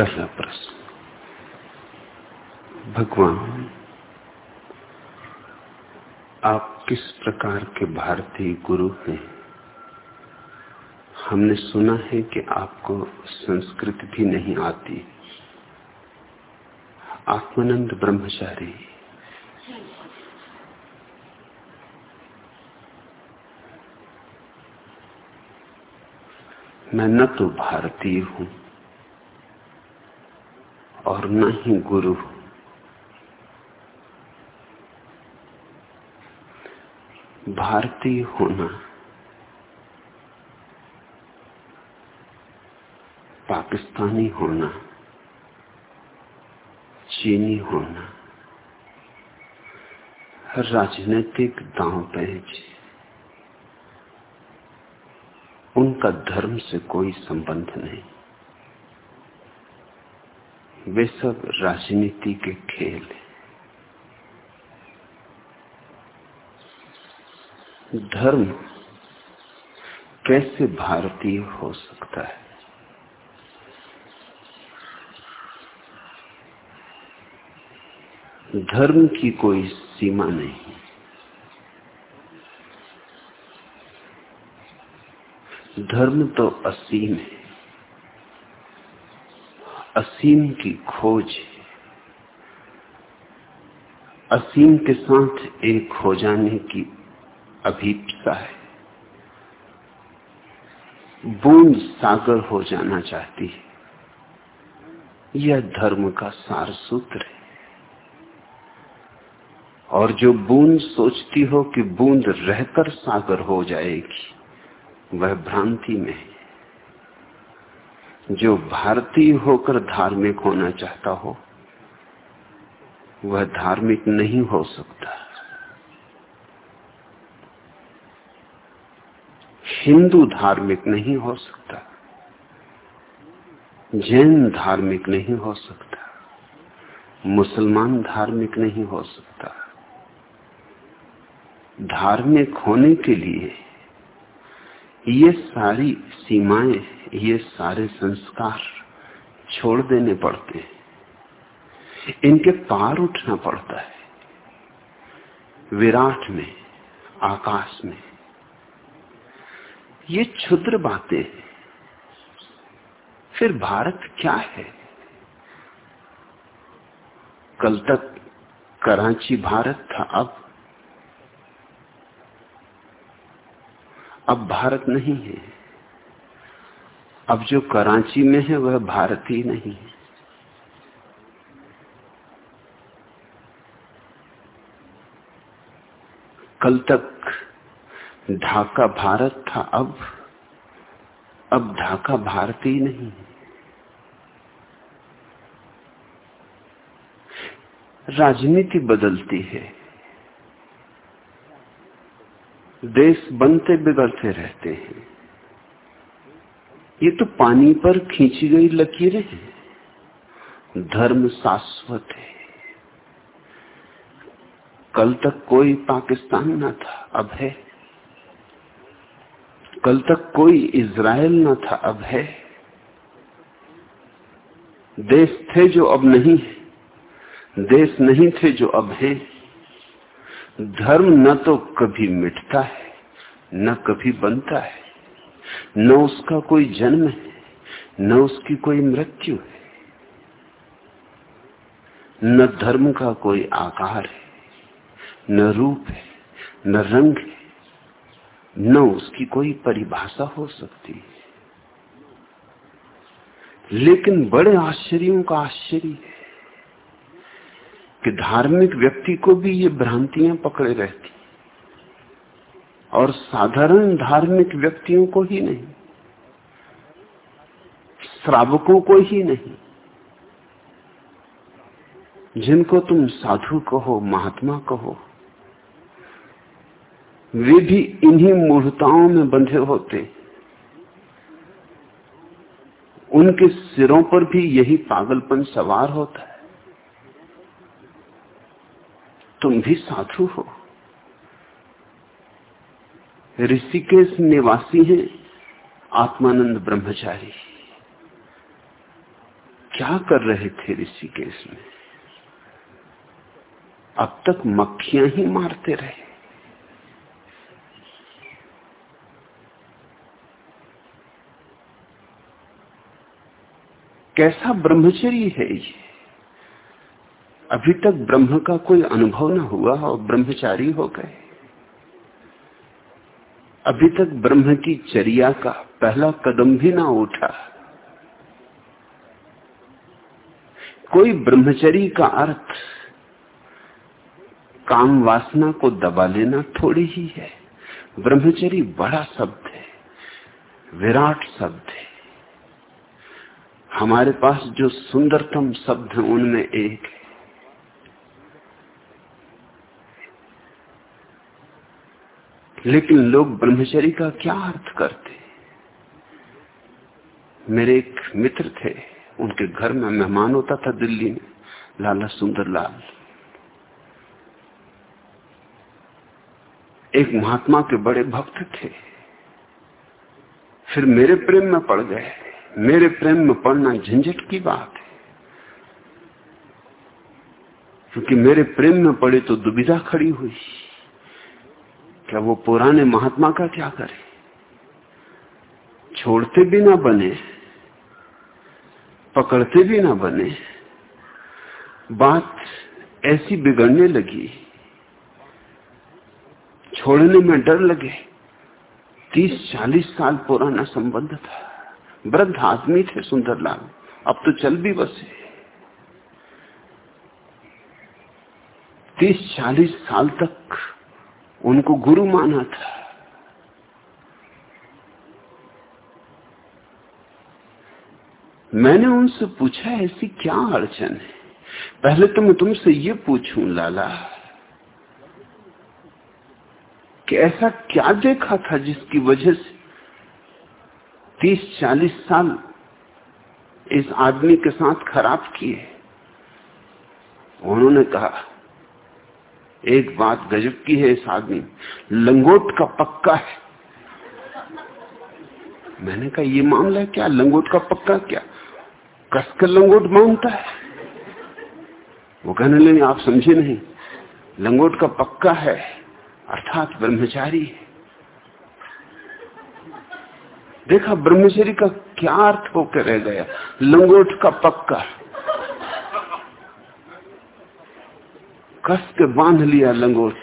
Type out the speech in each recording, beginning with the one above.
पहला प्रश्न। भगवान, आप किस प्रकार के भारतीय गुरु हैं? हमने सुना है कि आपको संस्कृत भी नहीं आती। आत्मानंद ब्रह्मचारी। मैं न तो भारतीय हूँ और न ही गुरु। भारतीय होना पाकिस्तानी होना, चीनी होना, राजनीतिक दांव पेच, उनका धर्म से कोई संबंध नहीं। वे सब राजनीति के खेल हैं। धर्म कैसे भारतीय हो सकता है? धर्म की कोई सीमा नहीं। धर्म तो असीम है। असीम की खोज असीम के साथ एक हो जाने की अभीपसा है। बूंद सागर हो जाना चाहती है। यह धर्म का सार सूत्र है। और जो बूंद सोचती हो कि बूंद रहकर सागर हो जाएगी, वह भ्रांति में है। जो भारतीय होकर धार्मिक होना चाहता हो, वह धार्मिक नहीं हो सकता। हिंदू धार्मिक नहीं हो सकता। जैन धार्मिक नहीं हो सकता। मुसलमान धार्मिक नहीं हो सकता। धार्मिक होने के लिए ये सारी सीमाएँ ये सारे संस्कार छोड़ देने पड़ते हैं। इनके पार उठना पड़ता है। विराट में, आकाश में। ये क्षुद्र बातें फिर भारत क्या है? कल तक कराची भारत था, अब? अब भारत नहीं है। अब जो कराची में है, वह भारत ही नहीं है। कल तक ढाका भारत था, अब अब ढाका भारत ही नहीं है। राजनीति बदलती है। देश बनते बिगड़ते रहते हैं। ये तो पानी पर खींची गई लकीरें हैं। धर्म शाश्वत है। कल तक कोई पाकिस्तान न था, अब है। कल तक कोई इज़राइल न था, अब है। देश थे जो अब नहीं है, देश नहीं थे जो अब हैं। धर्म न तो कभी मिटता है, न कभी बनता है। न उसका कोई जन्म है, न उसकी कोई मृत्यु है, न धर्म का कोई आकार है, न रूप है, न रंग है, न उसकी कोई परिभाषा हो सकती है। लेकिन बड़े आश्चर्यों का आश्चर्य है कि धार्मिक व्यक्ति को भी ये भ्रांतियाँ पकड़े रहती और साधारण धार्मिक व्यक्तियों को ही नहीं, श्रावकों को ही नहीं। जिनको तुम साधु कहो, महात्मा कहो, वे भी इन्हीं मूर्ताओं में बंधे होते। उनके सिरों पर भी यही पागलपन सवार होता है। तुम भी साधु हो। ऋषिकेश निवासी हैं, आत्मानंद ब्रह्मचारी। क्या कर रहे थे ऋषिकेश में? अब तक मक्खियाँ ही मारते रहे। कैसा ब्रह्मचर्य है ये? अभी तक ब्रह्म का कोई अनुभव ना हुआ और ब्रह्मचारी हो गए। अभी तक ब्रह्म की चर्या का पहला कदम भी ना उठा। कोई ब्रह्मचरी का अर्थ काम वासना को दबा लेना थोड़ी ही है। ब्रह्मचरी बड़ा शब्द है, विराट शब्द है। हमारे पास जो सुंदरतम शब्द है, उनमें एक है। लेकिन लोग ब्रह्मचरी का क्या अर्थ करते? मेरे एक मित्र थे, उनके घर में मेहमान होता था दिल्ली में, लाला सुंदर लाल। एक महात्मा के बड़े भक्त थे। फिर मेरे प्रेम में पड़ गए। मेरे प्रेम में पड़ना झंझट की बात है। क्योंकि मेरे प्रेम में पड़े तो दुविधा खड़ी हुई। क्या वो पुराने महात्मा का क्या करे? छोड़ते भी ना बने, पकड़ते भी ना बने, बात ऐसी बिगड़ने लगी। छोड़ने में डर लगे। तीस चालीस साल पुराना संबंध था। वृद्ध आदमी थे सुंदरलाल। अब तो चल भी बसे। तीस चालीस साल तक उनको गुरु माना था। मैंने उनसे पूछा, ऐसी क्या अड़चन है? पहले तो मैं तुमसे ये पूछूँ, लाला, कि ऐसा क्या देखा था जिसकी वजह से तीस चालीस साल इस आदमी के साथ खराब किए? उन्होंने कहा एक बात गजब की है इस आदमी। लंगोट का पक्का है। मैंने कहा, ये मामला क्या? लंगोट का पक्का क्या? कसकर लंगोट मानता है। वो कहने लगे, आप समझे नहीं। लंगोट का पक्का है, अर्थात ब्रह्मचारी है। देखा ब्रह्मचारी का क्या अर्थ होकर रह गया? लंगोट का पक्का। कस के बाँध लिया लंगोट।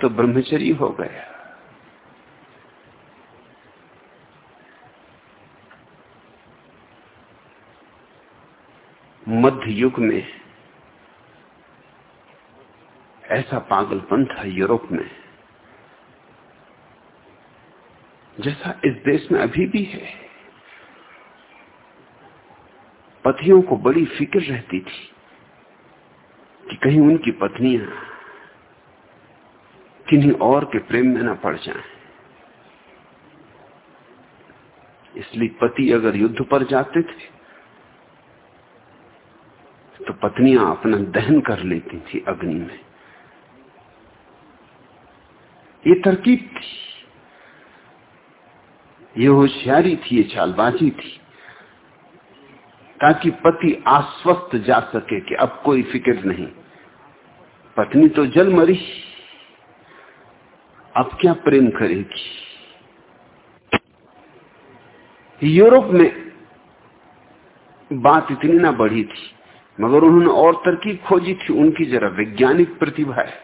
तो ब्रह्मचरी हो गया। मध्य युग में ऐसा पागलपन था यूरोप में, जैसा इस देश में अभी भी है। पतियों को बड़ी फ़िक्र रहती थी कि कहीं उनकी पत्नियाँ किन्हीं और के प्रेम में न पड़ जाएँ। इसलिए पति अगर युद्ध पर जाते थे तो पत्नियाँ अपना दहन कर लेती थी अग्नि में। ये तरकीब थी। ये होशियारी थी, ये चालबाजी थी। ताकि पति आश्वस्त जा सके कि अब कोई फ़िक्र नहीं। पत्नी तो जल मरी। अब क्या प्रेम करेगी? यूरोप में बात इतनी ना बढ़ी थी, मगर उन्होंने और तरकीब खोजी थी। उनकी जरा वैज्ञानिक प्रतिभा है।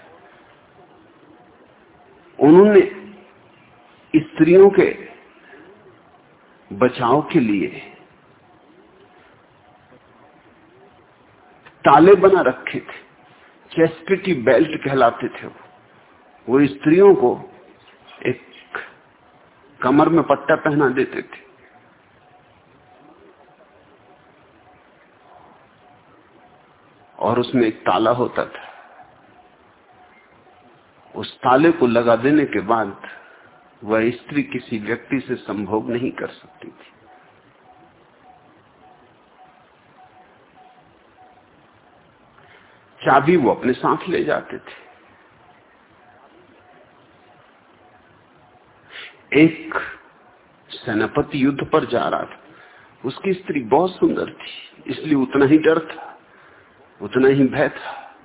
उन्होंने स्त्रियों के बचाव के लिए ताले बना रखे थे चेस्टिटी बेल्ट कहलाते थे वो। वो स्त्रियों को एक कमर में पट्टा पहना देते थे। और उसमें एक ताला होता था। उस ताले को लगा देने के बाद वह स्त्री किसी व्यक्ति से संभोग नहीं कर सकती थी। चाबी वो अपने साथ ले जाते थे। एक सेनापति युद्ध पर जा रहा था। उसकी स्त्री बहुत सुंदर थी, इसलिए उतना ही डर था, उतना ही भय था,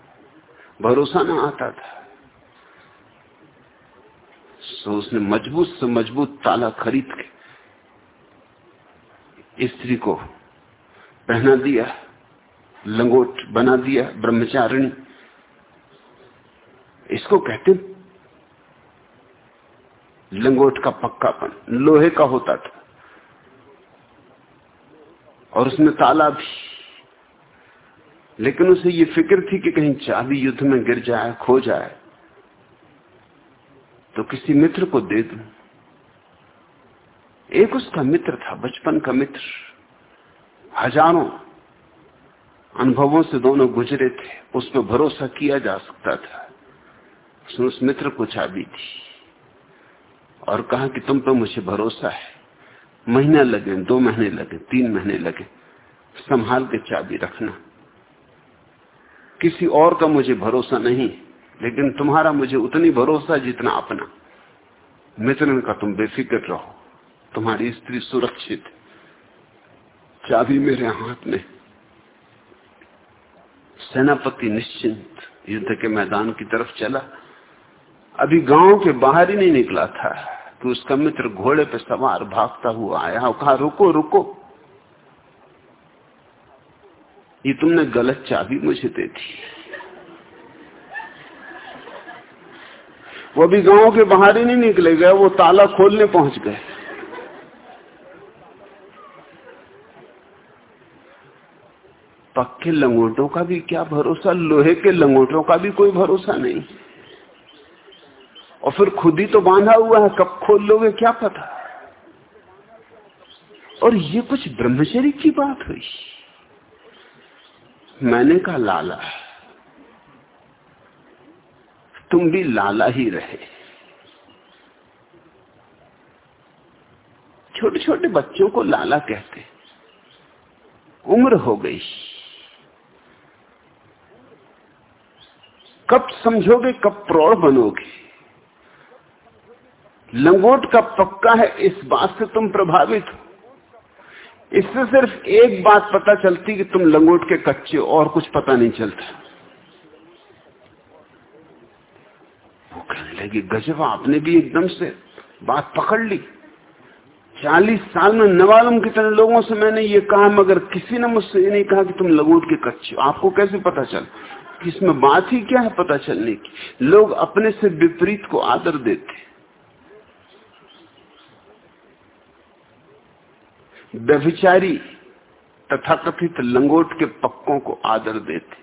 भरोसा ना आता था। तो उसने मज़बूत से मज़बूत ताला खरीद के स्त्री को पहना दिया। लंगोट बना दिया, ब्रह्मचारिणी। इसको कहते लंगोट का पक्कापन। लोहे का होता था। और उसमें ताला भी। लेकिन उसे ये फ़िक्र थी कि कहीं चाबी युद्ध में गिर जाए, खो जाए तो किसी मित्र को दे दू। एक उसका मित्र था, बचपन का मित्र। हज़ारों अनुभवों से दोनों गुजरे थे। उस पर भरोसा किया जा सकता था। उसने उस मित्र को चाबी दी और कहा कि तुम पर मुझे भरोसा है। महीना लगे, दो महीने लगे, तीन महीने लगे। संभाल के चाबी रखना। किसी और का मुझे भरोसा नहीं, लेकिन तुम्हारा मुझे उतनी भरोसा जितना अपना। मित्र का तुम बेफिक्र रहो। तुम्हारी स्त्री सुरक्षित चाबी मेरे हाथ में। सेनापति निश्चिंत, युद्ध के मैदान की तरफ़ चला। अभी गाँव के बाहर ही नहीं निकला था कि उसका मित्र घोड़े पे सवार भागता हुआ आया और कहा, रुको रुको। ये तुमने गलत चाबी मुझे दे दी वो अभी गाँव के बाहर ही नहीं निकले, गए, वो ताला खोलने पहुँच गए। पक्के लंगोटों का भी क्या भरोसा? लोहे के लंगोटों का भी कोई भरोसा नहीं। और फिर खुद ही तो बांधा हुआ है, कब खोल लोगे क्या पता? और ये कुछ ब्रह्मचर्य की बात हुई। मैंने कहा, लाला, तुम भी लाला ही रहे। छोटे छोटे बच्चों को लाला कहते। उम्र हो गई। कब समझोगे, कब प्रौढ़ बनोगे? लंगोट का पक्का है, इस बात से तुम प्रभावित हो। इससे सिर्फ़ एक बात पता चलती कि तुम लंगोट के कच्चे और कुछ पता नहीं चलता। वो कहने लगी गजब आपने भी एकदम से बात पकड़ ली। चालीस साल में नवालम कितने लोगों से मैंने ये कहा, मगर किसी ने मुझसे ये नहीं कहा कि तुम लंगोट के कच्चे आपको कैसे पता चल? इसमें बात ही क्या है पता चलने की? लोग अपने से विपरीत को आदर देते व्यभिचारी तथाकथित लंगोट के पक्कों को आदर देते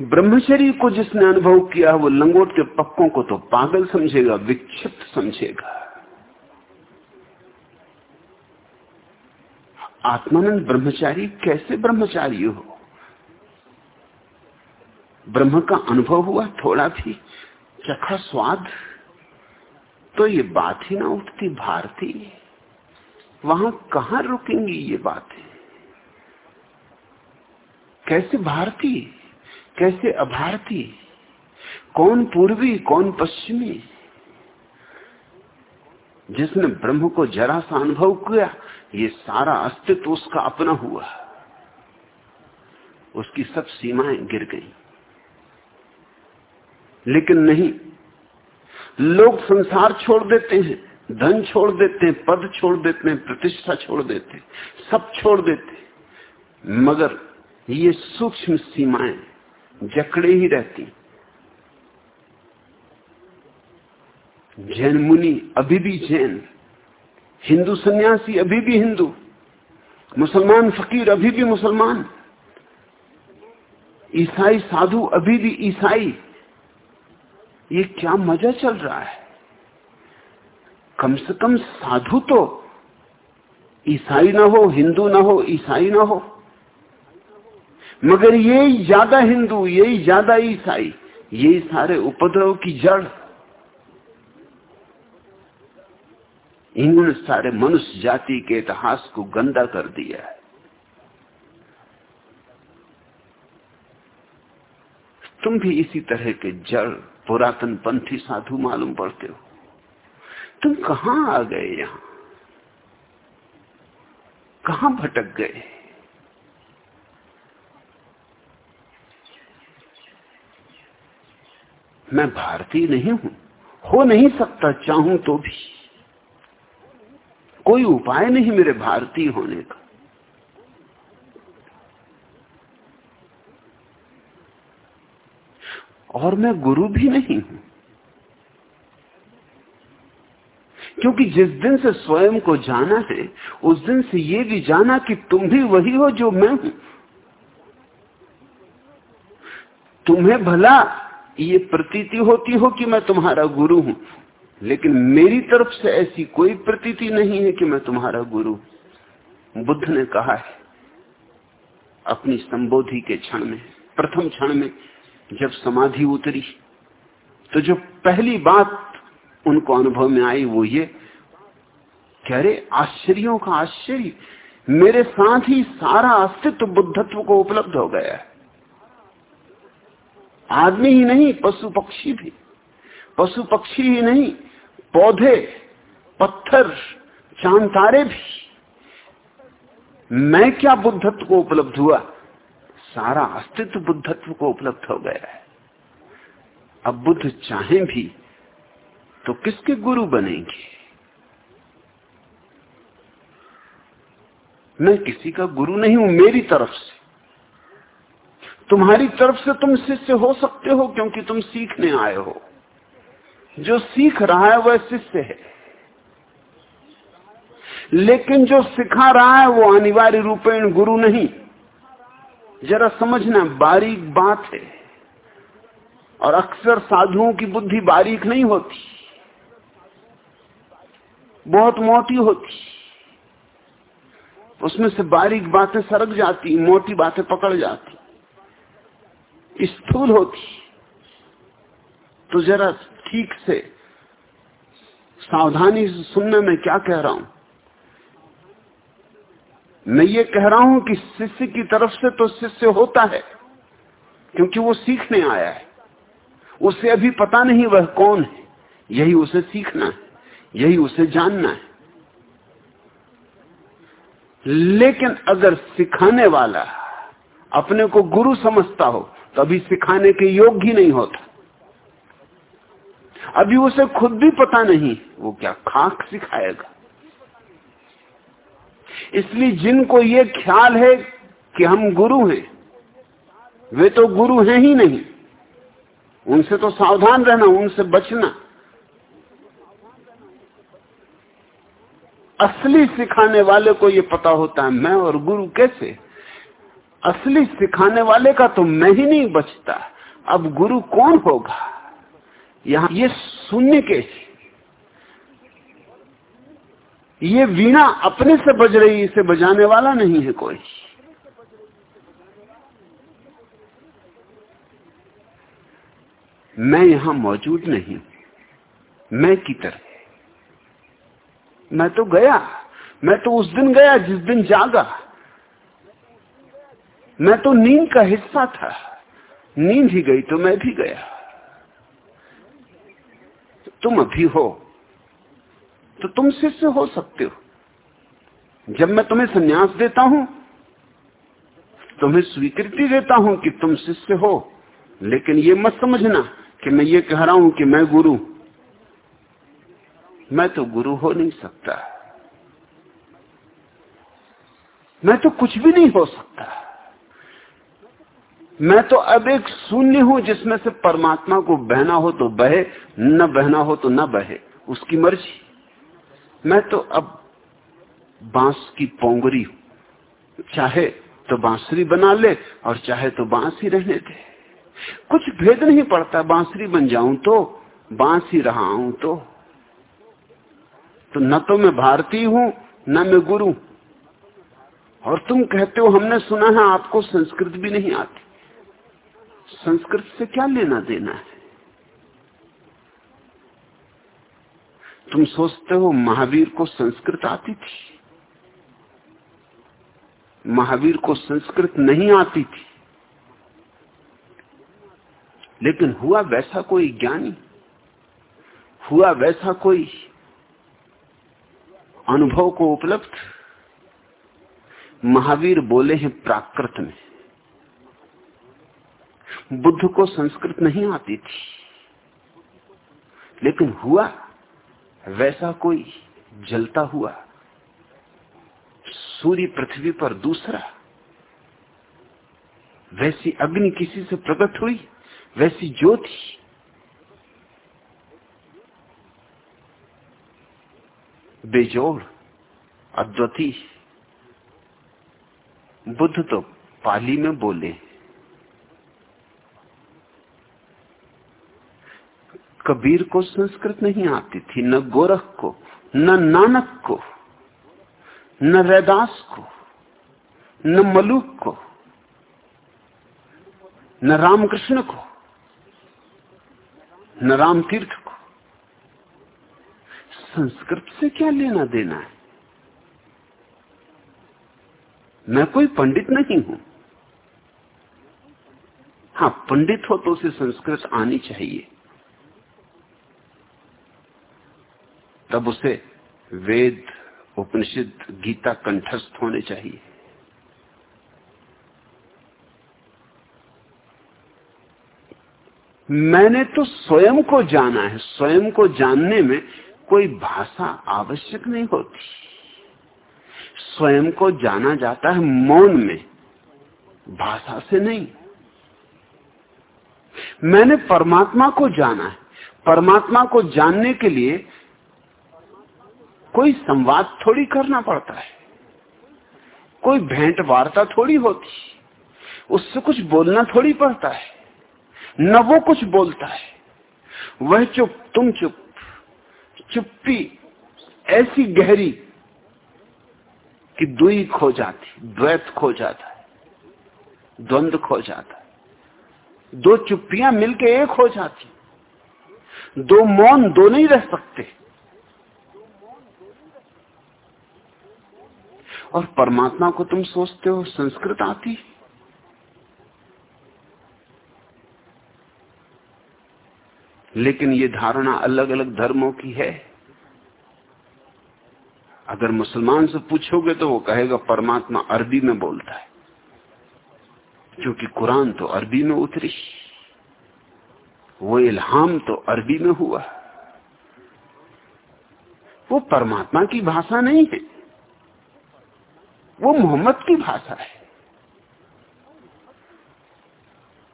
ब्रह्मचर्य को जिसने अनुभव किया वो लंगोट के पक्कों को तो पागल समझेगा, विक्षिप्त समझेगा। आत्मानंद ब्रह्मचारी, कैसे ब्रह्मचारी हो? ब्रह्म का अनुभव हुआ, थोड़ा भी चखा स्वाद तो ये बात ही ना उठती भारती। वहाँ कहा रुकेंगी ये बातें? कैसे भारती? कैसे अभारती? कौन पूर्वी, कौन पश्चिमी? जिसने ब्रह्म को जरा सा अनुभव किया, ये सारा अस्तित्व उसका अपना हुआ। उसकी सब सीमाएँ गिर गई। लेकिन नहीं। लोग संसार छोड़ देते हैं, धन छोड़ देते हैं, पद छोड़ देते हैं, प्रतिष्ठा छोड़ देते हैं, सब छोड़ देते मगर ये सूक्ष्म सीमाएँ जकड़े ही रहती जैन मुनि अभी भी जैन, हिंदू सन्यासी अभी भी हिंदू, मुसलमान फकीर अभी भी मुसलमान, ईसाई साधु अभी भी ईसाई ये क्या मज़ा चल रहा है? कम से कम साधु तो ईसाई ना हो, हिंदू ना हो, ईसाई ना हो। मगर ये ज़्यादा हिंदू यही ज़्यादा ईसाई, ये सारे उपद्रव की जड़। इन्होंने सारे मनुष्य जाति के इतिहास को गंदा कर दिया है। तुम भी इसी तरह के जड़ पुरातन पंथी साधु मालूम पड़ते हो। तुम कहाँ आ गए यहाँ? कहा भटक गए? मैं भारतीय नहीं हूँ, हो नहीं सकता, चाहूँ तो भी। कोई उपाय नहीं मेरे भारतीय होने का। और मैं गुरु भी नहीं हूँ। क्योंकि जिस दिन से स्वयं को जाना है, उस दिन से यह भी जाना कि तुम भी वही हो जो मैं हूँ। तुम्हें भला ये प्रतीति होती हो कि मैं तुम्हारा गुरु हूँ, लेकिन मेरी तरफ़ से ऐसी कोई प्रतीति नहीं है कि मैं तुम्हारा गुरु बुद्ध ने कहा है, अपनी संबोधि के क्षण में, प्रथम क्षण में जब समाधि उतरी तो जो पहली बात उनको अनुभव में आई वो ये कह रहे आश्चर्यों का आश्चर्य, मेरे साथ ही सारा अस्तित्व बुद्धत्व को उपलब्ध हो गया है। आदमी ही नहीं, पशु पक्षी भी। पशु पक्षी ही नहीं, पौधे, पत्थर, चाँद, तारे भी। मैं क्या बुद्धत्व को उपलब्ध हुआ? सारा अस्तित्व बुद्धत्व को उपलब्ध हो गया है। अब बुद्ध चाहें भी तो किसके गुरु बनेंगे? मैं किसी का गुरु नहीं हूँ, मेरी तरफ़ से। तुम्हारी तरफ़ से तुम शिष्य हो सकते हो, क्योंकि तुम सीखने आए हो। जो सीख रहा है, वह शिष्य है। लेकिन जो सिखा रहा है, वो अनिवार्य रूपेण गुरु नहीं। जरा समझना, बारीक बात है। और अक्सर साधुओं की बुद्धि बारीक नहीं होती। बहुत मोटी होती। उसमें से बारीक बातें सरक जाती, मोटी बातें पकड़ जाती। स्थूल होती। तो जरा ठीक से सावधानी से सुनने में क्या कह रहा हूँ? मैं ये कह रहा हूँ कि शिष्य की तरफ़ से तो शिष्य होता है, क्योंकि वो सीखने आया है। उसे अभी पता नहीं वह कौन है। यही उसे सीखना है, यही उसे जानना है। लेकिन अगर सिखाने वाला अपने को गुरु समझता हो तो अभी सिखाने के योग्य ही नहीं होता। अभी उसे खुद भी पता नहीं, वो क्या खाक सिखाएगा? इसलिए जिनको ये ख्याल है कि हम गुरु हैं, वे तो गुरु हैं ही नहीं। उनसे तो सावधान रहना, उनसे बचना। असली सिखाने वाले को ये पता होता है, मैं और गुरु कैसे? असली सिखाने वाले का तो मैं ही नहीं बचता। अब गुरु कौन होगा? यहाँ ये शून्य के ये वीणा अपने से बज रही, इसे बजाने वाला नहीं है कोई। मैं यहाँ मौजूद नहीं, मैं की तरह मैं तो गया, मैं तो उस दिन गया जिस दिन जागा। मैं तो नींद का हिस्सा था, नींद ही गई तो मैं भी गया। तुम अभी हो तो तुम शिष्य हो सकते हो। जब मैं तुम्हें संन्यास देता हूँ, तुम्हें स्वीकृति देता हूँ कि तुम शिष्य हो, लेकिन ये मत समझना कि मैं ये कह रहा हूँ कि मैं गुरु। मैं तो गुरु हो नहीं सकता। मैं तो कुछ भी नहीं हो सकता। मैं तो अब एक शून्य हूँ जिसमें से परमात्मा को बहना हो तो बहे, न बहना हो तो न बहे, उसकी मर्ज़ी। मैं तो अब बाँस की पोंगरी हूँ। चाहे तो बांसुरी बना ले और चाहे तो बाँस ही रहने दे। कुछ भेद नहीं पड़ता, बांसुरी बन जाऊँ तो बाँस ही रहा हूँ तो। तो न तो मैं भारतीय हूँ, न मैं गुरु। और तुम कहते हो हमने सुना है, आपको संस्कृत भी नहीं आती। संस्कृत से क्या लेना देना है? तुम सोचते हो महावीर को संस्कृत आती थी? महावीर को संस्कृत नहीं आती थी। लेकिन हुआ वैसा कोई ज्ञानी? हुआ वैसा कोई अनुभव को उपलब्ध? महावीर बोले हैं प्राकृत में। बुद्ध को संस्कृत नहीं आती थी। लेकिन हुआ वैसा कोई जलता हुआ सूर्य पृथ्वी पर दूसरा, वैसी अग्नि किसी से प्रकट हुई, वैसी ज्योति। बेजोड़, अद्वितीय। बुद्ध तो पाली में बोले कबीर को संस्कृत नहीं आती थी, न गोरख को, न नानक को, न रैदास को, न मलुक को, न रामकृष्ण को, न राम तीर्थ को। संस्कृत से क्या लेना देना है? मैं कोई पंडित नहीं हूँ। हाँ पंडित हो तो उसे संस्कृत आनी चाहिए। तब उसे वेद, उपनिषद, गीता कंठस्थ होने चाहिए। मैंने तो स्वयं को जाना है। स्वयं को जानने में कोई भाषा आवश्यक नहीं होती। स्वयं को जाना जाता है मौन में, भाषा से नहीं। मैंने परमात्मा को जाना है। परमात्मा को जानने के लिए कोई संवाद थोड़ी करना पड़ता है। कोई भेंट वार्ता थोड़ी होती, उससे कुछ बोलना थोड़ी पड़ता है। न वो कुछ बोलता है। वह चुप, तुम चुप, चुप्पी, ऐसी गहरी कि दुई खो जाती, द्वैत खो जाता है, द्वंद खो जाता है। दो चुप्पियाँ मिलके एक हो जाती। दो मौन दो नहीं रह सकते। और परमात्मा को तुम सोचते हो, संस्कृत आती? लेकिन ये धारणा अलग अलग धर्मों की है। अगर मुसलमान से पूछोगे तो वो कहेगा, परमात्मा अरबी में बोलता है। क्योंकि कुरान तो अरबी में उतरी, वो इल्हाम तो अरबी में हुआ। वो परमात्मा की भाषा नहीं है। वो मोहम्मद की भाषा है।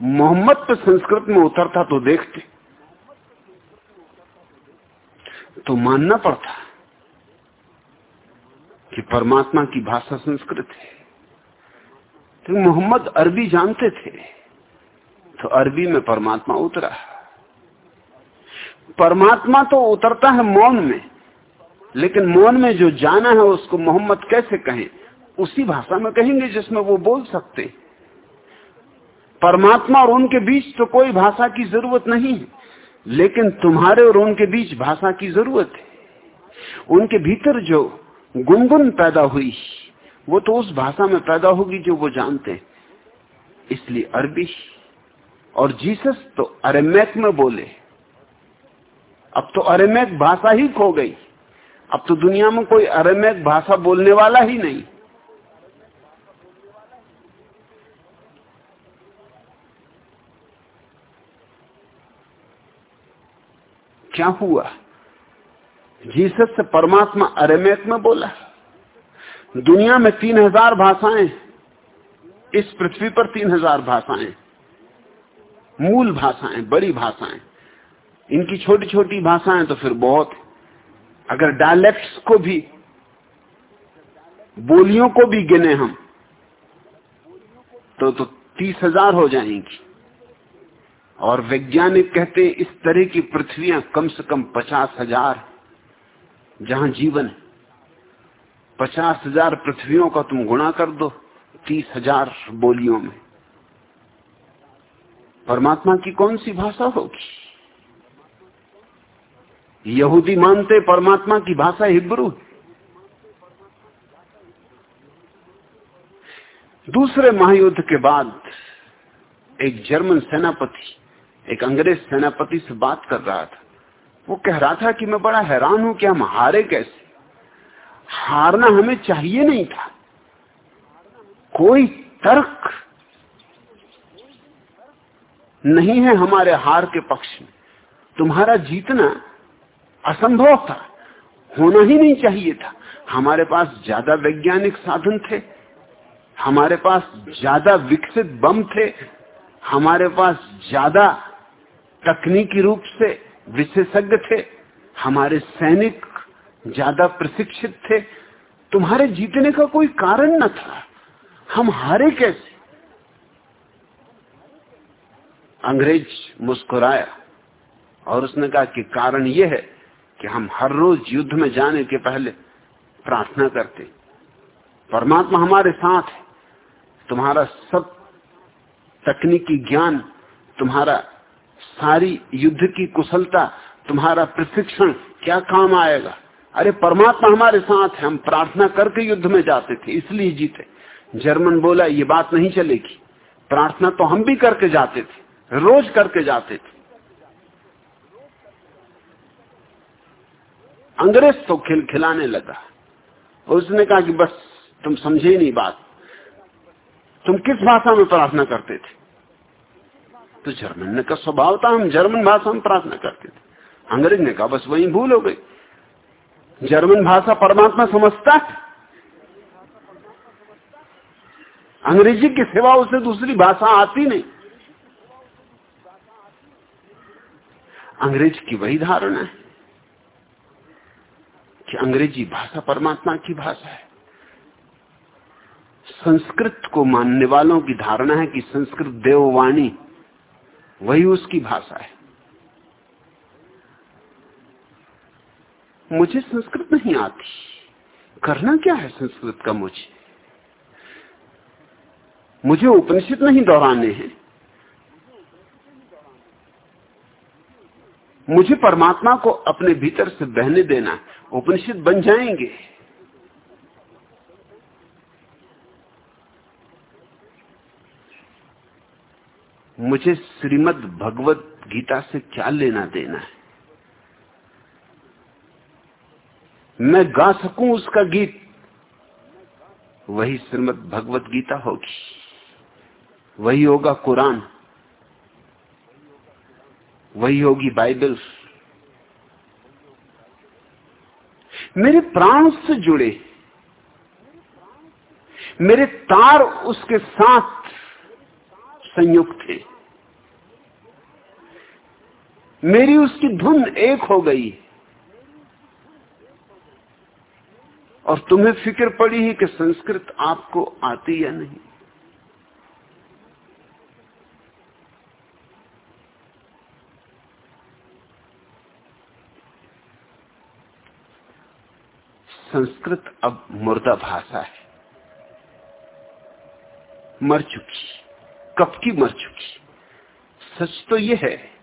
मोहम्मद तो संस्कृत में उतरता तो देखते। तो मानना पड़ता कि परमात्मा की भाषा संस्कृत है। तो मोहम्मद अरबी जानते थे तो अरबी में परमात्मा उतरा। परमात्मा तो उतरता है मौन में, लेकिन मौन में जो जाना है उसको मोहम्मद कैसे कहें? उसी भाषा में कहेंगे जिसमें वो बोल सकते। परमात्मा और उनके बीच तो कोई भाषा की ज़रूरत नहीं है, लेकिन तुम्हारे और उनके बीच भाषा की ज़रूरत है। उनके भीतर जो गुनगुन पैदा हुई, वो तो उस भाषा में पैदा होगी जो वो जानते इसलिए अरबी और जीसस तो अरेमैक में बोले। अब तो अरेमैक भाषा ही खो गई। अब तो दुनिया में कोई अरेमैक भाषा बोलने वाला ही नहीं। क्या हुआ? जीसस से परमात्मा अरेमेक में बोला, दुनिया में तीन हज़ार भाषाएँ, इस पृथ्वी पर तीन हज़ार भाषाएँ, मूल भाषाएँ, बड़ी भाषाएँ, इनकी छोटी छोटी भाषाएँ तो फिर बहुत अगर डायलेक्ट्स को भी, बोलियों को भी गिने हम तो तो तीस हज़ार हो जाएँगी। और वैज्ञानिक कहते हैं, इस तरह की पृथ्वियाँ कम से कम पचास हज़ार जहाँ जीवन है। पचास हज़ार पृथ्वियों का तुम गुणा कर दो, तीस हज़ार बोलियों में। परमात्मा की कौन सी भाषा होगी? यहूदी मानते परमात्मा की भाषा हिब्रू दूसरे महायुद्ध के बाद एक जर्मन सेनापति एक अंग्रेज़ सेनापति से बात कर रहा था। वो कह रहा था कि मैं बड़ा हैरान हूँ कि हम हारे कैसे? हारना हमें चाहिए नहीं था। कोई तर्क नहीं है हमारे हार के पक्ष में। तुम्हारा जीतना असंभव था, होना ही नहीं चाहिए था। हमारे पास ज़्यादा वैज्ञानिक साधन थे, हमारे पास ज़्यादा विकसित बम थे, हमारे पास ज़्यादा तकनीकी रूप से विशेषज्ञ थे, हमारे सैनिक ज़्यादा प्रशिक्षित थे, तुम्हारे जीतने का कोई कारण न था। हम हारे कैसे? अंग्रेज़ मुस्कुराया और उसने कहा कि कारण यह है कि हम हर रोज युद्ध में जाने के पहले प्रार्थना करते। परमात्मा हमारे साथ है। तुम्हारा सब तकनीकी ज्ञान, तुम्हारा सारी युद्ध की कुशलता, तुम्हारा प्रशिक्षण, क्या काम आएगा? अरे, परमात्मा हमारे साथ है, हम प्रार्थना करके युद्ध में जाते थे, इसलिए जीते। जर्मन बोला, ये बात नहीं चलेगी। प्रार्थना तो हम भी करके जाते थे, रोज करके जाते थे। अंग्रेज़ तो खिल खिलाने लगा। उसने कहा कि बस, तुम समझे नहीं बात। तुम किस भाषा में प्रार्थना करते थे? तो जर्मन ने का स्वभाव था, हम जर्मन भाषा में प्रार्थना करते थे। अंग्रेज़ ने कहा, बस वही भूल हो गई। जर्मन भाषा परमात्मा समझता है। अंग्रेज़ी के सिवा उसे दूसरी भाषा आती नहीं। अंग्रेज़ की वही धारणा है कि अंग्रेज़ी भाषा परमात्मा की भाषा है। संस्कृत को मानने वालों की धारणा है कि संस्कृत देववाणी वही उसकी भाषा है। मुझे संस्कृत नहीं आती। करना क्या है संस्कृत का मुझे? मुझे उपनिषद नहीं दोहराने हैं। मुझे परमात्मा को अपने भीतर से बहने देना उपनिषद बन जाएँगे। मुझे श्रीमद भगवत गीता से क्या लेना देना है? मैं गा सकूँ उसका गीत? वही श्रीमद भगवत गीता होगी। वही होगा कुरान। वही होगी बाइबल। मेरे प्राण उससे जुड़े। मेरे तार उसके साथ संयुक्त थे मेरी उसकी धुन एक हो गई। और तुम्हें फ़िक्र पड़ी है कि संस्कृत आपको आती या नहीं। संस्कृत अब मुर्दा भाषा है। मर चुकी, कब की मर चुकी? सच तो यह है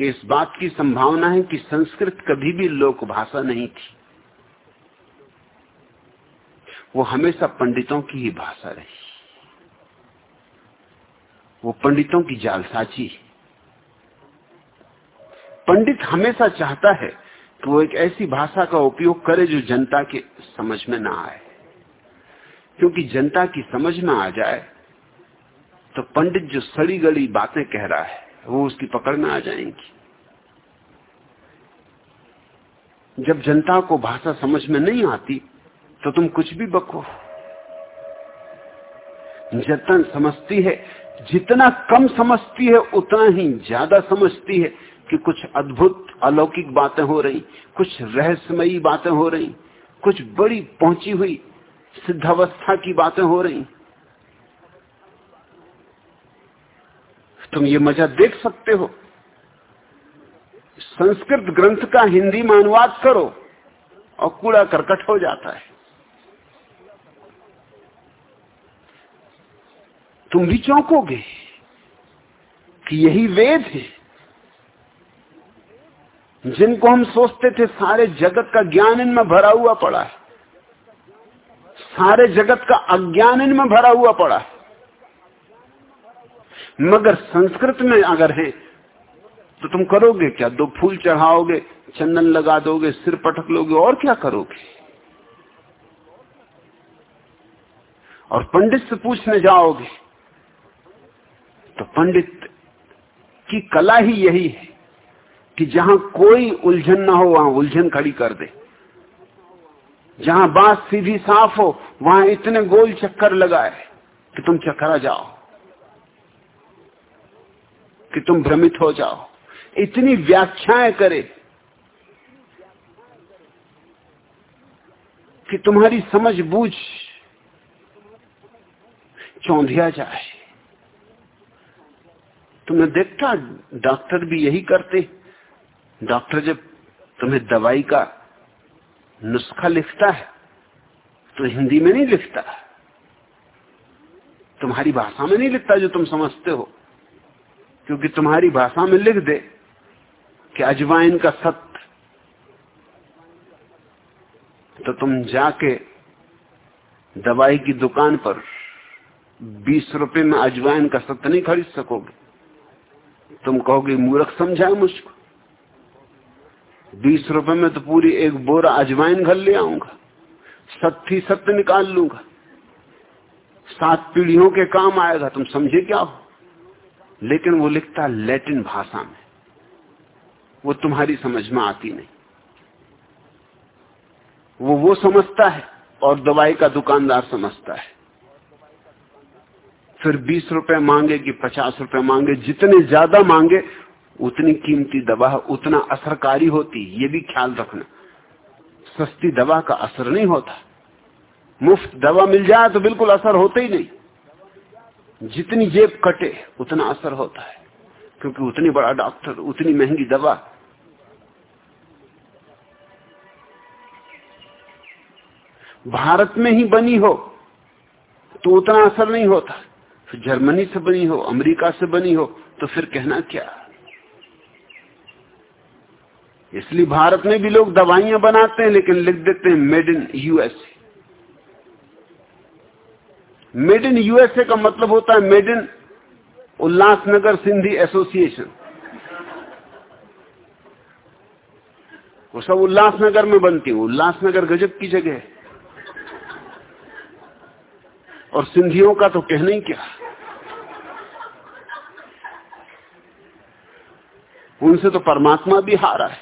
कि इस बात की संभावना है कि संस्कृत कभी भी लोक भाषा नहीं थी। वो हमेशा पंडितों की ही भाषा रही। वो पंडितों की जालसाजी पंडित हमेशा चाहता है कि वो एक ऐसी भाषा का उपयोग करे जो जनता के समझ में ना आए। क्योंकि जनता की समझ में आ जाए तो पंडित जो सड़ी गली बातें कह रहा है वो उसकी पकड़ में आ जाएँगी। जब जनता को भाषा समझ में नहीं आती तो तुम कुछ भी बको। जतन समझती है, जितना कम समझती है, उतना ही ज़्यादा समझती है कि कुछ अद्भुत अलौकिक बातें हो रही, कुछ रहस्यमयी बातें हो रही, कुछ बड़ी पहुँची हुई सिद्धावस्था की बातें हो रही। तुम ये मज़ा देख सकते हो। संस्कृत ग्रंथ का हिंदी में अनुवाद करो और कूड़ा करकट हो जाता है। तुम भी चौंकोगे कि यही वेद है। जिनको हम सोचते थे सारे जगत का ज्ञान इनमें भरा हुआ पड़ा है, सारे जगत का अज्ञान इनमें भरा हुआ पड़ा है। मगर संस्कृत में अगर है तो तुम करोगे क्या? दो फूल चढ़ाओगे, चंदन लगा दोगे, सिर पटक लोगे, और क्या करोगे? और पंडित से पूछने जाओगे तो पंडित की कला ही यही है कि जहाँ कोई उलझन ना हो, वहाँ उलझन खड़ी कर दे। जहाँ बात सीधी साफ़ हो, वहाँ इतने गोल चक्कर लगाए कि तुम चकरा जाओ। कि तुम भ्रमित हो जाओ। इतनी व्याख्याएँ करे कि तुम्हारी समझ बूझ चौंधिया जाए। तुमने देखा, डॉक्टर भी यही करते। डॉक्टर जब तुम्हें दवाई का नुस्खा लिखता है तो हिंदी में नहीं लिखता। तुम्हारी भाषा में नहीं लिखता जो तुम समझते हो। क्योंकि तुम्हारी भाषा में लिख दे कि अजवाइन का सत्य तो तुम जाके दवाई की दुकान पर बीस रुपए में अजवाइन का सत्य नहीं खरीद सकोगे। तुम कहोगे, मूर्ख समझाए मुझको। बीस रुपए में तो पूरी एक बोरा अजवाइन घर ले आऊँगा। सत्य सत्य निकाल लूँगा। सात पीढ़ियों के काम आएगा। तुम समझे क्या हो? लेकिन वो लिखता लैटिन भाषा में। वो तुम्हारी समझ में आती नहीं। वो वो समझता है और दवाई का दुकानदार समझता है। फिर बीस रुपए मांगे कि पचास रुपए मांगे, जितने ज़्यादा मांगे, उतनी कीमती दवा, उतना असरकारी होती, ये भी ख्याल रखना। सस्ती दवा का असर नहीं होता। मुफ़्त दवा मिल जाए तो बिल्कुल असर होते ही नहीं। जितनी जेब कटे, उतना असर होता है। क्योंकि उतनी बड़ा डॉक्टर, उतनी महँगी दवा। भारत में ही बनी हो तो उतना असर नहीं होता। फिर जर्मनी से बनी हो, अमेरिका से बनी हो तो फिर कहना क्या? इसलिए भारत में भी लोग दवाइयाँ बनाते हैं, लेकिन लिख देते हैं made in USA made in USA का मतलब होता है made in Ulhasnagar Sindhi association. वो सब उल्लासनगर में बनती है। उल्लासनगर गजब की जगह है। और सिंधियों का तो कहना ही क्या? उनसे तो परमात्मा भी हारा है।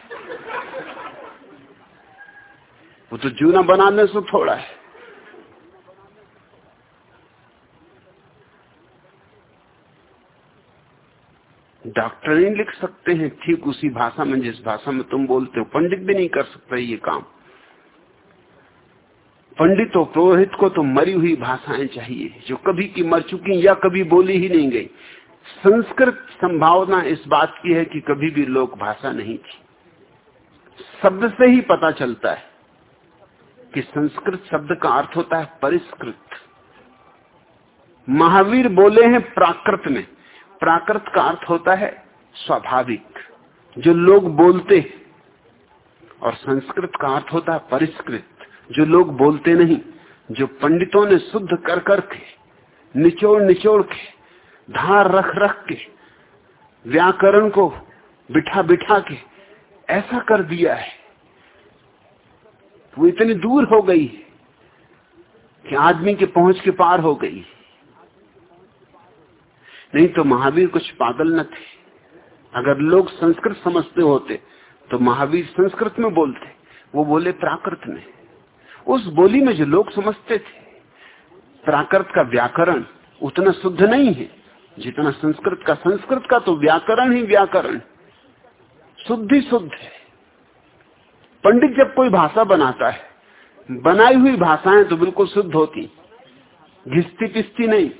वो तो जूना बनाने से थोड़ा है। डॉक्टर नहीं लिख सकते हैं। ठीक उसी भाषा में, जिस भाषा में तुम बोलते हो, पंडित भी नहीं कर सकता ये काम। पंडितों पुरोहित को तो मरी हुई भाषाएँ चाहिए, जो कभी की मर चुकी या कभी बोली ही नहीं गई। संस्कृत संभावना इस बात की है कि कभी भी लोक भाषा नहीं थी। शब्द से ही पता चलता है कि संस्कृत शब्द का अर्थ होता है परिष्कृत। महावीर बोले हैं प्राकृत में। प्राकृत का अर्थ होता है स्वाभाविक, जो लोग बोलते और संस्कृत का अर्थ होता है परिष्कृत, जो लोग बोलते नहीं, जो पंडितों ने शुद्ध कर कर के निचोड़ निचोड़ के, धार रख रख के, व्याकरण को बिठा बिठा के, ऐसा कर दिया है। वो इतनी दूर हो गई कि आदमी के पहुँच के पार हो गई नहीं तो महावीर कुछ पागल न थे। अगर लोग संस्कृत समझते होते तो महावीर संस्कृत में बोलते, वो बोले प्राकृत में। उस बोली में जो लोग समझते थे, प्राकृत का व्याकरण उतना शुद्ध नहीं है। जितना संस्कृत का संस्कृत का तो व्याकरण ही व्याकरण। शुद्ध ही शुद्ध है। पंडित जब कोई भाषा बनाता है, बनाई हुई भाषाएँ तो बिल्कुल शुद्ध होती। घिसती पिसती नहीं।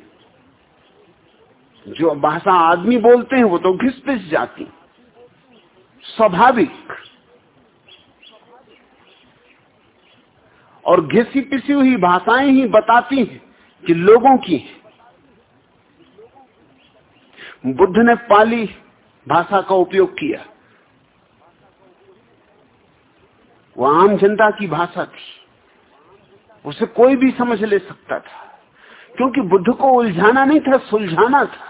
जो भाषा आदमी बोलते हैं वो तो घिस पिस जाती स्वाभाविक। और घिसी पिसी हुई भाषाएँ ही बताती हैं कि लोगों की बुद्ध ने पाली भाषा का उपयोग किया। वो आम जनता की भाषा थी। उसे कोई भी समझ ले सकता था। क्योंकि बुद्ध को उलझाना नहीं था, सुलझाना था।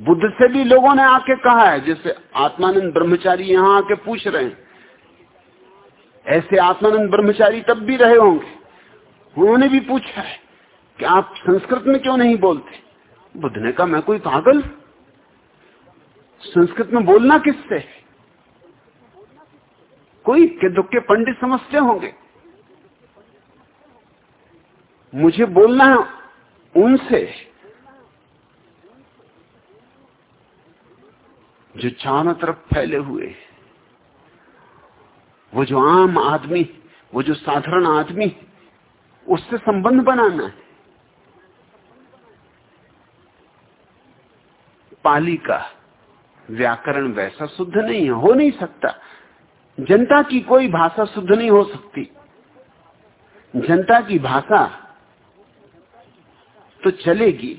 बुद्ध से भी लोगों ने आके कहा है, जैसे आत्मानंद ब्रह्मचारी यहाँ आके पूछ रहे हैं। ऐसे आत्मानंद ब्रह्मचारी तब भी रहे होंगे। उन्होंने भी पूछा है कि आप संस्कृत में क्यों नहीं बोलते? बुद्ध ने कहा, मैं कोई पागल? संस्कृत में बोलना किससे कोई के दुखे पंडित समझते होंगे। मुझे बोलना है। उनसे जो चारों तरफ़ फैले हुए वो जो आम आदमी, वो जो साधारण आदमी, उससे संबंध बनाना है। पाली का व्याकरण वैसा शुद्ध नहीं है, हो नहीं सकता। जनता की कोई भाषा शुद्ध नहीं हो सकती। जनता की भाषा तो चलेगी,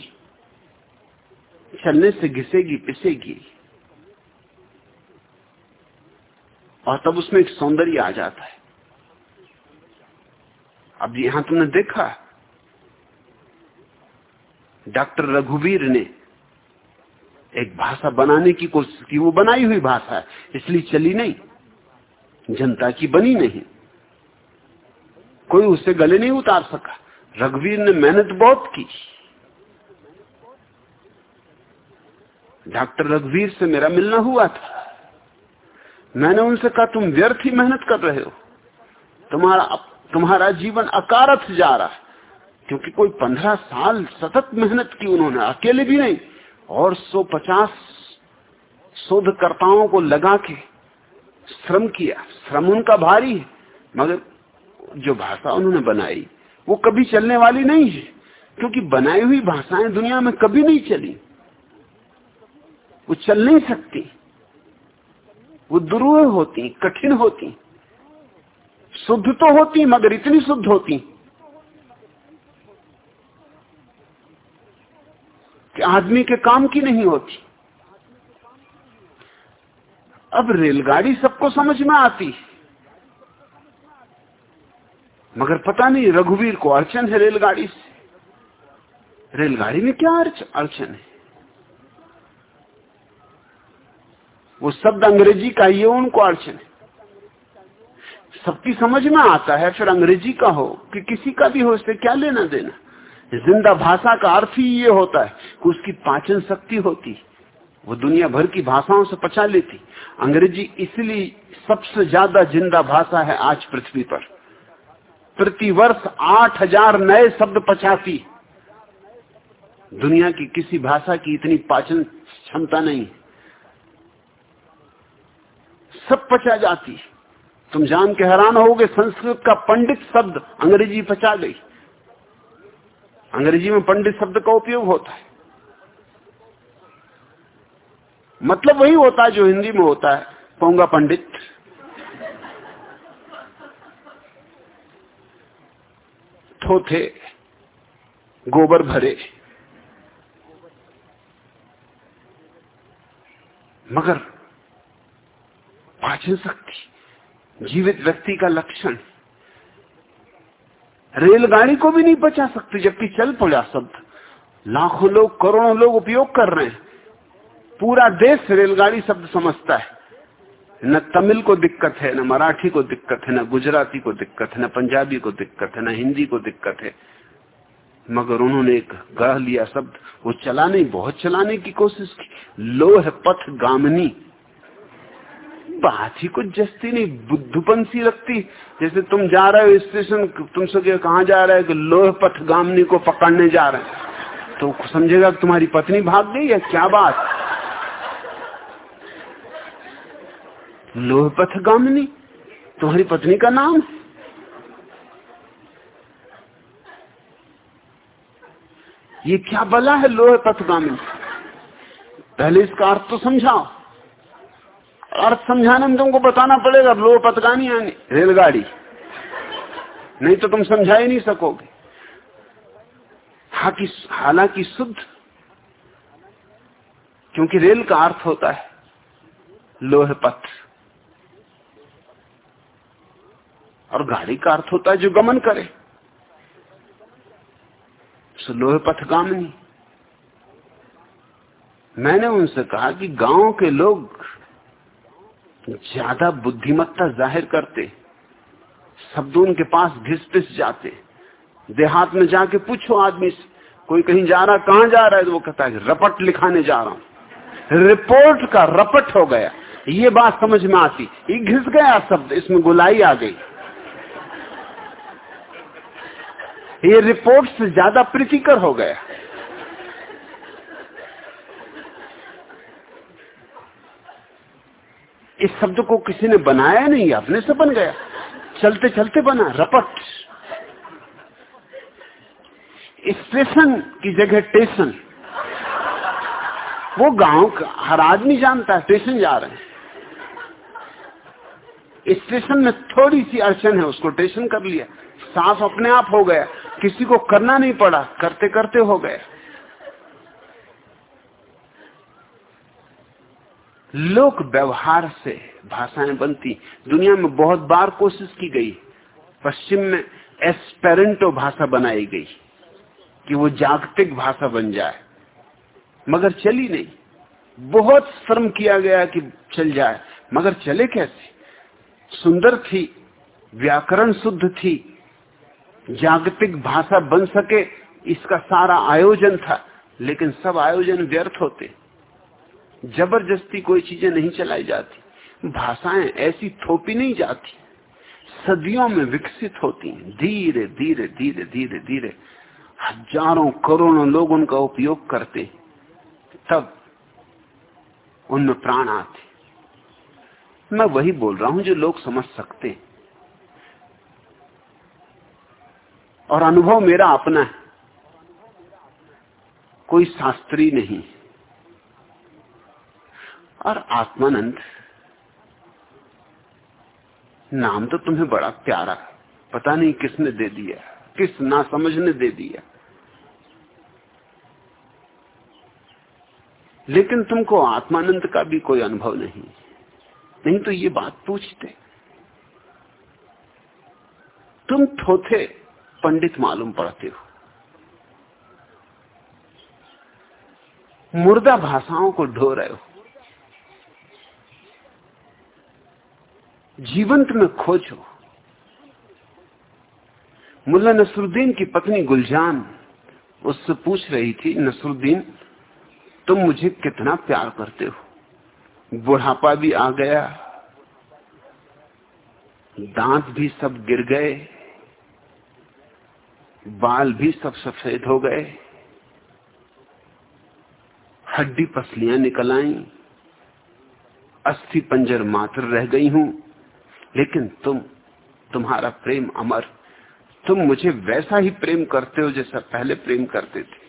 चलने से घिसेगी, पिसेगी। और तब उसमें एक सौंदर्य आ जाता है। अब यहाँ तुमने देखा, डॉक्टर रघुवीर ने एक भाषा बनाने की कोशिश की, वो बनाई हुई भाषा है, इसलिए चली नहीं, जनता की बनी नहीं। कोई उससे गले नहीं उतार सका। रघुवीर ने मेहनत बहुत की। डॉक्टर रघुवीर से मेरा मिलना हुआ था। मैंने उनसे कहा, तुम व्यर्थ ही मेहनत कर रहे हो। तुम्हारा तुम्हारा जीवन अकारथ जा रहा है। क्योंकि कोई पंद्रह साल सतत मेहनत की उन्होंने, अकेले भी नहीं, और सौ पचास शोधकर्ताओं को लगा के श्रम किया। श्रम उनका भारी है, मगर जो भाषा उन्होंने बनाई, वो कभी चलने वाली नहीं है। क्योंकि बनाई हुई भाषाएँ दुनिया में कभी नहीं चली। वो चल नहीं सकती। वो दुरूह होती, कठिन होती। शुद्ध तो होती, मगर इतनी शुद्ध होती कि आदमी के काम की नहीं होती। अब रेलगाड़ी सबको समझ में आती। मगर पता नहीं, रघुवीर को अड़चन है रेलगाड़ी से। रेलगाड़ी में क्या अड़चन है? वो शब्द अंग्रेज़ी का ये उनको अड़चन है। सबकी समझ में आता है, फिर अंग्रेज़ी का हो, कि किसी का भी हो, इससे क्या लेना देना? ज़िंदा भाषा का अर्थ ही ये होता है कि उसकी पाचन शक्ति होती। वो दुनिया भर की भाषाओं से पचा लेती। अंग्रेज़ी इसलिए सबसे ज़्यादा ज़िंदा भाषा है आज पृथ्वी पर। प्रति वर्ष आठ हज़ार नए शब्द पचाती। दुनिया की किसी भाषा की इतनी पाचन क्षमता नहीं। सब पचा जाती। तुम जान के हैरान होगे, संस्कृत का पंडित शब्द अंग्रेज़ी पचा गई। अंग्रेज़ी में पंडित शब्द का उपयोग होता है। मतलब वही होता है जो हिंदी में होता है, पोंगा पंडित। थोथे, गोबर भरे। मगर पाचन शक्ति, जीवित व्यक्ति का लक्षण। रेलगाड़ी को भी नहीं बचा सकते, जबकि चल पड़ा शब्द। लाखों लोग, करोड़ों लोग उपयोग कर रहे हैं। पूरा देश रेलगाड़ी शब्द समझता है। न तमिल को दिक्कत है, न मराठी को दिक्कत है, न गुजराती को दिक्कत है, न पंजाबी को दिक्कत है, न हिंदी को दिक्कत है। मगर उन्होंने एक गढ़ लिया शब्द, वो चलाने, बहुत चलाने की कोशिश की। लोह पथ गामनी। बात ही कुछ जस्ती नहीं बुद्धपन सी लगती। जैसे तुम जा रहे हो स्टेशन, तुम तुमसे कहा जा रहे हो कि लोह पथ गामनी को पकड़ने जा रहे हैं। तो समझेगा तुम्हारी पत्नी भाग गई है, क्या बात? लोह पथ गामनी, तुम्हारी पत्नी का नाम? ये क्या बला है लोह पथ गामनी? पहले इसका अर्थ तो समझाओ। अर्थ समझाने में तुमको बताना पड़ेगा लो पतगानी आनी रेलगाड़ी। नहीं तो तुम समझा ही नहीं सकोगे। हाकि हालाँकि शुद्ध, क्योंकि रेल का अर्थ होता है, लोह पथ। और गाड़ी का अर्थ होता है जो गमन करे। सो लोह पथ गामनी मैंने उनसे कहा कि गाँव के लोग ज़्यादा बुद्धिमत्ता ज़ाहिर करते, शब्द उनके पास घिस पिस जाते, देहात में जाके पूछो आदमी से, कोई कहीं जा रहा, कहाँ जा रहा है तो वो कहता है रपट लिखाने जा रहा हूँ। रिपोर्ट का रपट हो गया। ये बात समझ में आती, ये घिस गया शब्द, इसमें गुलाई आ गई। ये रिपोर्ट से ज़्यादा प्रीतिकर हो गया। इस शब्द को किसी ने बनाया नहीं, अपने से बन गया। चलते चलते बना, रपट। स्टेशन की जगह टेशन। वो गाँव का, हर आदमी जानता है स्टेशन जा रहे हैं। स्टेशन में थोड़ी सी अड़चन है, उसको टेशन कर लिया। साफ़ अपने आप हो गया। किसी को करना नहीं पड़ा करते करते हो गया। लोक व्यवहार से भाषाएँ बनती। दुनिया में बहुत बार कोशिश की गई। पश्चिम में एस्पेरेंटो भाषा बनाई गई कि वो जागतिक भाषा बन जाए। मगर चली नहीं। बहुत श्रम किया गया कि चल जाए। मगर चले कैसे? सुंदर थी, व्याकरण शुद्ध थी, जागतिक भाषा बन सके, इसका सारा आयोजन था, लेकिन सब आयोजन व्यर्थ होते। ज़बरदस्ती कोई चीज़ें नहीं चलाई जाती। भाषाएँ ऐसी थोपी नहीं जाती। सदियों में विकसित होती हैं। धीरे धीरे धीरे धीरे धीरे। हज़ारों, करोड़ों लोग उनका उपयोग करते तब उनमें प्राण आते मैं वही बोल रहा हूँ जो लोग समझ सकते और अनुभव मेरा अपना है। कोई शास्त्री नहीं है। और आत्मानंद। नाम तो तुम्हें बड़ा प्यारा। पता नहीं किसने दे दिया, किस ना समझने दे दिया। लेकिन तुमको आत्मानंद का भी कोई अनुभव नहीं। नहीं तो ये बात पूछते। तुम थोथे पंडित मालूम पड़ते हो। मुर्दा भाषाओं को ढो रहे हो। जीवंत में खोजो मुल्ला नसरुद्दीन की पत्नी गुलजान उससे पूछ रही थी, नसरुद्दीन, तुम मुझे कितना प्यार करते हो? बुढ़ापा भी आ गया, दांत भी सब गिर गए, बाल भी सब सफ़ेद हो गए, हड्डी पसलियाँ निकल आई अस्थि पंजर मात्र रह गई हूँ। लेकिन तुम, तुम्हारा प्रेम अमर। तुम मुझे वैसा ही प्रेम करते हो जैसा पहले प्रेम करते थे।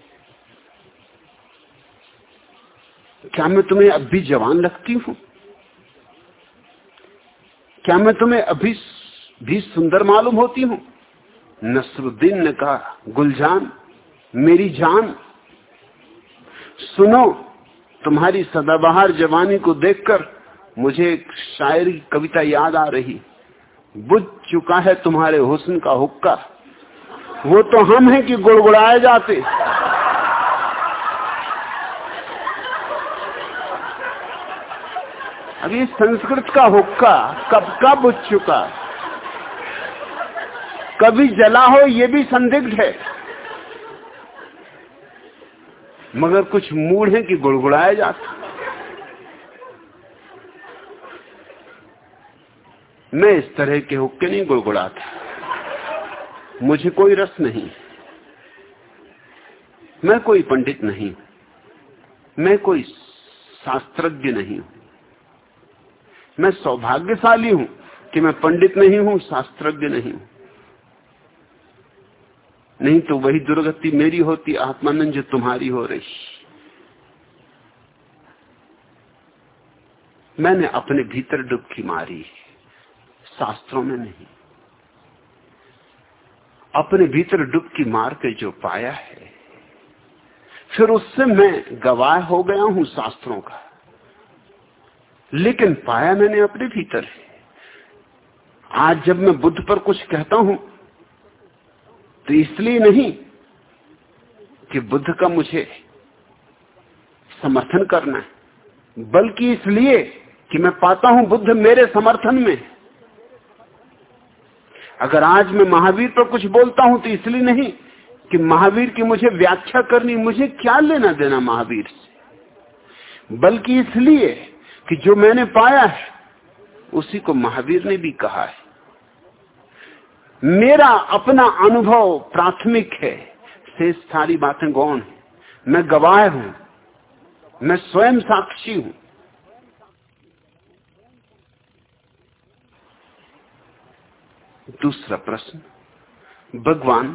क्या मैं तुम्हें अब भी जवान लगती हूँ? क्या मैं तुम्हें अभी भी सुंदर मालूम होती हूँ? नसरुद्दीन ने कहा, गुलजान, मेरी जान, सुनो, तुम्हारी सदाबहार जवानी को देखकर मुझे एक शायर की कविता याद आ रही। बुझ चुका है तुम्हारे हुस्न का हुक्का। वो तो हम हैं कि गुड़गुड़ाए जाते। ये संस्कृत का हुक्का कब का बुझ चुका? कभी जला हो ये भी संदिग्ध है। मगर कुछ मूड है कि गुड़गुड़ाया जाता। मैं इस तरह के हुक्के नहीं गुड़गुड़ाता। मुझे कोई रस नहीं। मैं कोई पंडित नहीं। मैं कोई शास्त्रज्ञ नहीं हूँ। मैं सौभाग्यशाली हूँ कि मैं पंडित नहीं हूँ, शास्त्रज्ञ नहीं हूँ। नहीं तो वही दुर्गति मेरी होती, आत्मानंद जो तुम्हारी हो रही। मैंने अपने भीतर डुबकी मारी। है शास्त्रों में नहीं। अपने भीतर डुबकी मार के जो पाया है, फिर उससे मैं गवाह हो गया हूँ शास्त्रों का। लेकिन पाया मैंने अपने भीतर है। आज जब मैं बुद्ध पर कुछ कहता हूँ तो इसलिए नहीं कि बुद्ध का मुझे समर्थन करना है, बल्कि इसलिए कि मैं पाता हूँ बुद्ध मेरे समर्थन में अगर आज मैं महावीर पर कुछ बोलता हूँ तो इसलिए नहीं कि महावीर की मुझे व्याख्या करनी, मुझे क्या लेना देना महावीर से? बल्कि इसलिए कि जो मैंने पाया है, उसी को महावीर ने भी कहा है। मेरा अपना अनुभव प्राथमिक है, शेष सारी बातें गौण है। मैं गवाह हूँ, मैं स्वयं साक्षी हूँ। दूसरा प्रश्न, भगवान,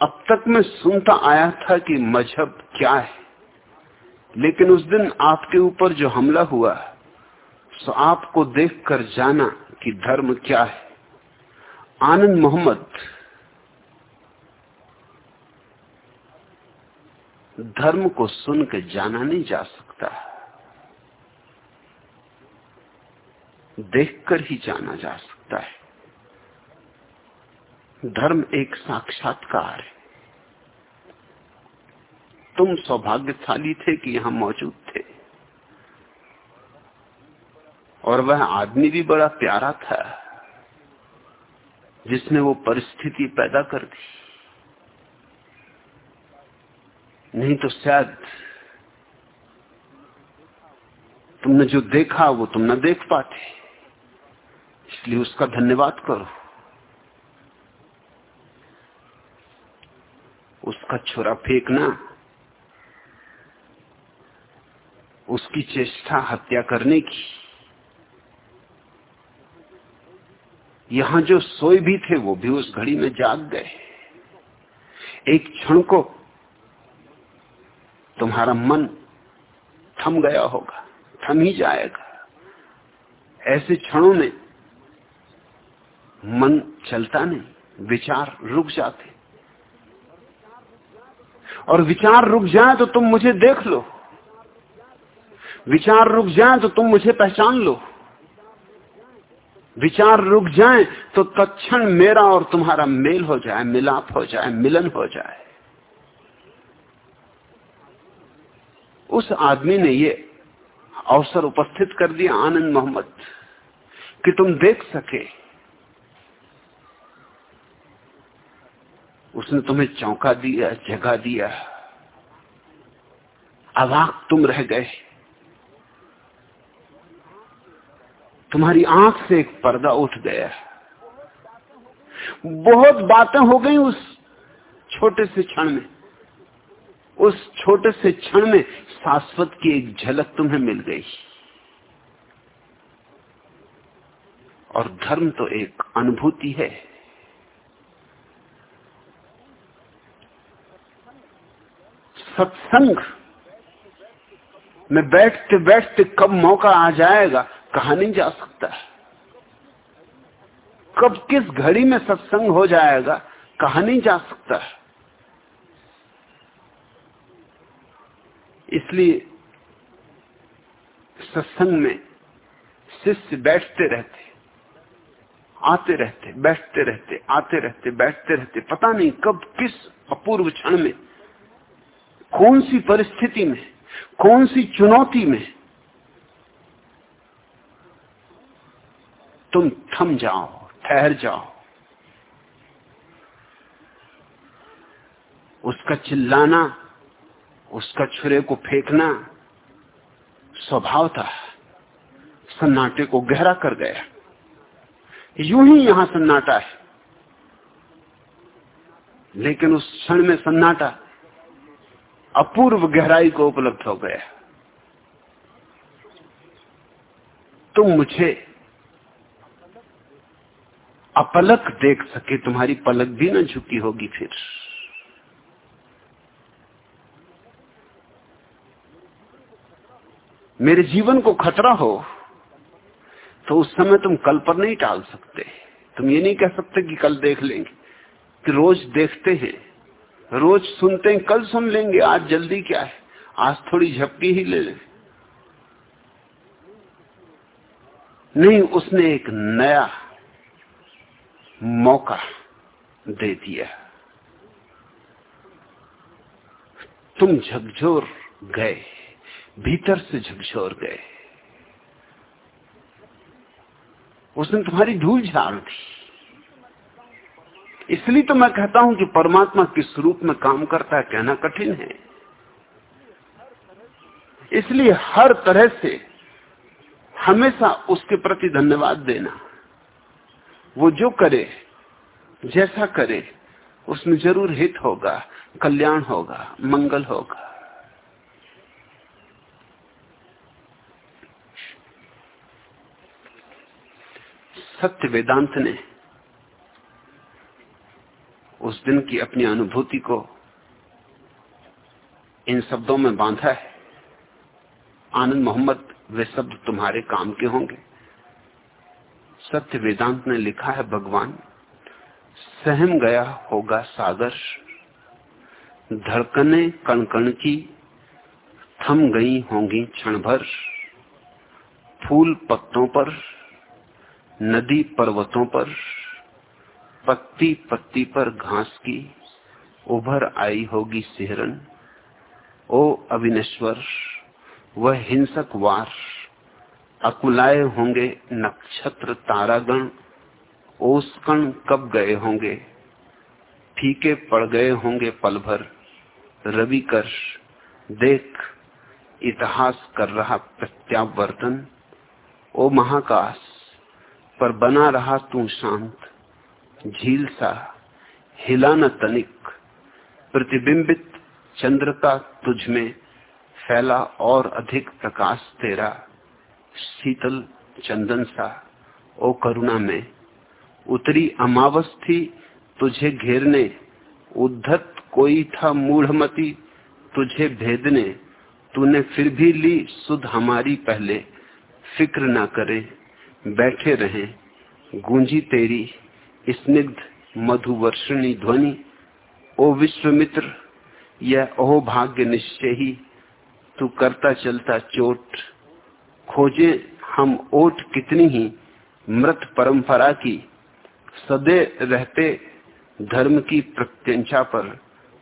अब तक मैं सुनता आया था कि मज़हब क्या है, लेकिन उस दिन आपके ऊपर जो हमला हुआ, सो आपको देखकर जाना कि धर्म क्या है। आनंद मोहम्मद, धर्म को सुन के जाना नहीं जा सकता, देखकर ही जाना जा सकता है। धर्म एक साक्षात्कार है। तुम सौभाग्यशाली थे कि यहाँ मौजूद थे। और वह आदमी भी बड़ा प्यारा था, जिसने वो परिस्थिति पैदा कर दी। नहीं तो शायद तुमने जो देखा, वो तुम न देख पाते। इसलिए उसका धन्यवाद करो। उसका छुरा फेंकना, उसकी चेष्टा हत्या करने की। यहाँ जो सोए भी थे, वो भी उस घड़ी में जाग गए। एक क्षण को तुम्हारा मन थम गया होगा, थम ही जाएगा। ऐसे क्षणों में मन चलता नहीं, विचार रुक जाते। और विचार रुक जाए तो तुम मुझे देख लो। विचार रुक जाए तो तुम मुझे पहचान लो। विचार रुक जाए तो तत्क्षण मेरा और तुम्हारा मेल हो जाए, मिलाप हो जाए, मिलन हो जाए। उस आदमी ने ये अवसर उपस्थित कर दिया, आनंद मोहम्मद, कि तुम देख सके उसने तुम्हें चौंका दिया, जगा दिया। अवाक तुम रह गए। तुम्हारी आँख से एक पर्दा उठ गया। बहुत बातें हो गई उस छोटे से क्षण में। उस छोटे से क्षण में शाश्वत की एक झलक तुम्हें मिल गई। और धर्म तो एक अनुभूति है। सत्संग में बैठते बैठते कब मौका आ जाएगा? कहा नहीं जा सकता। कब किस घड़ी में सत्संग हो जाएगा? कहा नहीं जा सकता। इसलिए सत्संग में शिष्य बैठते रहते, आते रहते, बैठते रहते, आते रहते, बैठते रहते, पता नहीं कब किस अपूर्व क्षण में कौन सी परिस्थिति में कौन सी चुनौती में तुम थम जाओ, ठहर जाओ। उसका चिल्लाना, उसका छुरे को फेंकना स्वभाव था सन्नाटे को गहरा कर गया। यूँ ही यहाँ सन्नाटा है। लेकिन उस क्षण में सन्नाटा अपूर्व गहराई को उपलब्ध हो गया। तुम मुझे अपलक देख सके, तुम्हारी पलक भी ना झुकी होगी फिर। मेरे जीवन को खतरा हो तो उस समय तुम कल पर नहीं टाल सकते। तुम ये नहीं कह सकते कि कल देख लेंगे, कि रोज देखते हैं। रोज सुनते हैं, कल सुन लेंगे, आज जल्दी क्या है? आज थोड़ी झपकी ही ले लें। नहीं, उसने एक नया मौका दे दिया। तुम झकझोर गए, भीतर से झकझोर गए। उसने तुम्हारी धूल झाड़ दी। इसलिए तो मैं कहता हूँ कि परमात्मा किस रूप में काम करता है, कहना कठिन है। इसलिए हर तरह से हमेशा उसके प्रति धन्यवाद देना। वो जो करे, जैसा करे, उसमें ज़रूर हित होगा, कल्याण होगा, मंगल होगा। सत्य वेदांत ने उस दिन की अपनी अनुभूति को इन शब्दों में बांधा है। आनंद मोहम्मद, वे शब्द तुम्हारे काम के होंगे। सत्य वेदांत ने लिखा है, भगवान, सहम गया होगा सागर। धड़कने कण कण की थम गई होंगी क्षण भर फूल पत्तों पर, नदी पर्वतों पर। पत्ती पत्ती पर घास की उभर आई होगी सिहरन। ओ अविनेश्वर, वह हिंसक वार, अकुलाए होंगे नक्षत्र तारागण, ओस कण कब गए होंगे? फीके पड़ गए होंगे पल भर रवि कर देख, इतिहास कर रहा प्रत्यावर्तन। ओ महाकाश, पर बना रहा तू शांत। झील सा हिला न तनिक, प्रतिबिंबित चंद्र का तुझ में फैला और अधिक प्रकाश तेरा, शीतल चंदन सा, ओ करुणा में, उतरी अमावस थी तुझे घेरने, उद्धत कोई था मूढ़मती तुझे भेदने, तूने फिर भी ली सुध हमारी पहले, फ़िक्र ना करे, बैठे रहे, गूंजी तेरी स्निग्ध मधुवर्षणी ध्वनि, ओ विश्वमित्र, यह ओह भाग्य निश्चय ही, तू करता चलता चोट। खोजे हम ओट कितनी ही, मृत परंपरा की। सदे रहते धर्म की प्रत्यंचा पर,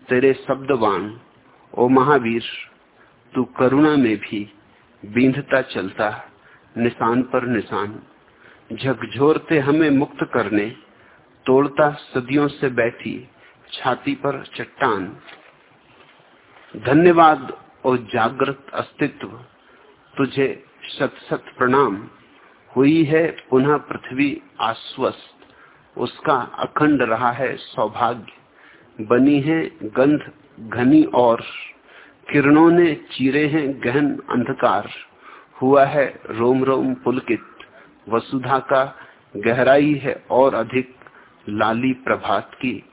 तेरे शब्दवान, ओ महावीर, तू करुणा में भी, बींधता चलता, निशान पर निशान। झकझोरते हमें मुक्त करने तोड़ता सदियों से बैठी छाती पर चट्टान। धन्यवाद और जागृत अस्तित्व, तुझे सत सत प्रणाम। हुई है पुनः पृथ्वी आश्वस्त, उसका अखंड रहा है सौभाग्य। बनी है गंध घनी और, किरणों ने चीरे हैं गहन अंधकार। हुआ है रोम रोम पुलकित, वसुधा का गहराई है और अधिक। लाली प्रभात की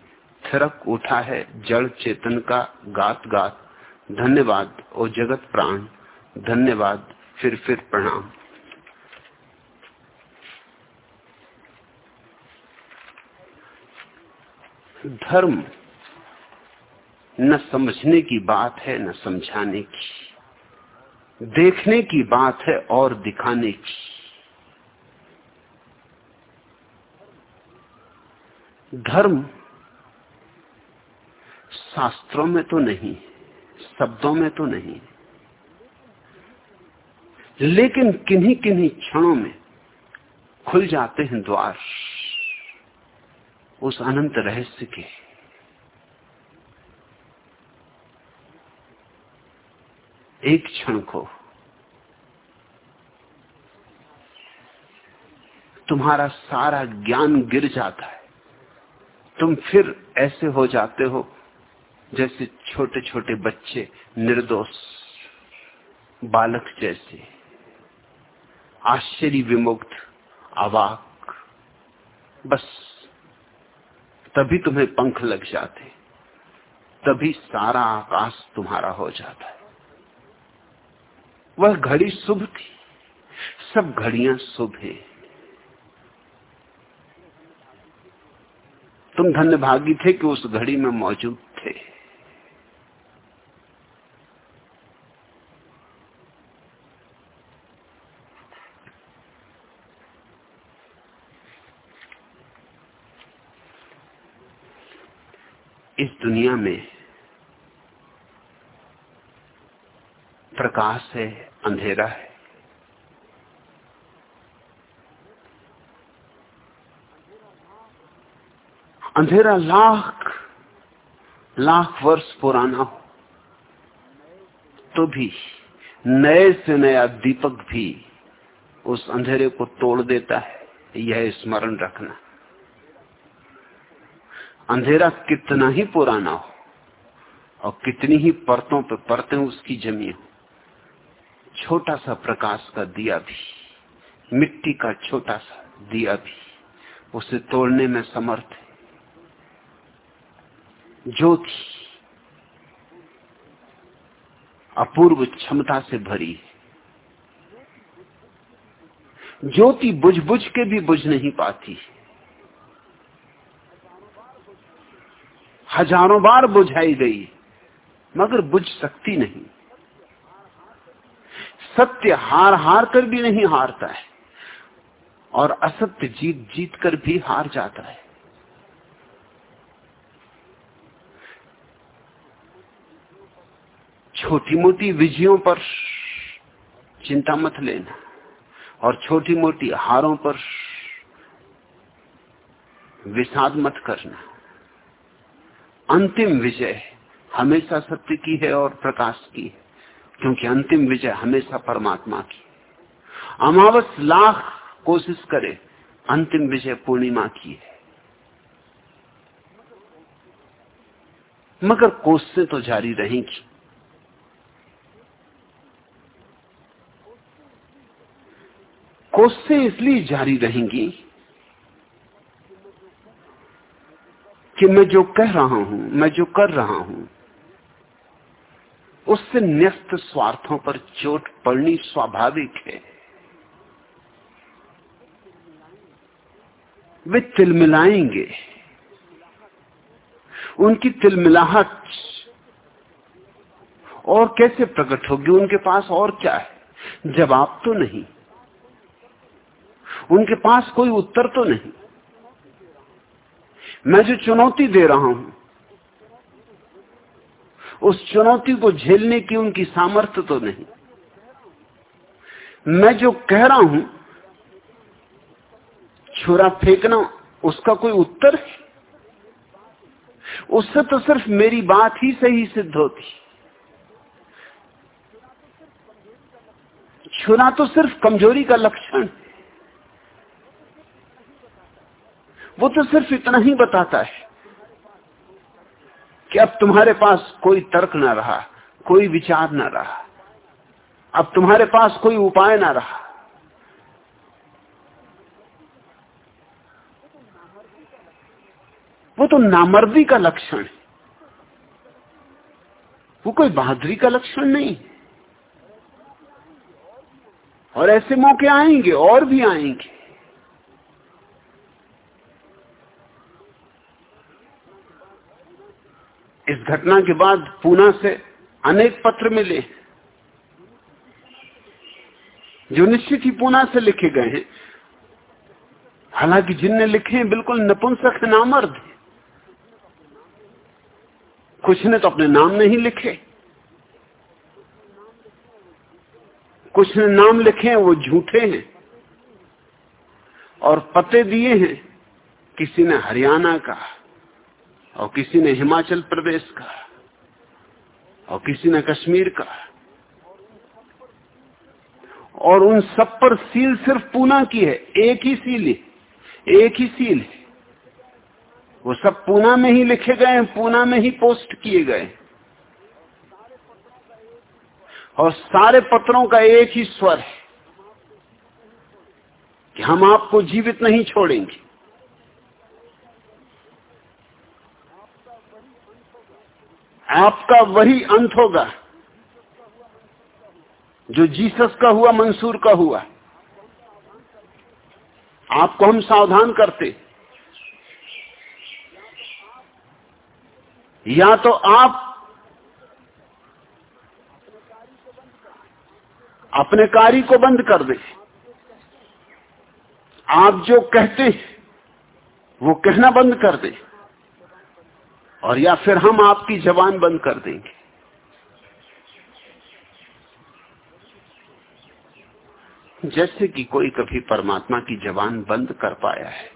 थिरक उठा है जड़ चेतन का गात गात। धन्यवाद, ओ जगत प्राण। धन्यवाद, फिर फिर प्रणाम। धर्म न समझने की बात है, न समझाने की। देखने की बात है और दिखाने की। धर्म शास्त्रों में तो नहीं, शब्दों में तो नहीं, लेकिन किन्हीं किन्हीं क्षणों में खुल जाते हैं द्वार उस अनंत रहस्य के। एक क्षण को तुम्हारा सारा ज्ञान गिर जाता है। तुम फिर ऐसे हो जाते हो जैसे छोटे छोटे बच्चे, निर्दोष, बालक जैसे। आश्चर्य विमुक्त, अवाक। बस, तभी तुम्हें पंख लग जाते, तभी सारा आकाश तुम्हारा हो जाता है। वह घड़ी शुभ थी, सब घड़ियाँ शुभ हैं। तुम धन्य भागी थे कि उस घड़ी में मौजूद थे। इस दुनिया में प्रकाश है, अंधेरा है। अंधेरा लाख लाख वर्ष पुराना हो। तो भी, नए से नया दीपक भी उस अंधेरे को तोड़ देता है, यह स्मरण रखना। अंधेरा कितना ही पुराना हो, और कितनी ही परतों पर परतें उसकी जमी हो, छोटा सा प्रकाश का दिया भी, मिट्टी का छोटा सा दिया भी, उसे तोड़ने में समर्थ है। ज्योति अपूर्व क्षमता से भरी है। ज्योति बुझ बुझ के भी बुझ नहीं पाती हज़ारों बार बुझाई गई मगर बुझ सकती नहीं। सत्य हार हार कर भी नहीं हारता है, और असत्य जीत जीत कर भी हार जाता है। छोटी मोटी विजयों पर चिंता मत लेना और छोटी मोटी हारों पर विषाद मत करना। अंतिम विजय हमेशा सत्य की है और प्रकाश की है, क्योंकि अंतिम विजय हमेशा परमात्मा की अमावस लाख कोशिश करे, अंतिम विजय पूर्णिमा की है। मगर कोशिशें तो जारी रहेंगी। कोशिशें इसलिए जारी रहेंगी कि मैं जो कह रहा हूँ, मैं जो कर रहा हूँ, उससे न्यस्त स्वार्थों पर चोट पड़नी स्वाभाविक है। वे तिलमिलाएँगे। उनकी तिलमिलाहट और कैसे प्रकट होगी? उनके पास और क्या है? जवाब तो नहीं। उनके पास कोई उत्तर तो नहीं। मैं जो चुनौती दे रहा हूँ, उस चुनौती को झेलने की उनकी सामर्थ्य तो नहीं। मैं जो कह रहा हूँ, छुरा फेंकना उसका कोई उत्तर है? उससे तो सिर्फ़ मेरी बात ही सही सिद्ध होती। छुरा तो सिर्फ़ कमज़ोरी का लक्षण है। वो तो सिर्फ़ इतना ही बताता है कि अब तुम्हारे पास कोई तर्क ना रहा, कोई विचार ना रहा, अब तुम्हारे पास कोई उपाय ना रहा। वो तो नामर्दी का लक्षण है। वो कोई बहादुरी का लक्षण नहीं। और ऐसे मौके आएँगे, और भी आएँगे। इस घटना के बाद पूना से अनेक पत्र मिले जो निश्चित ही पूना से लिखे गए हैं। हालाँकि जिनने लिखे हैं, बिल्कुल नपुंसक नामर्द कुछ ने तो अपने नाम नहीं लिखे। कुछ ने नाम लिखे हैं, वो झूठे हैं। और पते दिए हैं, किसी ने हरियाणा का और किसी ने हिमाचल प्रदेश का, और किसी ने कश्मीर का, और उन सब पर सील सिर्फ़ पूना की है, एक ही सील है, एक ही सील है। वो सब पूना में ही लिखे गए हैं, पूना में ही पोस्ट किए गए और सारे पत्रों का एक ही स्वर है कि हम आपको जीवित नहीं छोड़ेंगे। आपका वही अंत होगा। जो जीसस का हुआ, मंसूर का हुआ। आपको हम सावधान करते। या तो आप अपने कार्य को बंद कर दें। आप जो कहते हैं, वो कहना बंद कर दें। और या फिर हम आपकी जबान बंद कर देंगे। जैसे कि कोई कभी परमात्मा की जबान बंद कर पाया है।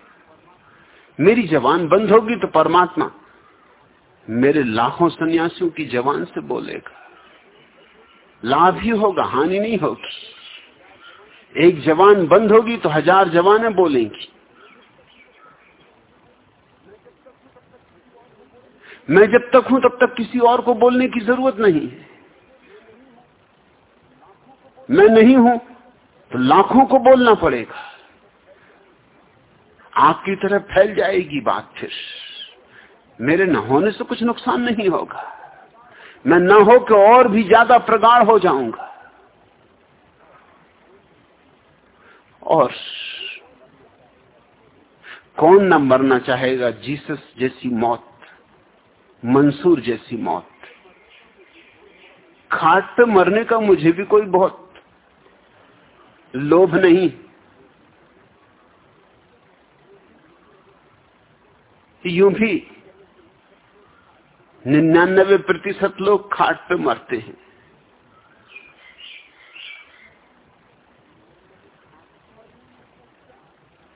मेरी जबान बंद होगी तो परमात्मा मेरे लाखों सन्यासियों की जबान से बोलेगा। लाभ ही होगा, हानि नहीं होगी। एक जवान बंद होगी तो हज़ार जवानें बोलेंगी। मैं जब तक हूँ, तब तक किसी और को बोलने की ज़रूरत नहीं है। मैं नहीं हूँ तो लाखों को बोलना पड़ेगा। आपकी तरह फैल जाएगी बात फिर। मेरे न होने से कुछ नुकसान नहीं होगा। मैं न हो के और भी ज़्यादा प्रगाढ़ हो जाऊँगा। और कौन न मरना चाहेगा? जीसस जैसी मौत मंसूर जैसी मौत। खाट पे मरने का मुझे भी कोई बहुत लोभ नहीं। यूँ भी निन्यानबे प्रतिशत लोग खाट पे मरते हैं।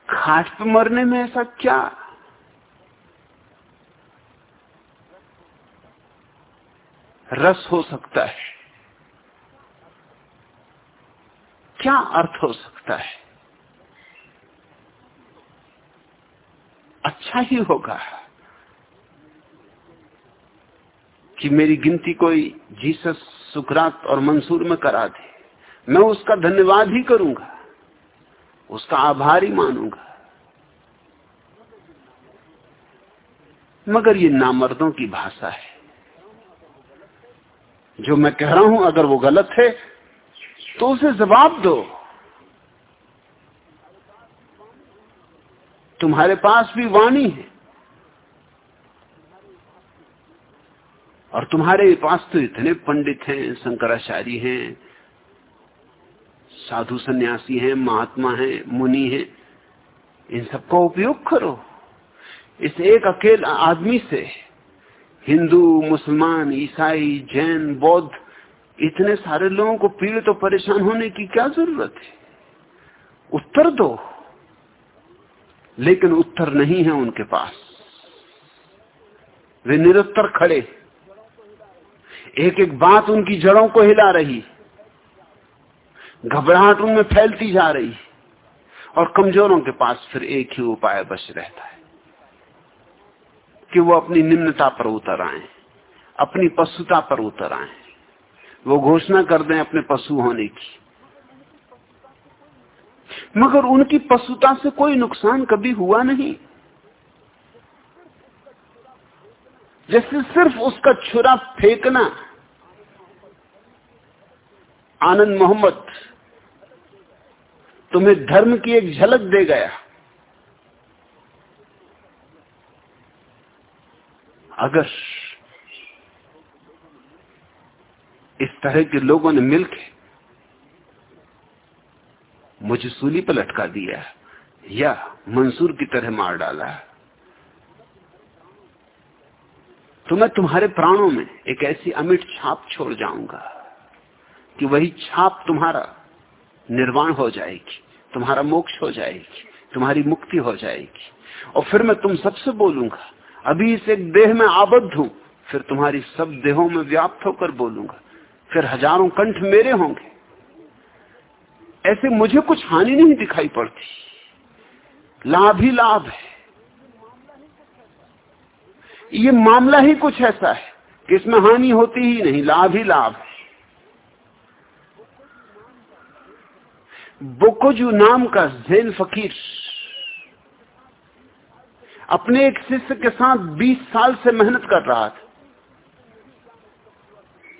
खाट पे मरने में ऐसा क्या रस हो सकता है। क्या अर्थ हो सकता है? अच्छा ही होगा कि मेरी गिनती कोई जीसस, सुकरात और मंसूर में करा दे। मैं उसका धन्यवाद ही करूँगा। उसका आभार ही मानूँगा। मगर ये नामर्दों की भाषा है। जो मैं कह रहा हूँ अगर वो गलत है तो उसे जवाब दो। तुम्हारे पास भी वाणी है। और तुम्हारे पास तो इतने पंडित हैं, शंकराचार्य हैं, साधु सन्यासी हैं, महात्मा हैं, मुनि हैं, इन सबका उपयोग करो। इस एक अकेला आदमी से हिंदू, मुसलमान, ईसाई, जैन, बौद्ध, इतने सारे लोगों को पीड़ित तो परेशान होने की क्या ज़रूरत है? उत्तर दो, लेकिन उत्तर नहीं है उनके पास। वे निरुत्तर खड़े एक एक बात उनकी जड़ों को हिला रही घबराहट उनमें फैलती जा रही और कमजोरों के पास फिर एक ही उपाय बच रहता है। कि वो अपनी निम्नता पर उतर आए, अपनी पशुता पर उतर आए। वो घोषणा कर दें अपने पशु होने की। मगर उनकी पशुता से कोई नुकसान कभी हुआ नहीं। जैसे सिर्फ़ उसका छुरा फेंकना। आनंद मोहम्मद तुम्हें धर्म की एक झलक दे गया। अगर इस तरह के लोगों ने मिलकर मुझे सूली पर लटका दिया या मंसूर की तरह मार डाला तो मैं तुम्हारे प्राणों में एक ऐसी अमिट छाप छोड़ जाऊँगा कि वही छाप तुम्हारा निर्वाण हो जाएगी, तुम्हारा मोक्ष हो जाएगी, तुम्हारी मुक्ति हो जाएगी। और फिर मैं तुम सबसे बोलूँगा अभी इस एक देह में आबद्ध हूँ, फिर तुम्हारी सब देहों में व्याप्त होकर बोलूँगा। फिर हज़ारों कंठ मेरे होंगे। ऐसे मुझे कुछ हानि नहीं दिखाई पड़ती। लाभ ही लाभ है। ये मामला ही कुछ ऐसा है कि इसमें हानि होती ही नहीं, लाभ ही लाभ है। बोकोजू नाम का जैन फकीर अपने एक शिष्य के साथ 20 साल से मेहनत कर रहा था।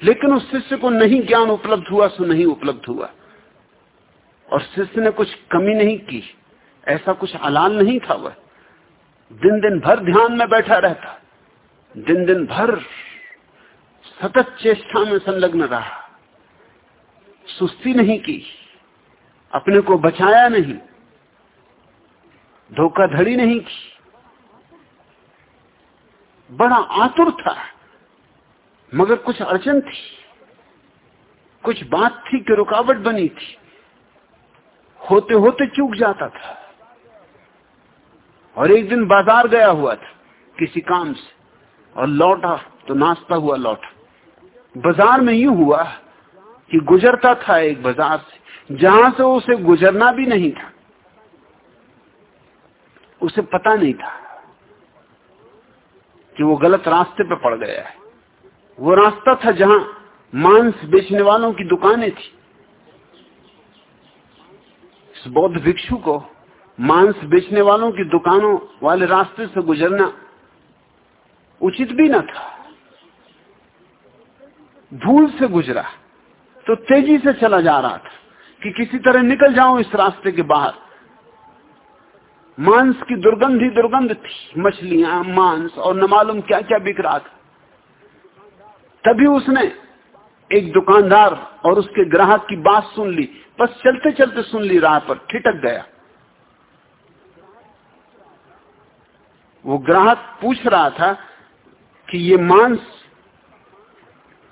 लेकिन उस शिष्य को नहीं ज्ञान उपलब्ध हुआ, सो नहीं उपलब्ध हुआ। और शिष्य ने कुछ कमी नहीं की, ऐसा कुछ अलाल नहीं था वह। दिन दिन भर ध्यान में बैठा रहता दिन दिन भर सतत चेष्टा में संलग्न रहा। सुस्ती नहीं की, अपने को बचाया नहीं, धोखाधड़ी नहीं की। बड़ा आतुर था। मगर कुछ अड़चन थी। कुछ बात थी कि रुकावट बनी थी। होते होते चूक जाता था। और एक दिन बाज़ार गया हुआ था किसी काम से और लौटा तो नाश्ता हुआ लौटा। बाज़ार में यूँ हुआ कि गुजरता था एक बाज़ार से, जहाँ से उसे गुजरना भी नहीं था। उसे पता नहीं था कि वो गलत रास्ते पे पड़ गया है। वो रास्ता था जहाँ मांस बेचने वालों की दुकानें थी। इस बौद्ध भिक्षु को मांस बेचने वालों की दुकानों वाले रास्ते से गुजरना उचित भी न था। भूल से गुजरा तो तेज़ी से चला जा रहा था कि किसी तरह निकल जाऊँ इस रास्ते के बाहर। मांस की दुर्गंध ही दुर्गंध थी। मछलियाँ, मांस और न मालूम क्या क्या बिक रहा था। तभी उसने एक दुकानदार और उसके ग्राहक की बात सुन ली। बस चलते चलते सुन ली राह पर ठिटक गया। वो ग्राहक पूछ रहा था कि ये मांस,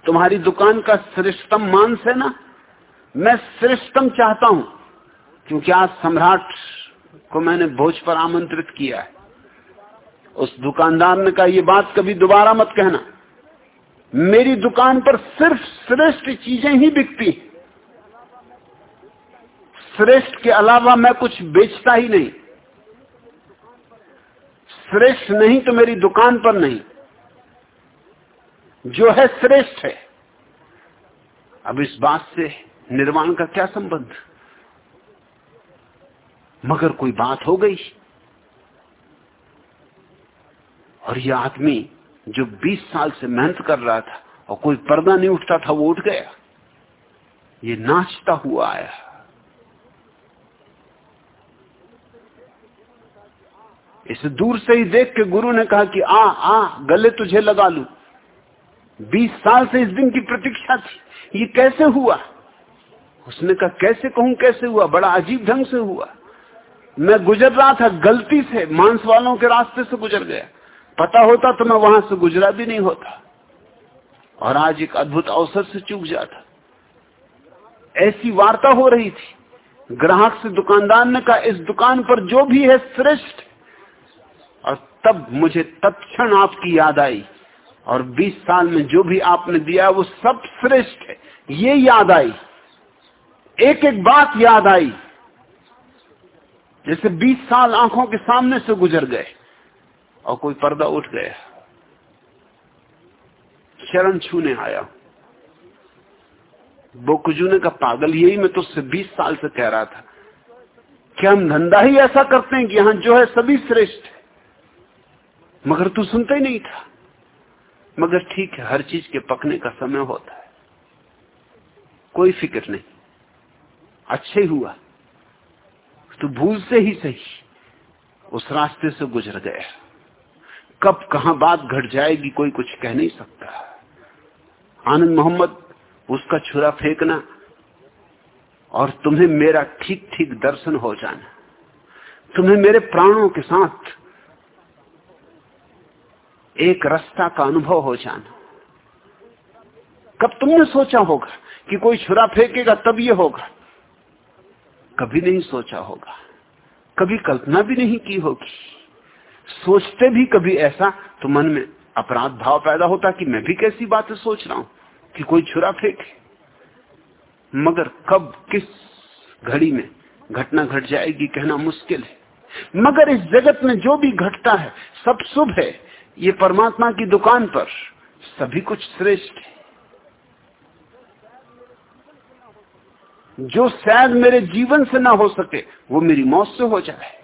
तुम्हारी दुकान का श्रेष्ठतम मांस है ना? मैं श्रेष्ठतम चाहता हूँ, क्योंकि आज सम्राट को मैंने भोज पर आमंत्रित किया है। उस दुकानदार ने कहा यह बात कभी दोबारा मत कहना। मेरी दुकान पर सिर्फ़ श्रेष्ठ चीज़ें ही बिकती श्रेष्ठ के अलावा मैं कुछ बेचता ही नहीं। श्रेष्ठ नहीं तो मेरी दुकान पर नहीं। जो है श्रेष्ठ है। अब इस बात से निर्माण का क्या संबंध? मगर कोई बात हो गई? और यह आदमी जो 20 साल से मेहनत कर रहा था और कोई पर्दा नहीं उठता था, वो उठ गया। ये नाचता हुआ आया। इसे दूर से ही देख के गुरु ने कहा कि आ आ, गले तुझे लगा लू। बीस साल से इस दिन की प्रतीक्षा थी। ये कैसे हुआ? उसने कहा, कैसे कहूँ, कैसे हुआ? बड़ा अजीब ढंग से हुआ। मैं गुजर रहा था गलती से, मांस वालों के रास्ते से गुजर गया। पता होता तो मैं वहाँ से गुजरा भी नहीं होता। और आज एक अद्भुत अवसर से चूक जाता। ऐसी वार्ता हो रही थी। ग्राहक से दुकानदार ने कहा, इस दुकान पर जो भी है श्रेष्ठ। और तब मुझे तत्क्षण आपकी याद आई। और 20 साल में जो भी आपने दिया, वो सब श्रेष्ठ है। ये याद आई। एक एक बात याद आई। जैसे 20 साल आँखों के सामने से गुजर गए और कोई पर्दा उठ गया। शरण छूने आया। बोकुजू ने का पागल, यही मैं तुझसे 20 साल से कह रहा था। कि हम धंधा ही ऐसा करते हैं कि यहाँ जो है सभी श्रेष्ठ है? मगर तू सुनता ही नहीं था। मगर ठीक है, हर चीज़ के पकने का समय होता है। कोई फ़िक्र नहीं। अच्छे हुआ। तो भूल से ही सही। उस रास्ते से गुजर गया कब कहा बात घट जाएगी कोई कुछ कह नहीं सकता। आनंद मोहम्मद, उसका छुरा फेंकना और तुम्हें मेरा ठीक ठीक दर्शन हो जाना। तुम्हें मेरे प्राणों के साथ एक रास्ता का अनुभव हो जाना। कब तुमने सोचा होगा कि कोई छुरा फेंकेगा तब ये होगा। कभी नहीं सोचा होगा, कभी कल्पना भी नहीं की होगी। सोचते भी कभी ऐसा तो मन में अपराध भाव पैदा होता कि मैं भी कैसी बातें सोच रहा हूँ कि कोई छुरा फेंके। मगर कब, किस घड़ी में घटना घट जाएगी कहना मुश्किल है। मगर इस जगत में जो भी घटता है, सब शुभ है। ये परमात्मा की दुकान पर सभी कुछ श्रेष्ठ है। जो शायद मेरे जीवन से ना हो सके, वो मेरी मौत से हो जाए।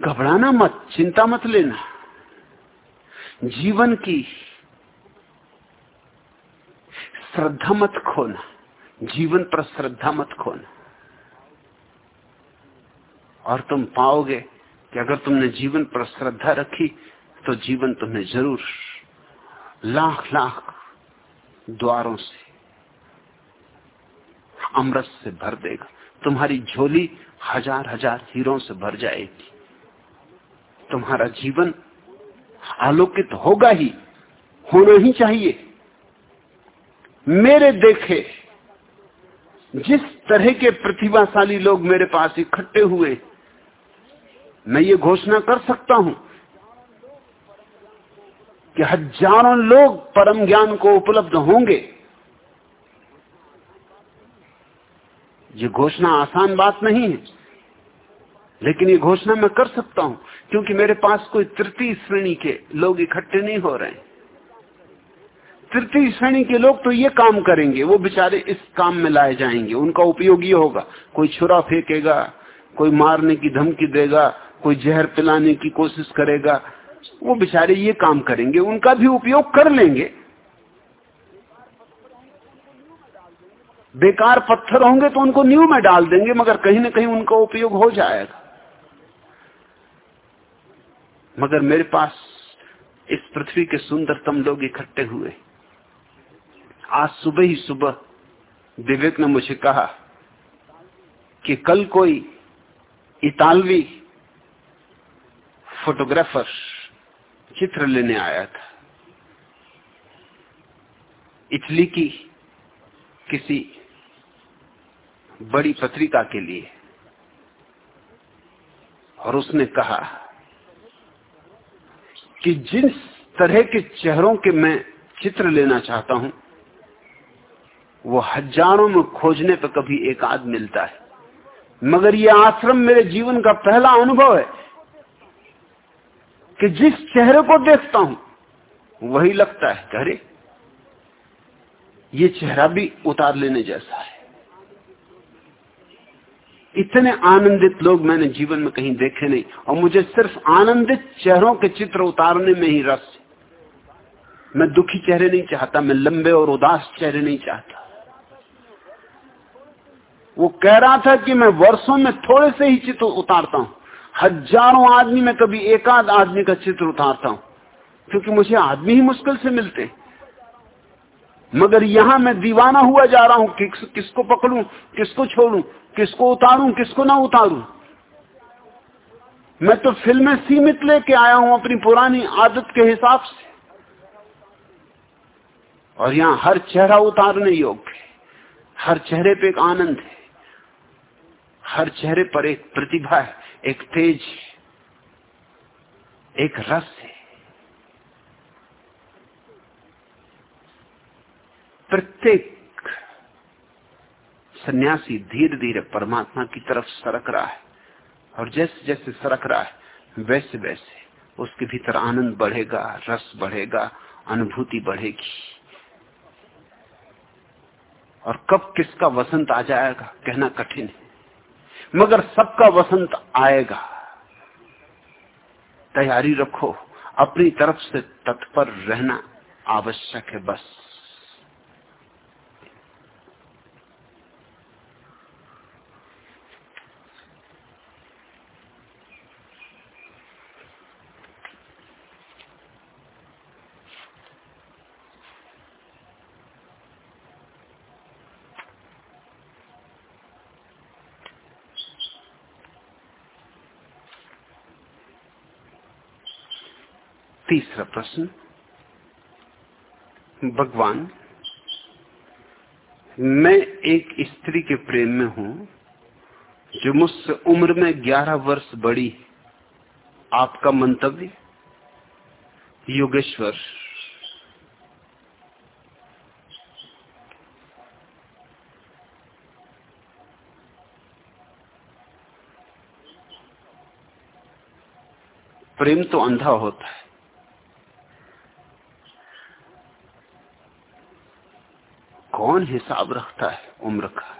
घबराना मत, चिंता मत लेना। जीवन की श्रद्धा मत खोना, जीवन पर श्रद्धा मत खोना। और तुम पाओगे कि अगर तुमने जीवन पर श्रद्धा रखी तो जीवन तुम्हें ज़रूर लाख लाख द्वारों से अमृत से भर देगा। तुम्हारी झोली हज़ार हज़ार हीरों से भर जाएगी। तुम्हारा जीवन आलोकित होगा ही, होना ही चाहिए। मेरे देखे, जिस तरह के प्रतिभाशाली लोग मेरे पास इकट्ठे हुए, मैं ये घोषणा कर सकता हूँ कि हज़ारों लोग परम ज्ञान को उपलब्ध होंगे। ये घोषणा आसान बात नहीं है। लेकिन ये घोषणा मैं कर सकता हूँ, क्योंकि मेरे पास कोई तृतीय श्रेणी के लोग इकट्ठे नहीं हो रहे तृतीय श्रेणी के लोग तो ये काम करेंगे, वो बेचारे इस काम में लाए जाएँगे, उनका उपयोग ये होगा। कोई छुरा फेंकेगा, कोई मारने की धमकी देगा, कोई जहर पिलाने की कोशिश करेगा, वो बेचारे ये काम करेंगे, उनका भी उपयोग कर लेंगे। बेकार पत्थर होंगे तो उनको न्यू में डाल देंगे, मगर कहीं ना कहीं उनका उपयोग हो जाएगा। मगर मेरे पास इस पृथ्वी के सुंदरतम लोग इकट्ठे हुए। आज सुबह ही सुबह विवेक ने मुझे कहा कि कल कोई इतालवी फोटोग्राफर चित्र लेने आया था। इटली की किसी बड़ी पत्रिका के लिए। और उसने कहा कि जिस तरह के चेहरों के मैं चित्र लेना चाहता हूँ, वो हज़ारों में खोजने पर कभी एक आध मिलता है। मगर ये आश्रम मेरे जीवन का पहला अनुभव है कि जिस चेहरे को देखता हूँ, वही लगता है अरे, ये चेहरा भी उतार लेने जैसा है। इतने आनंदित लोग मैंने जीवन में कहीं देखे नहीं, और मुझे सिर्फ़ आनंदित चेहरों के चित्र उतारने में ही रस मैं दुखी चेहरे नहीं चाहता, मैं लंबे और उदास चेहरे नहीं चाहता। वो कह रहा था कि मैं वर्षों में थोड़े से ही चित्र उतारता हूँ। हज़ारों आदमी में कभी एकाध आदमी का चित्र उतारता हूँ, क्योंकि मुझे आदमी ही मुश्किल से मिलते मगर यहाँ मैं दीवाना हुआ जा रहा हूँ। कि किसको पकड़ू, किसको छोड़ू, किसको उतारू, किसको ना उतारू? मैं तो फ़िल्में सीमित लेके आया हूँ अपनी पुरानी आदत के हिसाब से। और यहाँ हर चेहरा उतारने योग्य हर चेहरे पे एक आनंद है। हर चेहरे पर एक प्रतिभा है, एक तेज एक रस है। प्रत्येक सन्यासी धीरे धीरे परमात्मा की तरफ़ सरक रहा है। और जैसे जैसे सरक रहा है वैसे वैसे उसके भीतर आनंद बढ़ेगा, रस बढ़ेगा, अनुभूति बढ़ेगी। और कब किसका वसंत आ जाएगा, कहना कठिन है। मगर सबका वसंत आएगा। तैयारी रखो, अपनी तरफ़ से तत्पर रहना आवश्यक है बस। तीसरा प्रश्न, भगवान, मैं एक स्त्री के प्रेम में हूँ, जो मुझसे उम्र में ग्यारह वर्ष बड़ी आपका मंतव्य, योगेश्वर। प्रेम तो अंधा होता है। कौन हिसाब रखता है? उम्र का।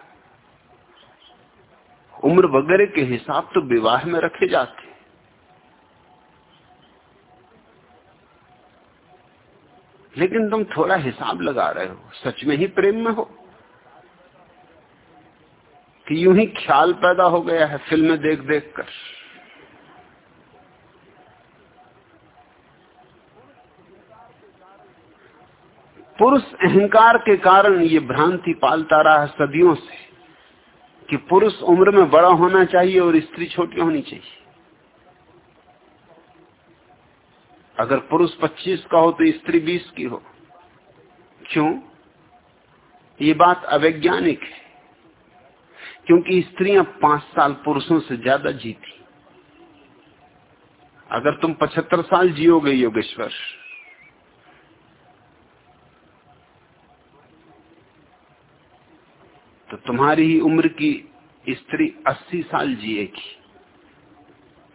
उम्र वगैरह के हिसाब तो विवाह में रखे जाते लेकिन तुम थोड़ा हिसाब लगा रहे हो। सच में ही प्रेम में हो? कि यूँ ही ख्याल पैदा हो गया है फ़िल्में देख देख कर। पुरुष अहंकार के कारण ये भ्रांति पालता रहा सदियों से, कि पुरुष उम्र में बड़ा होना चाहिए और स्त्री छोटी होनी चाहिए। अगर पुरुष 25 का हो तो स्त्री 20 की हो। क्यों? ये बात अवैज्ञानिक है, क्योंकि स्त्रियाँ पाँच साल पुरुषों से ज़्यादा जीती। अगर तुम पचहत्तर साल जियोगे योगेश्वर तो तुम्हारी ही उम्र की स्त्री 80 साल जिएगी।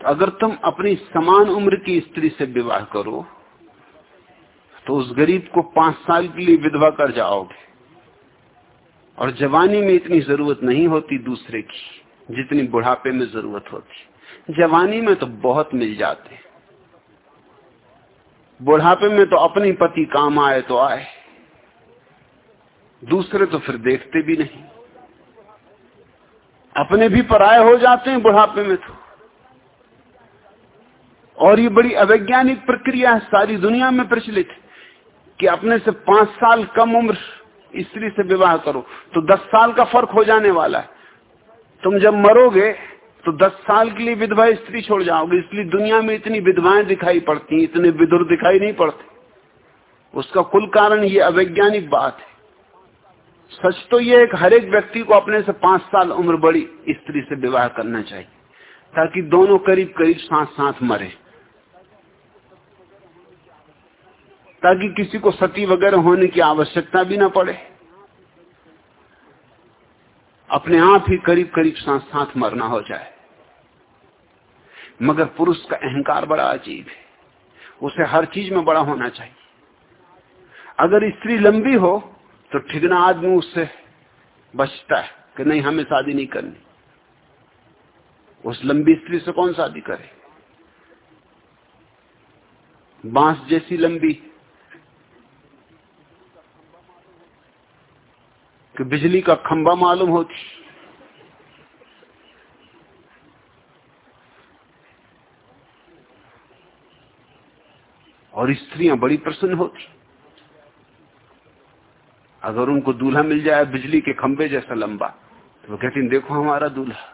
तो अगर तुम अपनी समान उम्र की स्त्री से विवाह करो तो उस गरीब को पाँच साल के लिए विधवा कर जाओगे। और जवानी में इतनी ज़रूरत नहीं होती दूसरे की, जितनी बुढ़ापे में ज़रूरत होती। जवानी में तो बहुत मिल जाते। बुढ़ापे में तो अपनी पति काम आए तो आए। दूसरे तो फिर देखते भी नहीं। अपने भी पराये हो जाते हैं, बुढ़ापे में तो। और ये बड़ी अवैज्ञानिक प्रक्रिया है, सारी दुनिया में प्रचलित कि अपने से पाँच साल कम उम्र स्त्री से विवाह करो तो दस साल का फ़र्क हो जाने वाला है। तुम जब मरोगे तो दस साल के लिए विधवा स्त्री छोड़ जाओगे, इसलिए दुनिया में इतनी विधवाएँ दिखाई पड़ती इतने विदुर दिखाई नहीं पड़ते। उसका कुल कारण ये अवैज्ञानिक बात है। सच तो ये एक हर एक व्यक्ति को अपने से पाँच साल उम्र बड़ी स्त्री से विवाह करना चाहिए, ताकि दोनों करीब करीब साथ साथ मरे। ताकि किसी को सती वगैरह होने की आवश्यकता भी ना पड़े। अपने आप ही करीब करीब साथ साथ मरना हो जाए। मगर पुरुष का अहंकार बड़ा अजीब है। उसे हर चीज़ में बड़ा होना चाहिए। अगर स्त्री लंबी हो तो ठिकना आदमी उससे बचता है कि नहीं, हमें शादी नहीं करनी। उस लंबी स्त्री से कौन शादी करे? बाँस जैसी लंबी कि बिजली का खंबा मालूम होती। और स्त्रियाँ बड़ी प्रसन्न होती। अगर उनको दूल्हा मिल जाए बिजली के खंबे जैसा लंबा तो वो कहती देखो हमारा दूल्हा,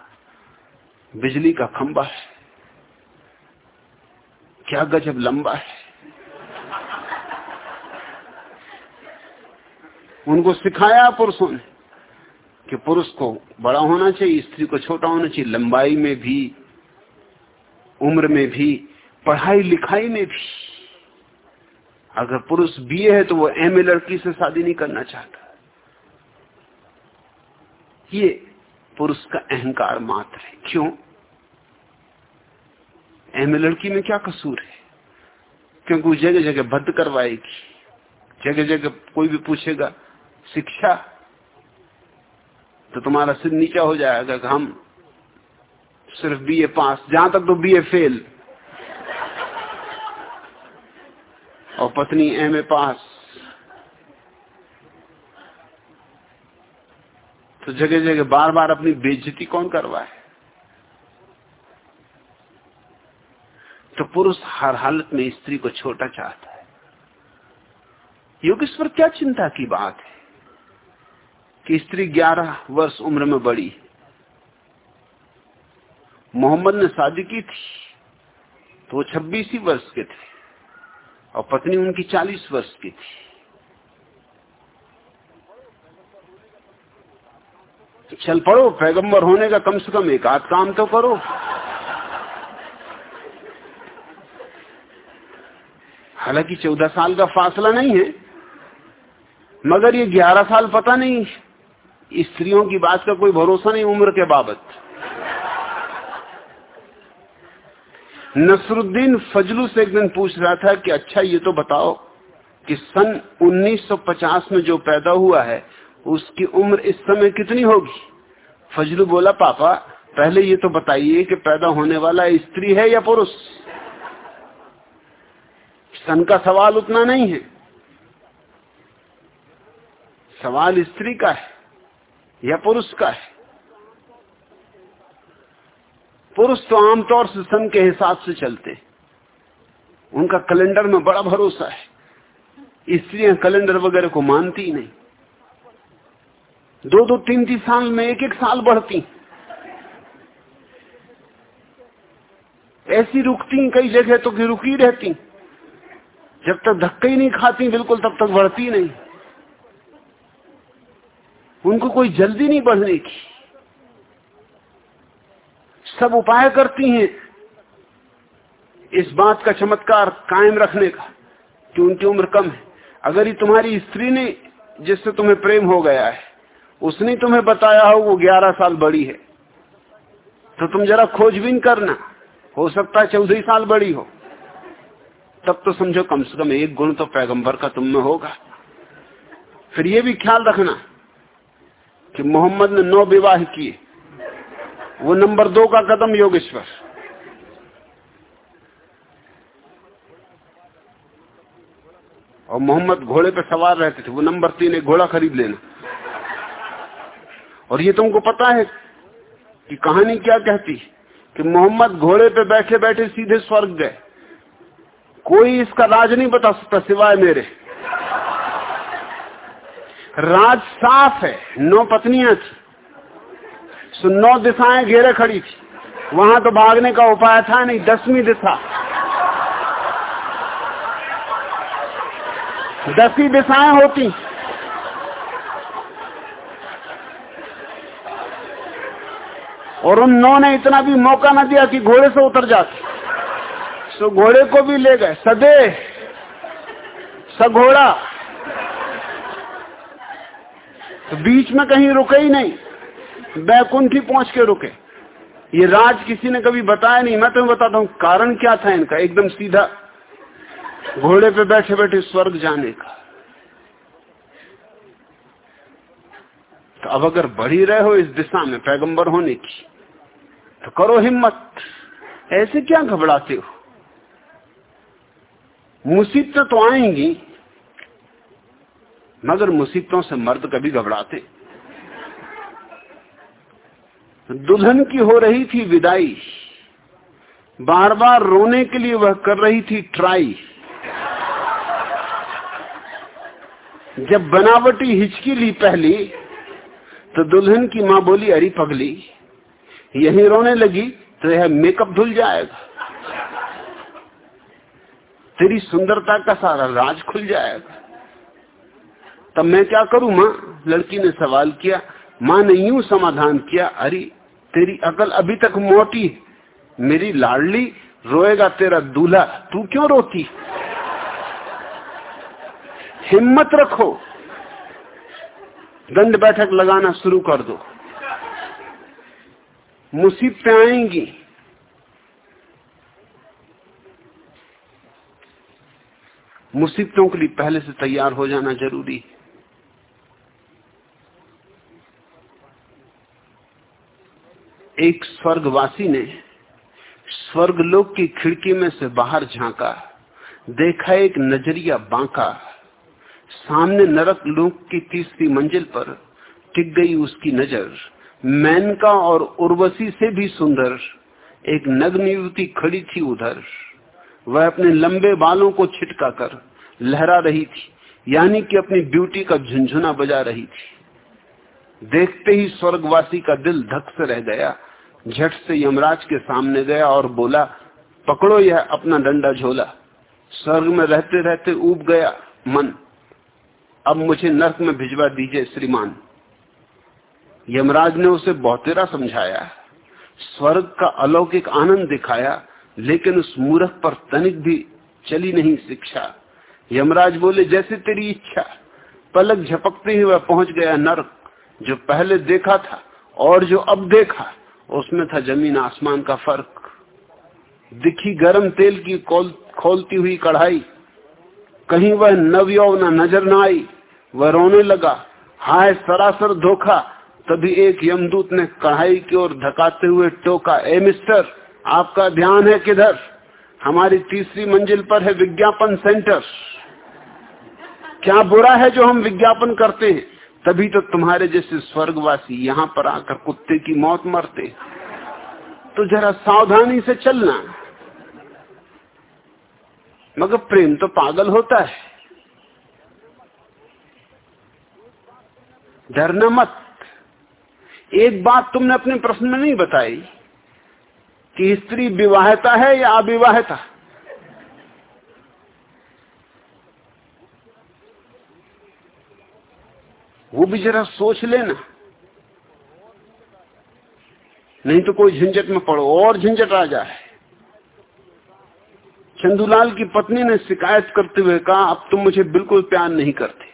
बिजली का खंबा है। क्या गजब लंबा है। उनको सिखाया पुरुषों ने कि पुरुष को बड़ा होना चाहिए, स्त्री को छोटा होना चाहिए, लंबाई में भी, उम्र में भी, पढ़ाई लिखाई में भी। अगर पुरुष बीए है तो वो एम ए लड़की से शादी नहीं करना चाहता। ये पुरुष का अहंकार मात्र है। क्यों? एम ए लड़की में क्या कसूर है? क्योंकि वो जगह जगह बद्ध करवाएगी। जगह जगह कोई भी पूछेगा, शिक्षा? तो तुम्हारा सिर नीचा हो जाएगा हम सिर्फ़ बीए पास। जहाँ तक तो बीए फेल। और पत्नी एम ए पास। तो जगह जगह बार बार अपनी बेइज्जती कौन करवाए? तो पुरुष हर हालत में स्त्री को छोटा चाहता है। योगेश्वर, क्या चिंता की बात है कि स्त्री 11 वर्ष उम्र में बड़ी मोहम्मद ने शादी की थी तो वो छब्बीस ही वर्ष के थे। और पत्नी उनकी चालीस वर्ष की थी। चल पड़ो, पैगंबर होने का कम से कम एक आध काम तो करो। हालाँकि चौदह साल का फासला नहीं है, मगर ये ग्यारह साल पता नहीं, स्त्रियों की बात का कोई भरोसा नहीं उम्र के बाबत। नसरुद्दीन फजलू से एक दिन पूछ रहा था कि अच्छा ये तो बताओ कि सन 1950 में जो पैदा हुआ है, उसकी उम्र इस समय कितनी होगी? फजलू बोला, पापा, पहले ये तो बताइए कि पैदा होने वाला स्त्री है या पुरुष? सन का सवाल उतना नहीं है। सवाल स्त्री का है या पुरुष का है? पुरुष तो आमतौर से सन के हिसाब से चलते उनका कैलेंडर में बड़ा भरोसा है। स्त्रियाँ कैलेंडर वगैरह को मानती नहीं। दो दो तीन तीन साल में एक एक साल बढ़ती। ऐसी रुकती कई जगह तो कि रुकी रहती जब तक धक्के ही नहीं खाती, बिल्कुल तब तक बढ़ती नहीं। उनको कोई जल्दी नहीं बढ़ने की। सब उपाय करती हैं। इस बात का चमत्कार कायम रखने का कि उनकी उम्र कम है। अगर ये तुम्हारी स्त्री ने, जिससे तुम्हें प्रेम हो गया है, उसने तुम्हें बताया हो वो ग्यारह साल बड़ी है तो तुम जरा खोजबीन करना। हो सकता है चौदह साल बड़ी हो। तब तो समझो कम से कम एक गुण तो पैगंबर का तुम में होगा। फिर ये भी ख्याल रखना कि मोहम्मद ने नौ विवाह किए। वो नंबर दो का कदम योगेश्वर। और मोहम्मद घोड़े पे सवार रहते थे, वो नंबर तीन एक घोड़ा खरीद लेना। और ये तुमको पता है कि कहानी क्या कहती? कि मोहम्मद घोड़े पे बैठे बैठे सीधे स्वर्ग गए। कोई इसका राज नहीं बता सकता सिवाय मेरे। राज साफ़ है, नौ पत्नियाँ थी। नौ दिशाएँ घेरे खड़ी थी। वहाँ तो भागने का उपाय था नहीं, दसवीं दिशा। दस ही दिशाएँ होती। और उन नौ ने इतना भी मौका न दिया कि घोड़े से उतर जाते। सो घोड़े को भी ले गए। सदे, सघोड़ा। तो बीच में कहीं रुके ही नहीं। बैकुंठ ही पहुँच के रुके। ये राज किसी ने कभी बताया नहीं, मैं तुम्हें तो बताता हूँ, कारण क्या था इनका? एकदम सीधा। घोड़े पे बैठे बैठे स्वर्ग जाने का। तो अब अगर बढ़ी रहे हो इस दिशा में, पैगंबर होने की तो करो हिम्मत। ऐसे क्या घबराते हो? मुसीबतें तो आएँगी, मगर मुसीबतों से मर्द कभी घबराते दुल्हन की हो रही थी विदाई। बार बार रोने के लिए वह कर रही थी ट्राई। जब बनावटी हिचकी ली पहली तो दुल्हन की माँ बोली, अरी पगली, यही रोने लगी तो यह मेकअप धुल जाएगा। तेरी सुंदरता का सारा राज खुल जाएगा। तब मैं क्या करूँ माँ? लड़की ने सवाल किया माँ ने यूँ समाधान किया, अरे, तेरी अकल अभी तक मोटी, मेरी लाडली, रोएगा तेरा दूल्हा, तू क्यों रोती? हिम्मत रखो। दंड बैठक लगाना शुरू कर दो। मुसीबतें आएँगी। मुसीबतों के लिए पहले से तैयार हो जाना ज़रूरी। है एक स्वर्गवासी ने स्वर्गलोक की खिड़की में से बाहर झांका, देखा एक नज़रिया बांका। सामने नरक लोक की तीसरी मंजिल पर टिक गई उसकी नज़र। मैनका और उर्वशी से भी सुंदर एक नग्न युवती खड़ी थी उधर। वह अपने लंबे बालों को छिटका कर लहरा रही थी, यानी कि अपनी ब्यूटी का झुंझुना बजा रही थी। देखते ही स्वर्गवासी का दिल धक से रह गया, झट से यमराज के सामने गया और बोला, पकड़ो यह अपना डंडा झोला। स्वर्ग में रहते रहते उब गया मन। अब मुझे नर्क में भिजवा दीजिए श्रीमान। यमराज ने उसे बहुतेरा समझाया। स्वर्ग का अलौकिक आनंद दिखाया, लेकिन उस मूर्ख पर तनिक भी चली नहीं शिक्षा। यमराज बोले, जैसे तेरी इच्छा। पलक झपकते ही वह पहुँच गया नर्क। जो पहले देखा था और जो अब देखा उसमें था ज़मीन आसमान का फ़र्क। दिखी गर्म तेल की खोल, खोलती हुई कढ़ाई। कहीं वह नवयौवना नज़र न आई। वह रोने लगा हाय सरासर धोखा। तभी एक यमदूत ने कढ़ाई की ओर धकाते हुए टोका ए मिस्टर आपका ध्यान है किधर? हमारी तीसरी मंजिल पर है विज्ञापन सेंटर। क्या बुरा है जो हम विज्ञापन करते हैं? तभी तो तुम्हारे जैसे स्वर्गवासी यहाँ पर आकर कुत्ते की मौत मरते। तो जरा सावधानी से चलना। मगर प्रेम तो पागल होता है। डरना मत। एक बात तुमने अपने प्रश्न में नहीं बताई कि स्त्री विवाहता है या अविवाहिता? वो भी जरा सोच लेना। नहीं तो कोई झंझट में पड़ो, और झंझट आ जाए। चंदूलाल की पत्नी ने शिकायत करते हुए कहा, अब तुम मुझे बिल्कुल प्यार नहीं करते।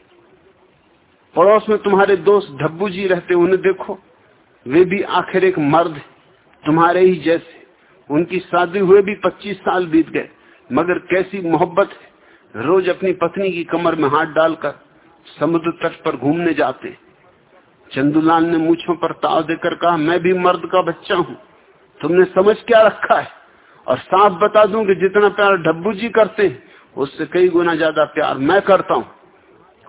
पड़ोस में तुम्हारे दोस्त धब्बू जी रहते, उन्हें देखो। वे भी आखिर एक मर्द, तुम्हारे ही जैसे। उनकी शादी हुए भी 25 साल बीत गए, मगर कैसी मोहब्बत है। रोज अपनी पत्नी की कमर में हाथ डालकर समुद्र तट पर घूमने जाते। चंदूलाल ने मूछों पर ताव देकर कहा, मैं भी मर्द का बच्चा हूँ। तुमने समझ क्या रखा है? और साफ़ बता दूँ कि जितना प्यार डब्बू जी करते हैं, उससे कई गुना ज़्यादा प्यार मैं करता हूँ।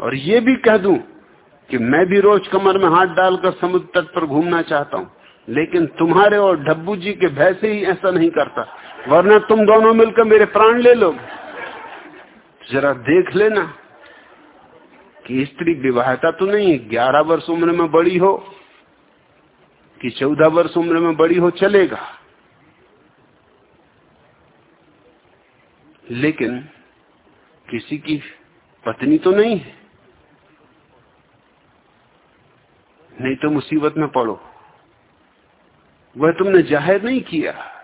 और ये भी कह दूँ कि मैं भी रोज कमर में हाथ डालकर समुद्र तट पर घूमना चाहता हूँ। लेकिन तुम्हारे और डब्बू जी के भय से ही ऐसा नहीं करता। वरना तुम दोनों मिलकर मेरे प्राण ले लो जरा देख लेना। कि स्त्री विवाहता तो नहीं, ग्यारह वर्ष उम्र में बड़ी हो, कि चौदह वर्ष उम्र में बड़ी हो, चलेगा। लेकिन किसी की पत्नी तो नहीं है। नहीं तो मुसीबत में पड़ो। वह तुमने ज़ाहिर नहीं किया।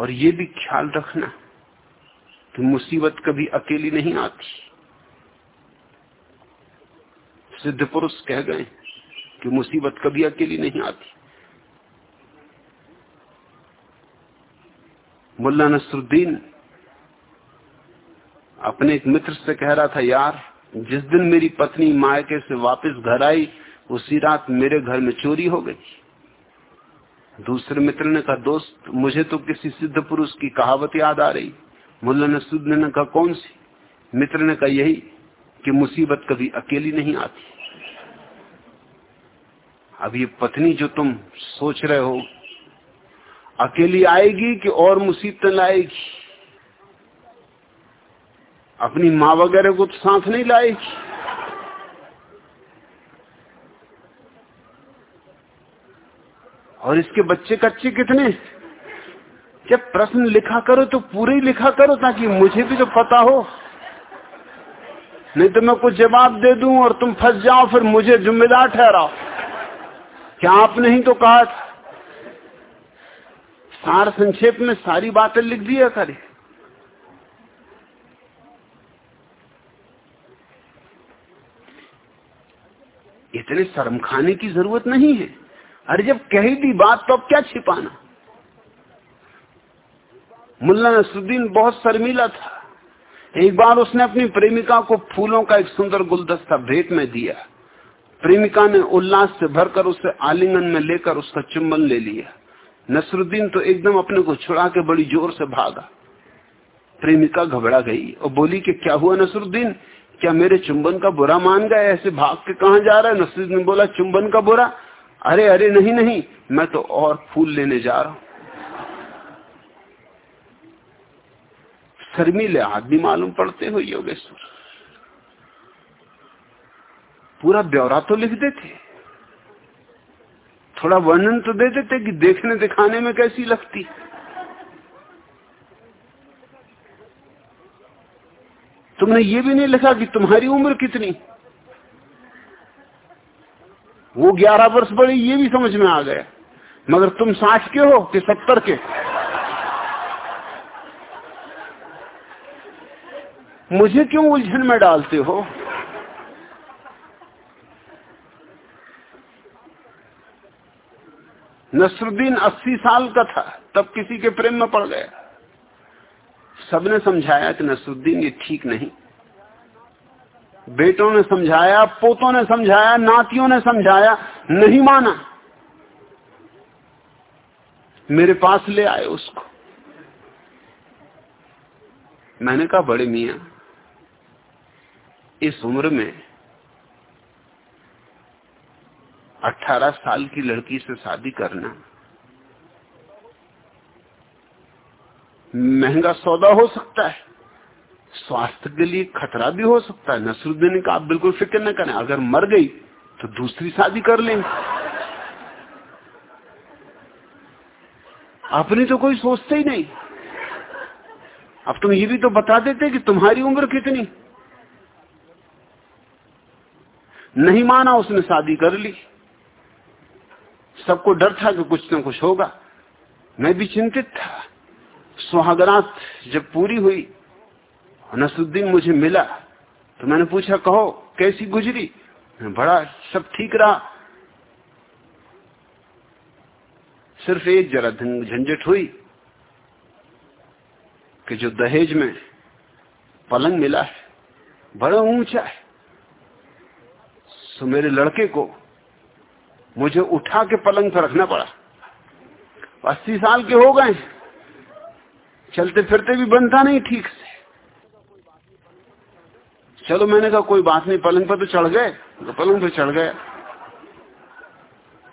और ये भी ख्याल रखना कि मुसीबत कभी अकेली नहीं आती। सिद्ध पुरुष कह गए कि मुसीबत कभी अकेली नहीं आती। मुल्ला नसरुद्दीन अपने एक मित्र से कह रहा था, यार, जिस दिन मेरी पत्नी मायके से वापस घर आई, उसी रात मेरे घर में चोरी हो गई। दूसरे मित्र ने कहा, दोस्त, मुझे तो किसी सिद्ध पुरुष की कहावत याद आ रही। मुल्ला नसरुद्दीन ने कहा, कौन सी? मित्र ने कहा, यही कि मुसीबत कभी अकेली नहीं आती। अब ये पत्नी जो तुम सोच रहे हो, अकेली आएगी कि और मुसीबतें लाएगी? अपनी माँ वगैरह को तो साथ नहीं लाएगी? और इसके बच्चे कच्चे कितने? जब प्रश्न लिखा करो तो पूरे ही लिखा करो ताकि मुझे भी तो पता हो। नहीं तो मैं कुछ जवाब दे दूँ और तुम फंस जाओ, फिर मुझे जिम्मेदार ठहराओ। क्या आपने ही तो कहा सार संक्षेप में सारी बातें लिख दिया करे इतने शर्म खाने की ज़रूरत नहीं है। अरे जब कह दी बात तो अब क्या छिपाना? मुल्ला नसरुद्दीन बहुत शर्मीला था। एक बार उसने अपनी प्रेमिका को फूलों का एक सुंदर गुलदस्ता भेंट में दिया। प्रेमिका ने उल्लास से भरकर उसे आलिंगन में लेकर उसका चुंबन ले लिया। नसरुद्दीन तो एकदम अपने को छुड़ा के बड़ी ज़ोर से भागा। प्रेमिका घबरा गई और बोली कि क्या हुआ नसरुद्दीन? क्या मेरे चुंबन का बुरा मान गए ऐसे भाग के कहा जा रहा है? नसरुद्दीन बोला, चुंबन का बुरा? अरे अरे, नहीं नहीं, मैं तो और फूल लेने जा रहा हूँ। शर्मीले आदमी मालूम पड़ते हो, योगेश्वर? पूरा ब्यौरा तो लिख देते। थोड़ा वर्णन तो दे देते कि देखने, दिखाने में कैसी लगती। तुमने ये भी नहीं लिखा कि तुम्हारी उम्र कितनी? वो ग्यारह वर्ष बड़ी, ये भी समझ में आ गया। मगर तुम साठ के हो कि सत्तर के? मुझे क्यों उलझन में डालते हो? नसरुद्दीन अस्सी साल का था, तब किसी के प्रेम में पड़ गया। सबने समझाया कि नसरुद्दीन ये ठीक नहीं। बेटों ने समझाया, पोतों ने समझाया, नातियों ने समझाया, नहीं माना। मेरे पास ले आए उसको। मैंने कहा, बड़े मिया, इस उम्र में 18 साल की लड़की से शादी करना, महँगा सौदा हो सकता है। स्वास्थ्य के लिए खतरा भी हो सकता है नसरुद्दीन का आप बिल्कुल फ़िक्र न करें। अगर मर गई तो दूसरी शादी कर लेंगे अपनी तो कोई सोचते ही नहीं। अब तुम ये भी तो बता देते कि तुम्हारी उम्र कितनी। नहीं माना उसने शादी कर ली। सबको डर था कि कुछ ना कुछ होगा। मैं भी चिंतित था। सुहागरात जब पूरी हुई नसरुद्दीन मुझे मिला। तो मैंने पूछा, कहो, कैसी गुजरी? बड़ा, सब ठीक रहा। सिर्फ़ एक जरा झंझट हुई कि जो दहेज में पलंग मिला है, बड़ा ऊँचा है। तो मेरे लड़के को मुझे उठा के पलंग पर रखना पड़ा। अस्सी साल के हो गए चलते फिरते भी बनता नहीं ठीक से। चलो मैंने कहा, कोई बात नहीं, पलंग पर तो चढ़ गए. तो पलंग पर चढ़ गया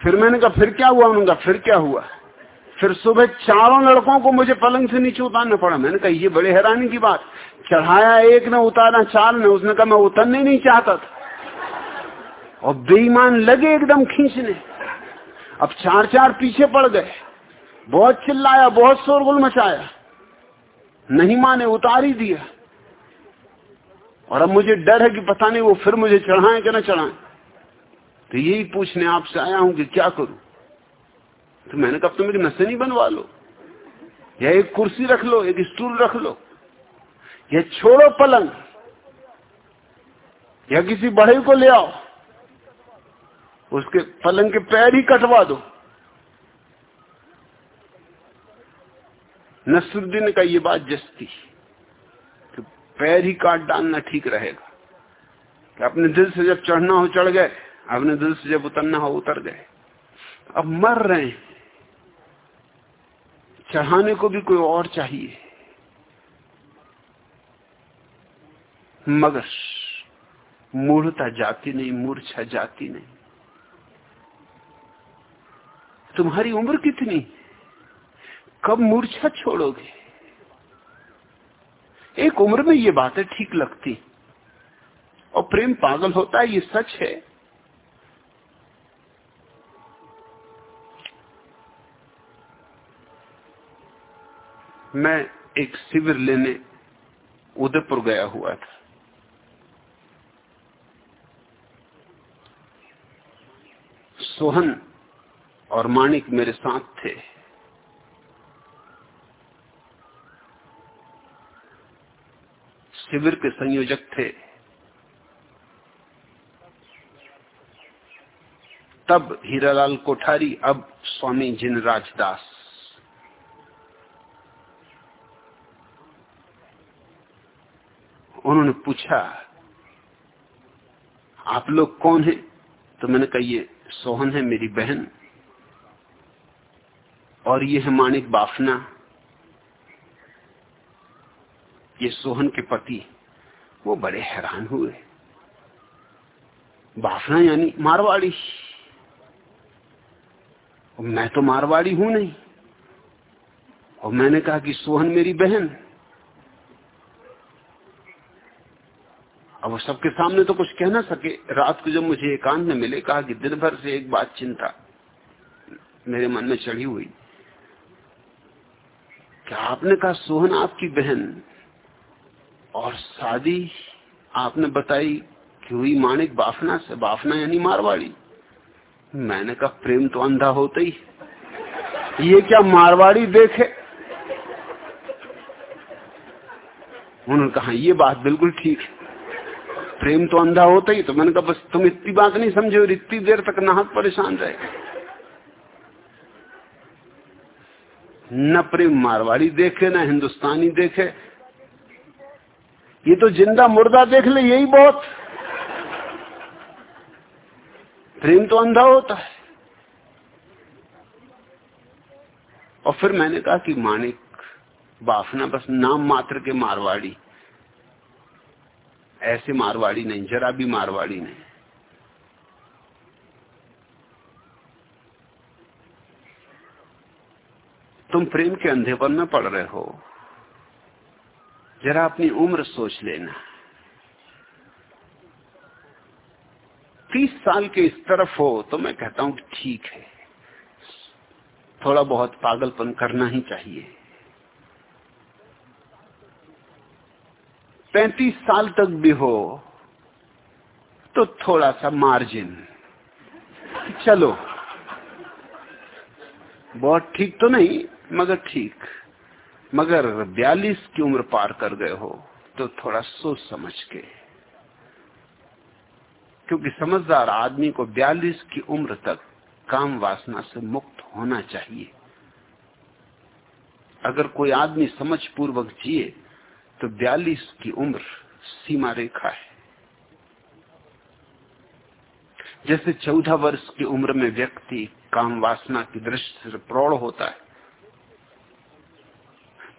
फिर मैंने कहा, फिर क्या हुआ? उन्होंने कहा, फिर क्या हुआ? फिर सुबह चारों लड़कों को मुझे पलंग से नीचे उतारना पड़ा। मैंने कहा, ये बड़े हैरानी की बात, चढ़ाया एक ने उतारा चार ने। उसने कहा, मैं उतरने नहीं चाहता था। और बेईमान लगे एकदम खींचने। अब चार चार पीछे पड़ गए। बहुत चिल्लाया, बहुत शोरगुल मचाया। नहीं माने, उतार ही दिया। और अब मुझे डर है कि पता नहीं वो फिर मुझे चढ़ाए कि ना चढ़ाए। तो यही पूछने आपसे आया हूँ कि क्या करूँ? तो मैंने कहा तुम एक नशे नहीं बनवा लो। या एक कुर्सी रख लो, एक स्टूल रख लो, या छोड़ो पलंग, या किसी बढ़े को ले आओ, उसके पलंग के पैर ही कटवा दो। नसरुद्दीन का ये बात जस्ती। पैर ही काट डालना ठीक रहेगा। कि अपने दिल से जब चढ़ना हो, चढ़ गए, अपने दिल से जब उतरना हो, उतर गए। अब मर रहे हैं। चढ़ाने को भी कोई और चाहिए। मगर मूढ़ता जाती नहीं, मूर्छा जाती नहीं। तुम्हारी उम्र कितनी? कब मूर्छा छोड़ोगे? एक उम्र में ये बातें ठीक लगती। और प्रेम पागल होता है, ये सच है। मैं एक शिविर लेने उदयपुर गया हुआ था। सोहन और माणिक मेरे साथ थे। शिविर के संयोजक थे। तब हीरालाल कोठारी, अब स्वामी जिन राजदास उन्होंने पूछा, आप लोग कौन हैं? तो मैंने कहा, ये सोहन है मेरी बहन और ये है माणिक बाफना। ये सोहन के पति, वो बड़े हैरान हुए। बाफना यानी मारवाड़ी। मैं तो मारवाड़ी हूँ नहीं। और मैंने कहा कि सोहन मेरी बहन। अब वो सबके सामने तो कुछ कह ना सके। रात को जब मुझे एकांत में मिले, कहा कि दिन भर से एक बात चिंता मेरे मन में चढ़ी हुई। क्या आपने कहा, सोहन आपकी बहन? और शादी आपने बताई कि हुई माणिक बाफना से, बाफना यानी मारवाड़ी। मैंने कहा, प्रेम तो अंधा होता ही ये क्या मारवाड़ी देखे? उन्होंने कहा, ये बात बिल्कुल ठीक है। प्रेम तो अंधा होता ही तो मैंने कहा, बस तुम इतनी बात नहीं समझे और इतनी देर तक नाहक परेशान रहे। न प्रेम मारवाड़ी देखे, न हिंदुस्तानी देखे ये तो ज़िंदा मुर्दा देख ले, यही बहुत। प्रेम तो अंधा होता है। और फिर मैंने कहा कि मानिक, बाफना, बस नाम मात्र के मारवाड़ी। ऐसे मारवाड़ी नहीं, जरा भी मारवाड़ी नहीं। तुम प्रेम के अंधेपन में पड़ रहे हो। जरा अपनी उम्र सोच लेना। तीस साल के इस तरफ़ हो तो मैं कहता हूँ ठीक है। थोड़ा बहुत पागलपन करना ही चाहिए। पैंतीस साल तक भी हो तो थोड़ा सा मार्जिन। चलो। बहुत ठीक तो नहीं, मगर ठीक। मगर बयालीस की उम्र पार कर गए हो तो थोड़ा सोच समझ के। क्योंकि समझदार आदमी को बयालीस की उम्र तक काम वासना से मुक्त होना चाहिए। अगर कोई आदमी समझ पूर्वक जिए तो बयालीस की उम्र सीमा रेखा है। जैसे चौदह वर्ष की उम्र में व्यक्ति काम वासना की दृष्टि से प्रौढ़ होता है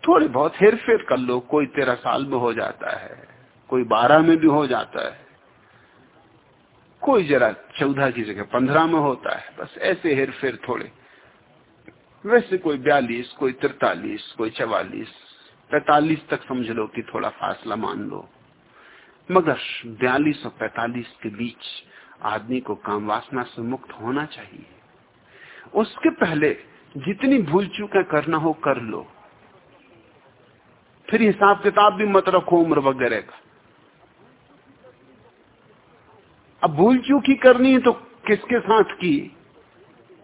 थोड़े बहुत हेर फेर कर लो, कोई तेरह साल में हो जाता है, कोई बारह में भी हो जाता है। कोई जरा चौदह की जगह पंद्रह में होता है, बस ऐसे हेर फेर थोड़े। वैसे कोई बयालीस, कोई तिरतालीस, कोई चवालीस, पैतालीस तक समझ लो कि थोड़ा फासला मान लो। मगर बयालीस और पैतालीस के बीच आदमी को काम वासना से मुक्त होना चाहिए। उसके पहले जितनी भूल चूकें करना हो कर लो। फिर हिसाब किताब भी मत रखो उम्र वगैरह का। अब भूल चूक करनी है तो किसके साथ की?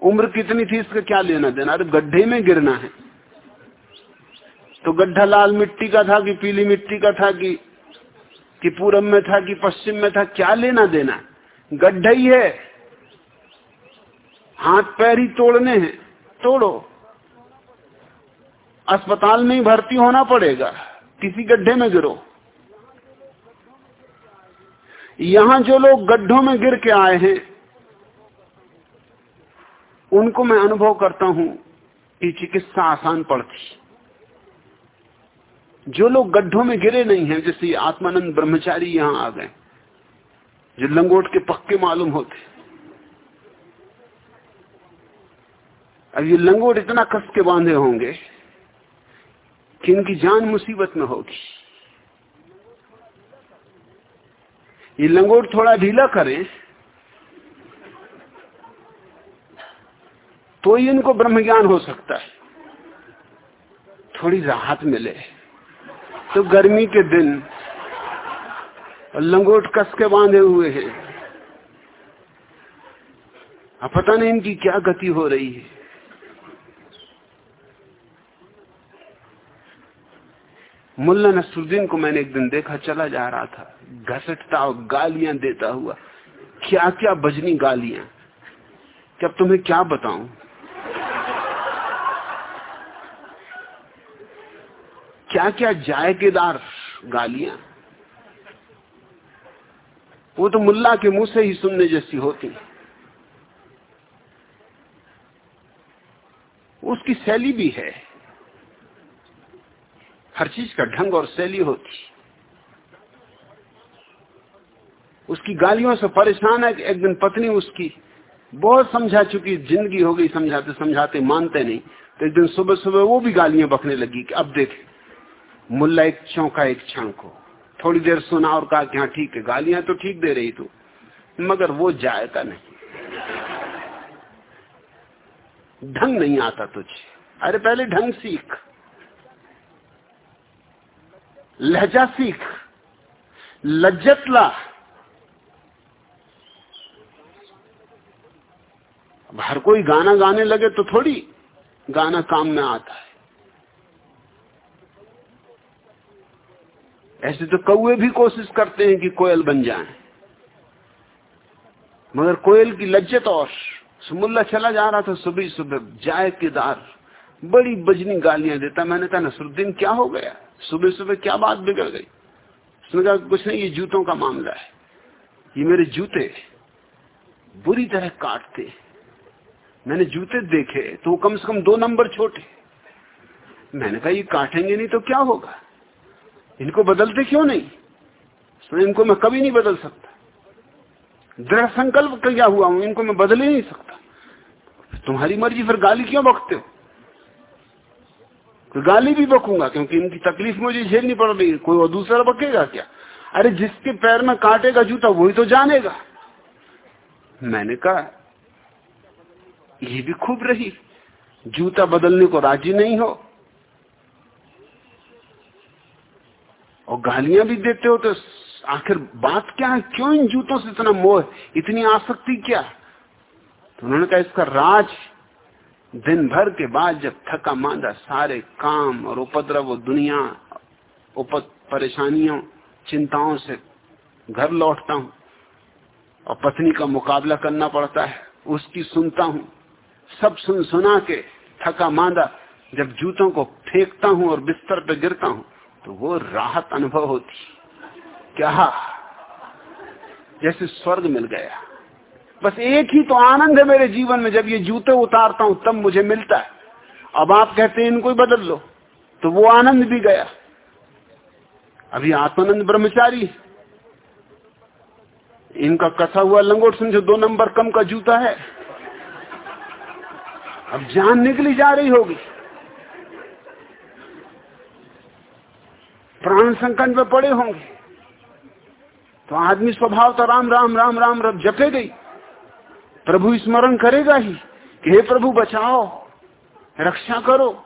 उम्र कितनी थी इसका क्या लेना देना? अरे गड्ढे में गिरना है। तो गड्ढा लाल मिट्टी का था कि पीली मिट्टी का था कि कि पूरब में था कि पश्चिम में था? क्या लेना देना? गड्ढा ही है। हाथ पैर ही तोड़ने हैं। तोड़ो। अस्पताल में ही भर्ती होना पड़ेगा। किसी गड्ढे में गिरो। यहाँ जो लोग गड्ढों में गिर के आए हैं, उनको मैं अनुभव करता हूँ कि चिकित्सा आसान पड़ती। जो लोग गड्ढों में गिरे नहीं हैं, जैसे आत्मानंद ब्रह्मचारी यहाँ आ गए, जो लंगोट के पक्के मालूम होते। अब ये लंगोट इतना कस के बांधे होंगे कि इनकी जान मुसीबत में होगी। ये लंगोट थोड़ा ढीला करें तो ही इनको ब्रह्म ज्ञान हो सकता है। थोड़ी राहत मिले। तो गर्मी के दिन लंगोट कस के बांधे हुए हैं। अब पता नहीं इनकी क्या गति हो रही है। मुल्ला नसरुद्दीन को मैंने एक दिन देखा, चला जा रहा था। घसटता और गालियाँ देता हुआ। क्या क्या बजनी गालियाँ? क्या तुम्हें क्या बताऊँ? क्या क्या जायकेदार गालियाँ? वो तो मुल्ला के मुँह से ही सुनने जैसी होती। उसकी शैली भी है। हर चीज़ का ढंग और शैली होती उसकी गालियों से परेशान है एक दिन पत्नी उसकी बहुत समझा चुकी, ज़िंदगी हो गई समझाते समझाते, मानते नहीं। तो एक दिन सुबह सुबह वो भी गालियाँ बकने लगी कि अब देख, मुल्ला एक चौंका एक क्षण को। थोड़ी देर सुना और कहा कि हाँ ठीक है, गालियाँ तो ठीक दे रही तू, मगर वो जायका नहीं। ढंग नहीं आता तुझे। अरे पहले ढंग सीख। लहजा सीख, लज्जत ला। हर कोई गाना गाने लगे तो थोड़ी गाना काम में आता है। ऐसे तो कौए भी कोशिश करते हैं कि कोयल बन जाएँ। मगर कोयल की लज्जत और, सुमुल्ला चला जा रहा था सुबह सुबह जाए केदार बड़ी बजनी गालियाँ देता। मैंने कहा, नसरुद्दीन, क्या हो गया? सुबह सुबह क्या बात बिगड़ गई? उसने कहा, कुछ नहीं, ये जूतों का मामला है। ये मेरे जूते बुरी तरह काटते मैंने जूते देखे तो कम से कम दो नंबर छोटे। मैंने कहा, ये काटेंगे नहीं तो क्या होगा? इनको बदलते क्यों नहीं? तो इनको मैं कभी नहीं बदल सकता। दृढ़ संकल्प क्या हुआ हूँ, इनको मैं बदल ही नहीं सकता। तुम्हारी मर्ज़ी, फिर गाली क्यों बकते हो? तो गाली भी बकूँगा, क्योंकि इनकी तकलीफ़ मुझे झेलनी पड़ रही है। कोई और दूसरा बकेगा क्या? अरे जिसके पैर में काटेगा जूता, वही तो जानेगा। मैंने कहा, ये भी खूब रही। जूता बदलने को राज़ी नहीं हो। और गालियाँ भी देते हो तो आखिर बात क्या है? क्यों इन जूतों से इतना मोह, इतनी आसक्ति क्या? तो उन्होंने कहा, इसका राज दिन भर के बाद जब थका मांदा सारे काम और उपद्रव दुनिया उप परेशानियों, चिंताओं से घर लौटता हूँ और पत्नी का मुकाबला करना पड़ता है, उसकी सुनता हूँ। सब सुन सुना के थका मांदा जब जूतों को फेंकता हूँ और बिस्तर पे गिरता हूँ तो वो राहत अनुभव होती। क्या? जैसे स्वर्ग मिल गया। बस एक ही तो आनंद है मेरे जीवन में, जब ये जूते उतारता हूँ, तब मुझे मिलता है। अब आप कहते हैं, इनको बदल लो। तो वो आनंद भी गया। अभी आत्मानंद ब्रह्मचारी इनका कसा हुआ लंगोट समझो, दो नंबर कम का जूता है। अब जान निकली जा रही होगी। प्राण संकट में पड़े होंगे। तो आदमी स्वभाव तो राम राम राम राम रब जपे गई। प्रभु स्मरण करेगा ही कि हे प्रभु बचाओ, रक्षा करो,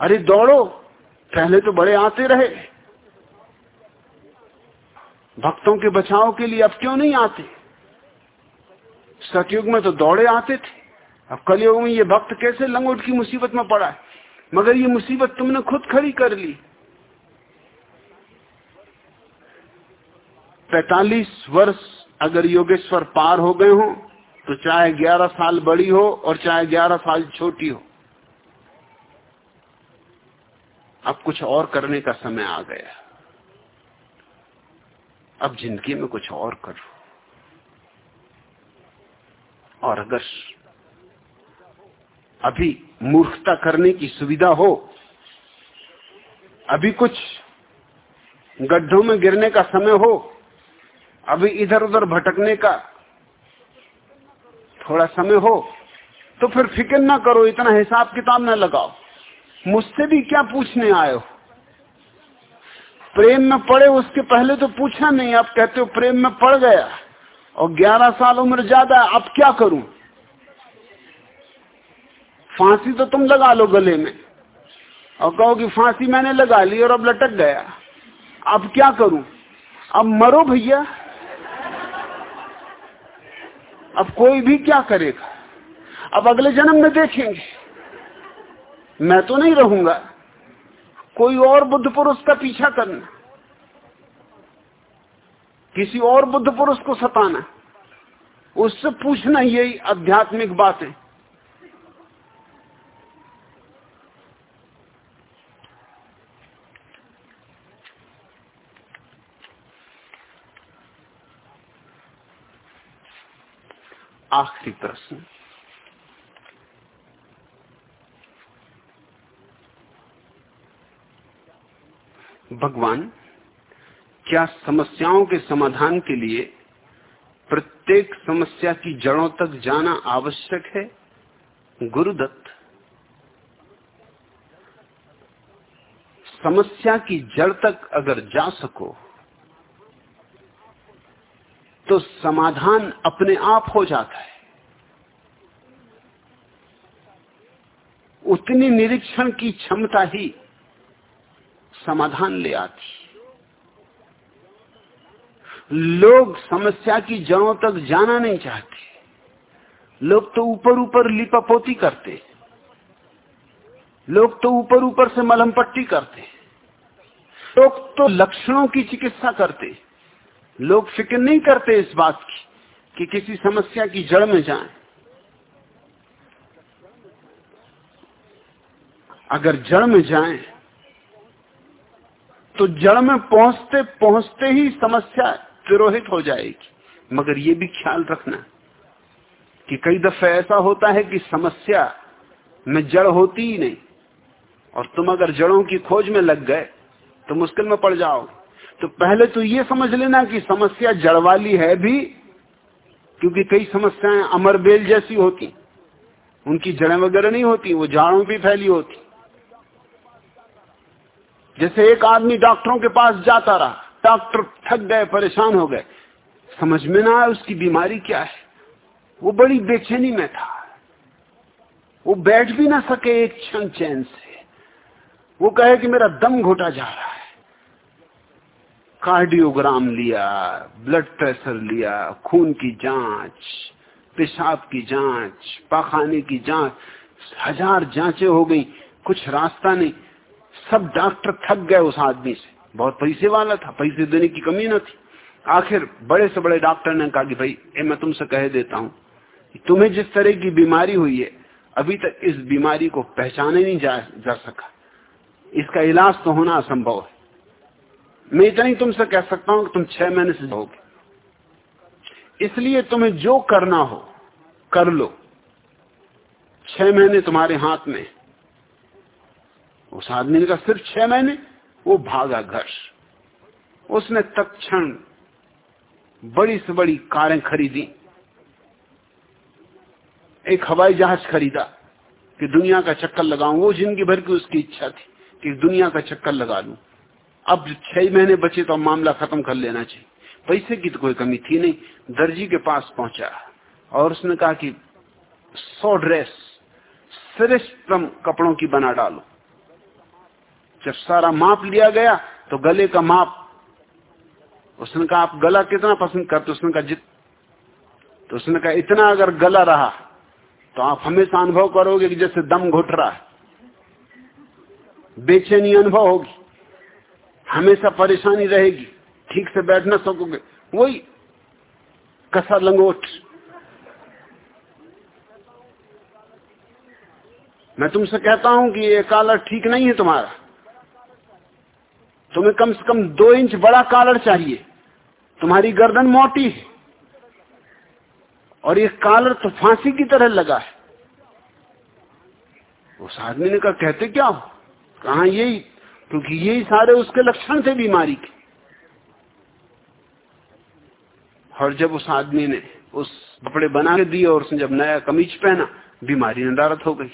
अरे दौड़ो, पहले तो बड़े आते रहे। भक्तों के बचाव के लिए अब क्यों नहीं आते? सतयुग में तो दौड़े आते थे, अब कलयुग में ये भक्त कैसे लंगोट की मुसीबत में पड़ा है? मगर ये मुसीबत तुमने खुद खड़ी कर ली। पैतालीस वर्ष अगर योगेश्वर पार हो गए हो तो चाहे ग्यारह साल बड़ी हो और चाहे ग्यारह साल छोटी हो। अब कुछ और करने का समय आ गया। अब ज़िंदगी में कुछ और करो। और अगर अभी मूर्खता करने की सुविधा हो, अभी कुछ गड्ढों में गिरने का समय हो, अभी इधर उधर भटकने का थोड़ा समय हो तो फिर फ़िक्र ना करो, इतना हिसाब किताब ना लगाओ। मुझसे भी क्या पूछने आए हो? प्रेम में पड़े, उसके पहले तो पूछा नहीं, आप कहते हो प्रेम में पड़ गया, और 11 साल उम्र ज़्यादा अब क्या करूँ? फांसी तो तुम लगा लो गले में, और कहो कि फांसी मैंने लगा ली और अब लटक गया, अब क्या करूँ? अब मरो भैया। अब कोई भी क्या करेगा? अब अगले जन्म में देखेंगे। मैं तो नहीं रहूँगा। कोई और बुद्ध पुरुष का पीछा करना। किसी और बुद्ध पुरुष को सताना। उससे पूछना यही आध्यात्मिक बात है आखिरी प्रश्न। भगवान, क्या समस्याओं के समाधान के लिए प्रत्येक समस्या की जड़ों तक जाना आवश्यक है? गुरुदत्त, समस्या की जड़ तक अगर जा सको तो समाधान अपने आप हो जाता है। उतनी निरीक्षण की क्षमता ही समाधान ले आती लोग समस्या की जड़ों तक जाना नहीं चाहते। लोग तो ऊपर ऊपर लिपापोती करते लोग तो ऊपर ऊपर से मलम पट्टी करते लोग तो लक्षणों की चिकित्सा करते लोग फ़िक्र नहीं करते इस बात की कि किसी समस्या की जड़ में जाएँ। अगर जड़ में जाएँ, तो जड़ में पहुँचते पहुँचते ही समस्या तिरोहित हो जाएगी मगर ये भी ख्याल रखना कि कई दफे ऐसा होता है कि समस्या में जड़ होती ही नहीं और तुम अगर जड़ों की खोज में लग गए तो मुश्किल में पड़ जाओगे तो पहले तो ये समझ लेना कि समस्या जड़ वाली है भी, क्योंकि कई समस्याएँ अमर बेल जैसी होती। उनकी जड़ें वगैरह नहीं होती, वो झाड़ों भी फैली होती। जैसे एक आदमी डॉक्टरों के पास जाता रहा, डॉक्टर थक गए, परेशान हो गए। समझ में ना आया उसकी बीमारी क्या है। वो बड़ी बेचैनी में था। वो बैठ भी ना सके एक क्षण चैन से। वो कहे कि मेरा दम घोटा जा रहा है। कार्डियोग्राम लिया ब्लड प्रेशर लिया खून की जाँच पेशाब की जाँच पाखाने की जाँच हज़ार जांचें हो गई कुछ रास्ता नहीं। सब डॉक्टर थक गए उस आदमी से। बहुत पैसे वाला था पैसे देने की कमी न थी। आखिर बड़े से बड़े डॉक्टर ने कहा कि भाई ए मैं तुमसे कह देता हूँ तुम्हें जिस तरह की बीमारी हुई है अभी तक इस बीमारी को पहचाने नहीं जा, जा सका। इसका इलाज तो होना असंभव है। मैं इतना ही तुमसे कह सकता हूँ कि तुम छह महीने से जाओगे। इसलिए तुम्हें जो करना हो, कर लो। छह महीने तुम्हारे हाथ में। उस आदमी का सिर्फ़ छह महीने? वो भागा घर उसने तत्क्षण बड़ी से बड़ी कारें खरीदी। एक हवाई जहाज़ खरीदा कि दुनिया का चक्कर लगाऊँ। वो ज़िंदगी भर की उसकी इच्छा थी कि दुनिया का चक्कर लगा लू अब छह महीने बचे तो मामला खत्म कर लेना चाहिए। पैसे की तो कोई कमी थी नहीं। दर्जी के पास पहुँचा और उसने कहा कि, सौ ड्रेस, श्रेष्ठतम कपड़ों की बना डालो। जब सारा माप लिया गया तो गले का माप, उसने कहा, आप गला कितना पसंद करते उसने कहा, जित तो उसने कहा, इतना अगर गला रहा तो आप हमेशा अनुभव करोगे कि जैसे दम घुट रहा है। बेचैनी अनुभव होगी। हमेशा परेशानी रहेगी। ठीक से बैठ ना सकोगे। वही कसा लंगोट। मैं तुमसे कहता हूँ कि ये कालर ठीक नहीं है तुम्हारा। तुम्हें कम से कम दो इंच बड़ा कालर चाहिए। तुम्हारी गर्दन मोटी है। और ये कालर तो फांसी की तरह लगा है। उस आदमी ने कहा, कहते क्या हो? कहा, यही क्योंकि यही सारे उसके लक्षण थे बीमारी के। और जब उस आदमी ने उस कपड़े बना के दिए और उसने जब नया कमीज पहना, बीमारी नदारत हो गई।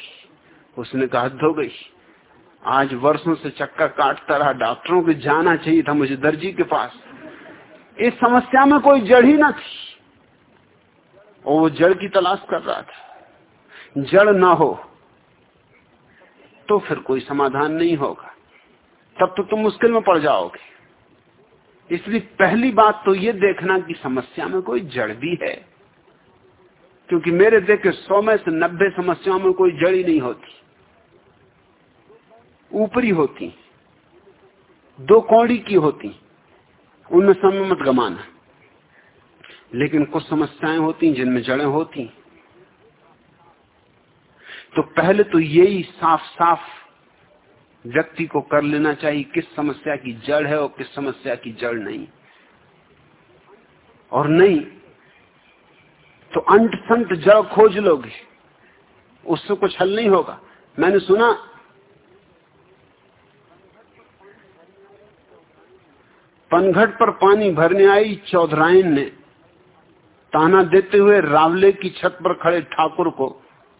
उसने कहा हो गई। आज वर्षों से चक्कर काटता रहा, डॉक्टरों के जाना चाहिए था मुझे दर्जी के पास। इस समस्या में कोई जड़ ही ना थी। और वो जड़ की तलाश कर रहा था। जड़ ना हो तो फिर कोई समाधान नहीं होगा। तब तो तुम मुश्किल में पड़ जाओगे। इसलिए पहली बात तो ये देखना कि समस्या में कोई जड़ भी है। क्योंकि मेरे देखे सौ में से नब्बे समस्याओं में कोई जड़ ही नहीं होती। ऊपरी होती, दो कौड़ी की होती, उनमें समय मत गमाना। लेकिन कुछ समस्याएँ होती, जिनमें जड़ें होती। तो पहले तो यही साफ़ साफ़ व्यक्ति को कर लेना चाहिए किस समस्या की जड़ है और किस समस्या की जड़ नहीं। और नहीं तो अंत संत जड़ खोज लोगे। उससे कुछ हल नहीं होगा। मैंने सुना, पनघट पर पानी भरने आई चौधराइन ने। ताना देते हुए रावले की छत पर खड़े ठाकुर को,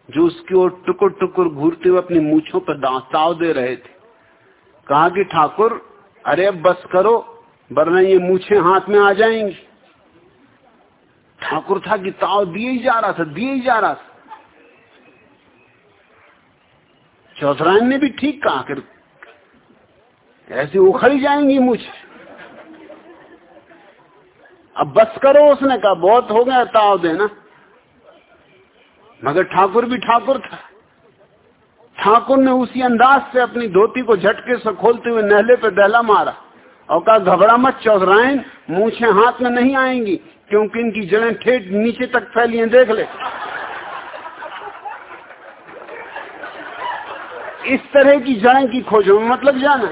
जो उसकी ओर टुकुर टुकुर घूरते हुए अपनी मूछों पर दांताव दे रहे थे। कहा कि ठाकुर, अरे बस करो, वरना ये मूछे हाथ में आ जाएँगी। ठाकुर था कि ताव दिए ही जा रहा था, दिए ही जा रहा था। चौधरायन ने भी ठीक कहा कि ऐसी उखड़ी जाएँगी मुझे अब बस करो, उसने कहा, बहुत हो गया ताव देना। मगर ठाकुर भी ठाकुर था। ठाकुर ने उसी अंदाज से अपनी धोती को झटके से खोलते हुए नहले पे दहला मारा और कहा, घबरा मत चौधरायन, मूछे हाथ में नहीं आएँगी, क्योंकि इनकी जड़ें ठेठ नीचे तक फैली हैं, देख ले। इस तरह की जड़ें की खोजो मतलब जाना।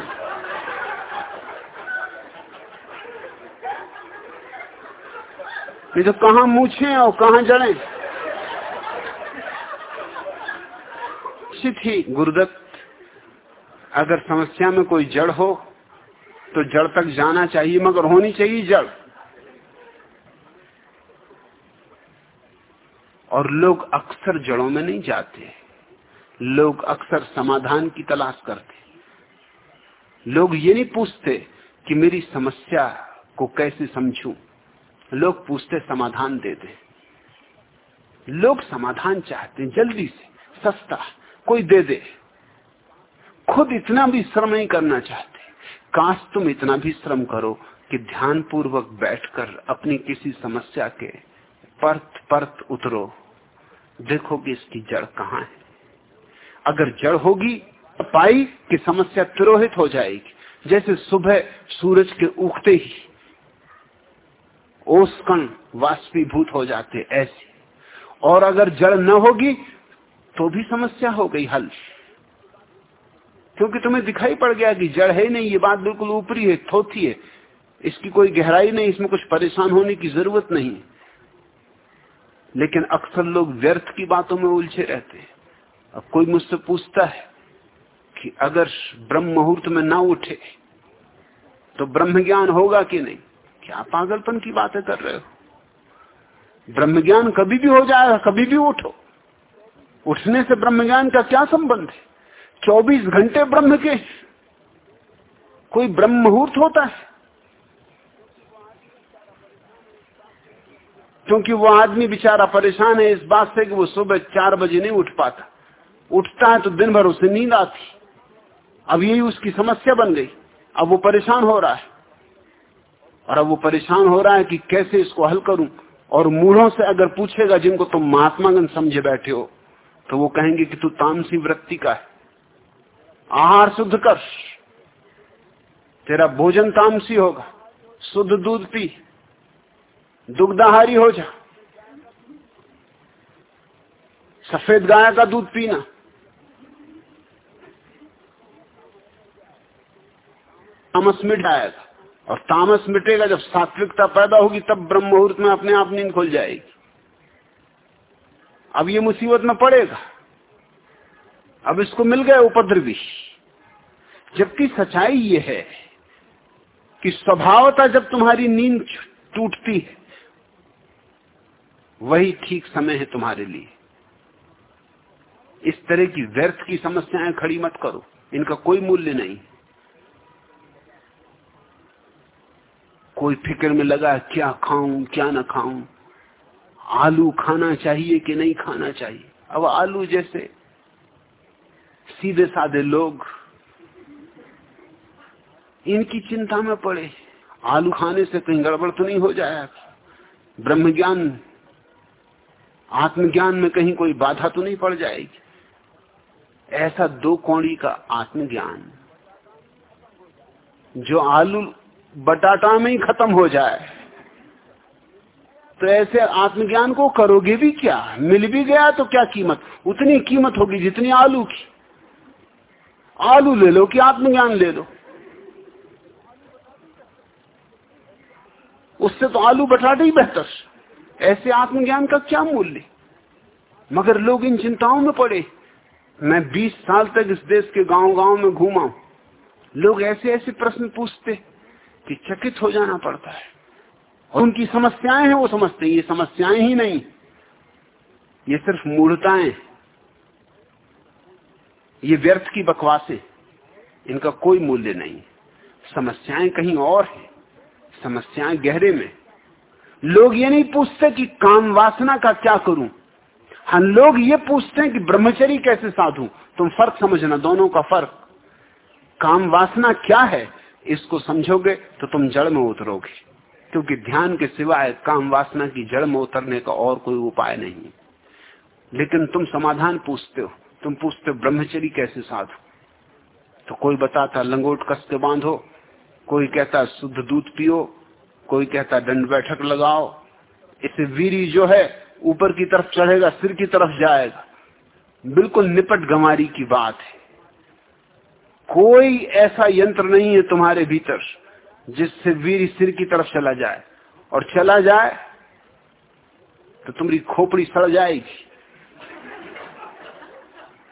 नहीं तो कहा मूछे और कहा जड़े? ही गुरुदत्त, अगर समस्या में कोई जड़ हो तो जड़ तक जाना चाहिए, मगर होनी चाहिए जड़। और लोग अक्सर जड़ों में नहीं जाते। लोग अक्सर समाधान की तलाश करते। लोग ये नहीं पूछते कि मेरी समस्या को कैसे समझूं। लोग पूछते समाधान दे दे। लोग समाधान चाहते हैं, जल्दी से, सस्ता। कोई दे दे। खुद इतना भी श्रम नहीं करना चाहते। काश तुम इतना भी श्रम करो कि ध्यान पूर्वक बैठकर अपनी किसी समस्या के परत परत उतरो। देखोगे इसकी जड़ कहाँ है। अगर जड़ होगी, पाई कि समस्या तिरोहित हो जाएगी। जैसे सुबह सूरज के उगते ही ओस्कण वाष्पीभूत हो जाते, ऐसे। और अगर जड़ न होगी तो भी समस्या हो गई हल। क्योंकि तुम्हें दिखाई पड़ गया कि जड़ है नहीं, ये बात बिल्कुल ऊपरी है, थोथी है। इसकी कोई गहराई नहीं, इसमें कुछ परेशान होने की ज़रूरत नहीं लेकिन अक्सर लोग व्यर्थ की बातों में उलझे रहते हैं। अब कोई मुझसे पूछता है कि अगर ब्रह्म मुहूर्त में ना उठे तो ब्रह्म ज्ञान होगा कि नहीं? क्या पागलपन की बातें कर रहे हो? ब्रह्म ज्ञान कभी भी हो जाएगा कभी भी उठो। उठने से ब्रह्म ज्ञान का क्या संबंध है? चौबीस घंटे ब्रह्म के। कोई ब्रह्म मुहूर्त होता है? क्योंकि वो आदमी बेचारा परेशान है इस बात से कि वो सुबह चार बजे नहीं उठ पाता। उठता है तो दिन भर उसे नींद आती। अब यही उसकी समस्या बन गई। अब वो परेशान हो रहा है। और अब वो परेशान हो रहा है कि कैसे इसको हल करूँ? और मूढ़ों से अगर पूछेगा जिनको तुम महात्मागन समझे बैठे हो तो वो कहेंगे कि तू तामसी वृत्ति का है। आहार शुद्ध कर। तेरा भोजन तामसी होगा। शुद्ध दूध पी। दुग्धाहारी हो जा। सफ़ेद गाय का दूध पीना। तामस मिट जाएगा और तामस मिटेगा जब सात्विकता पैदा होगी, तब ब्रह्म मुहूर्त में अपने आप नींद खुल जाएगी। अब ये मुसीबत में पड़ेगा। अब इसको मिल गए उपद्रवी। जबकि सच्चाई ये है कि स्वभावता जब तुम्हारी नींद टूटती है, वही ठीक समय है तुम्हारे लिए। इस तरह की व्यर्थ की समस्याएँ खड़ी मत करो। इनका कोई मूल्य नहीं। कोई फ़िक्र में लगा क्या खाऊं, क्या ना खाऊं? आलू खाना चाहिए कि नहीं खाना चाहिए? अब आलू जैसे सीधे साधे लोग, इनकी चिंता में पड़े। आलू खाने से कहीं गड़बड़ तो नहीं हो जाएगा ब्रह्म ज्ञान आत्मज्ञान में कहीं कोई बाधा तो नहीं पड़ जाएगी? ऐसा दो कौड़ी का आत्मज्ञान, जो आलू बटाटा में ही खत्म हो जाए तो ऐसे आत्मज्ञान को करोगे भी क्या? मिल भी गया तो क्या कीमत? उतनी कीमत होगी जितनी आलू की। आलू ले लो कि आत्मज्ञान ले लो। उससे तो आलू बटाटे ही बेहतर। ऐसे आत्मज्ञान का क्या मूल्य? मगर लोग इन चिंताओं में पड़े। मैं 20 साल तक इस देश के गाँव गाँव में घूमा लोग ऐसे ऐसे प्रश्न पूछते कि चकित हो जाना पड़ता है। और उनकी समस्याएँ हैं, वो समझते हैं, ये समस्याएँ ही नहीं। ये सिर्फ़ मूढ़ताएँ ये व्यर्थ की बकवासें। इनका कोई मूल्य नहीं। समस्याएँ कहीं और है। समस्याएँ गहरे में। लोग ये नहीं पूछते कि काम वासना का क्या करूँ। हम लोग ये पूछते हैं कि ब्रह्मचरी कैसे साधू। तुम फ़र्क समझना, दोनों का फ़र्क। काम वासना क्या है, इसको समझोगे तो तुम जड़ में उतरोगे। क्योंकि ध्यान के सिवाय काम वासना की जड़ में उतरने का और कोई उपाय नहीं लेकिन तुम समाधान पूछते हो। तुम पूछते हो ब्रह्मचरी कैसे साधो? तो कोई बताता, लंगोट कस के बांधो। कोई कहता, शुद्ध दूध पियो। कोई कहता, दंड बैठक लगाओ। इसे वीरी जो है, ऊपर की तरफ़ चढ़ेगा, सिर की तरफ़ जाएगा। बिल्कुल निपट गमारी की बात है। कोई ऐसा यंत्र नहीं है तुम्हारे भीतर। जिससे वीर सिर की तरफ़ चला जाए। और चला जाए तो तुम्हारी खोपड़ी सड़ जाएगी।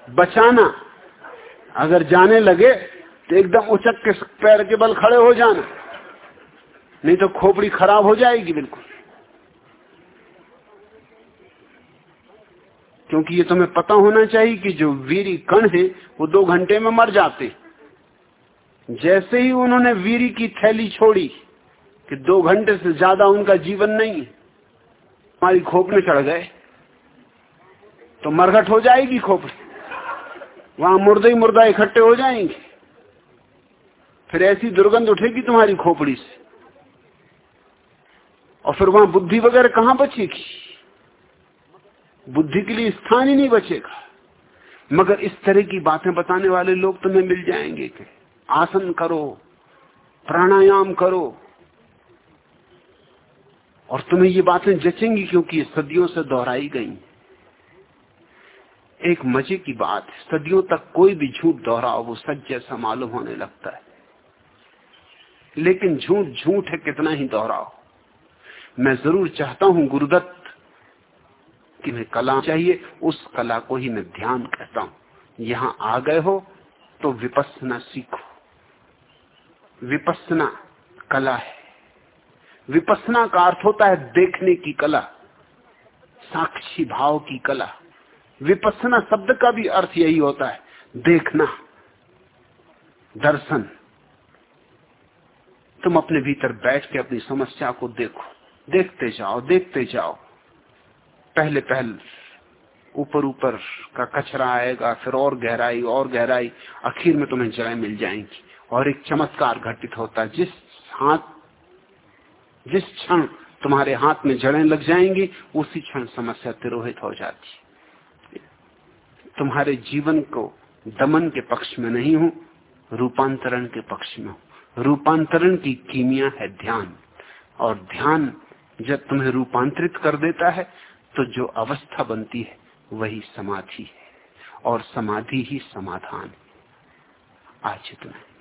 बचाना। अगर जाने लगे तो एकदम उचक के पैर के बल खड़े हो जाना। नहीं तो खोपड़ी खराब हो जाएगी बिल्कुल। क्योंकि ये तुम्हें पता होना चाहिए कि जो वीरी कण है, वो दो घंटे में मर जाते जैसे ही उन्होंने वीरी की थैली छोड़ी कि दो घंटे से ज़्यादा उनका जीवन नहीं, हमारी खोपड़ी चढ़ गए तो मरघट हो जाएगी खोपड़ी वहाँ मुर्दे ही मुर्दा इकट्ठे हो जाएँगे। फिर ऐसी दुर्गंध उठेगी तुम्हारी खोपड़ी से। और फिर वहाँ बुद्धि वगैरह कहाँ बचेगी? बुद्धि के लिए स्थान ही नहीं बचेगा। मगर इस तरह की बातें बताने वाले लोग तुम्हें मिल जाएँगे। कि आसन करो, प्राणायाम करो। और तुम्हें ये बातें जचेंगी क्योंकि सदियों से दोहराई गई। एक मज़े की बात, सदियों तक कोई भी झूठ दोहराओ, वो सच जैसा मालूम होने लगता है। लेकिन झूठ झूठ है, कितना ही दोहराओ। मैं ज़रूर चाहता हूँ, गुरुदत्त, कि मैं कला चाहिए, उस कला को ही मैं ध्यान कहता हूँ। यहाँ आ गए हो तो विपස්සना सीखो। विपसना कला है। विपसना का अर्थ होता है देखने की कला, साक्षी भाव की कला। विपसना शब्द का भी अर्थ यही होता है, देखना, दर्शन। तुम अपने भीतर बैठ के अपनी समस्या को देखो, देखते जाओ देखते जाओ। पहले पहल, ऊपर ऊपर का कचरा आएगा, फिर और गहराई और गहराई, आखिर में तुम्हें जड़ें मिल जाएँगी। और एक चमत्कार घटित होता है। जिस हाथ, जिस क्षण तुम्हारे हाथ में जड़ें लग जाएँगी, उसी क्षण समस्या तिरोहित हो जाती तुम्हारे जीवन को दमन के पक्ष में नहीं हूँ, रूपांतरण के पक्ष में हूँ। रूपांतरण की कीमिया है ध्यान। और ध्यान जब तुम्हें रूपांतरित कर देता है तो जो अवस्था बनती है, वही समाधि है। और समाधि ही समाधान है। आज इतना।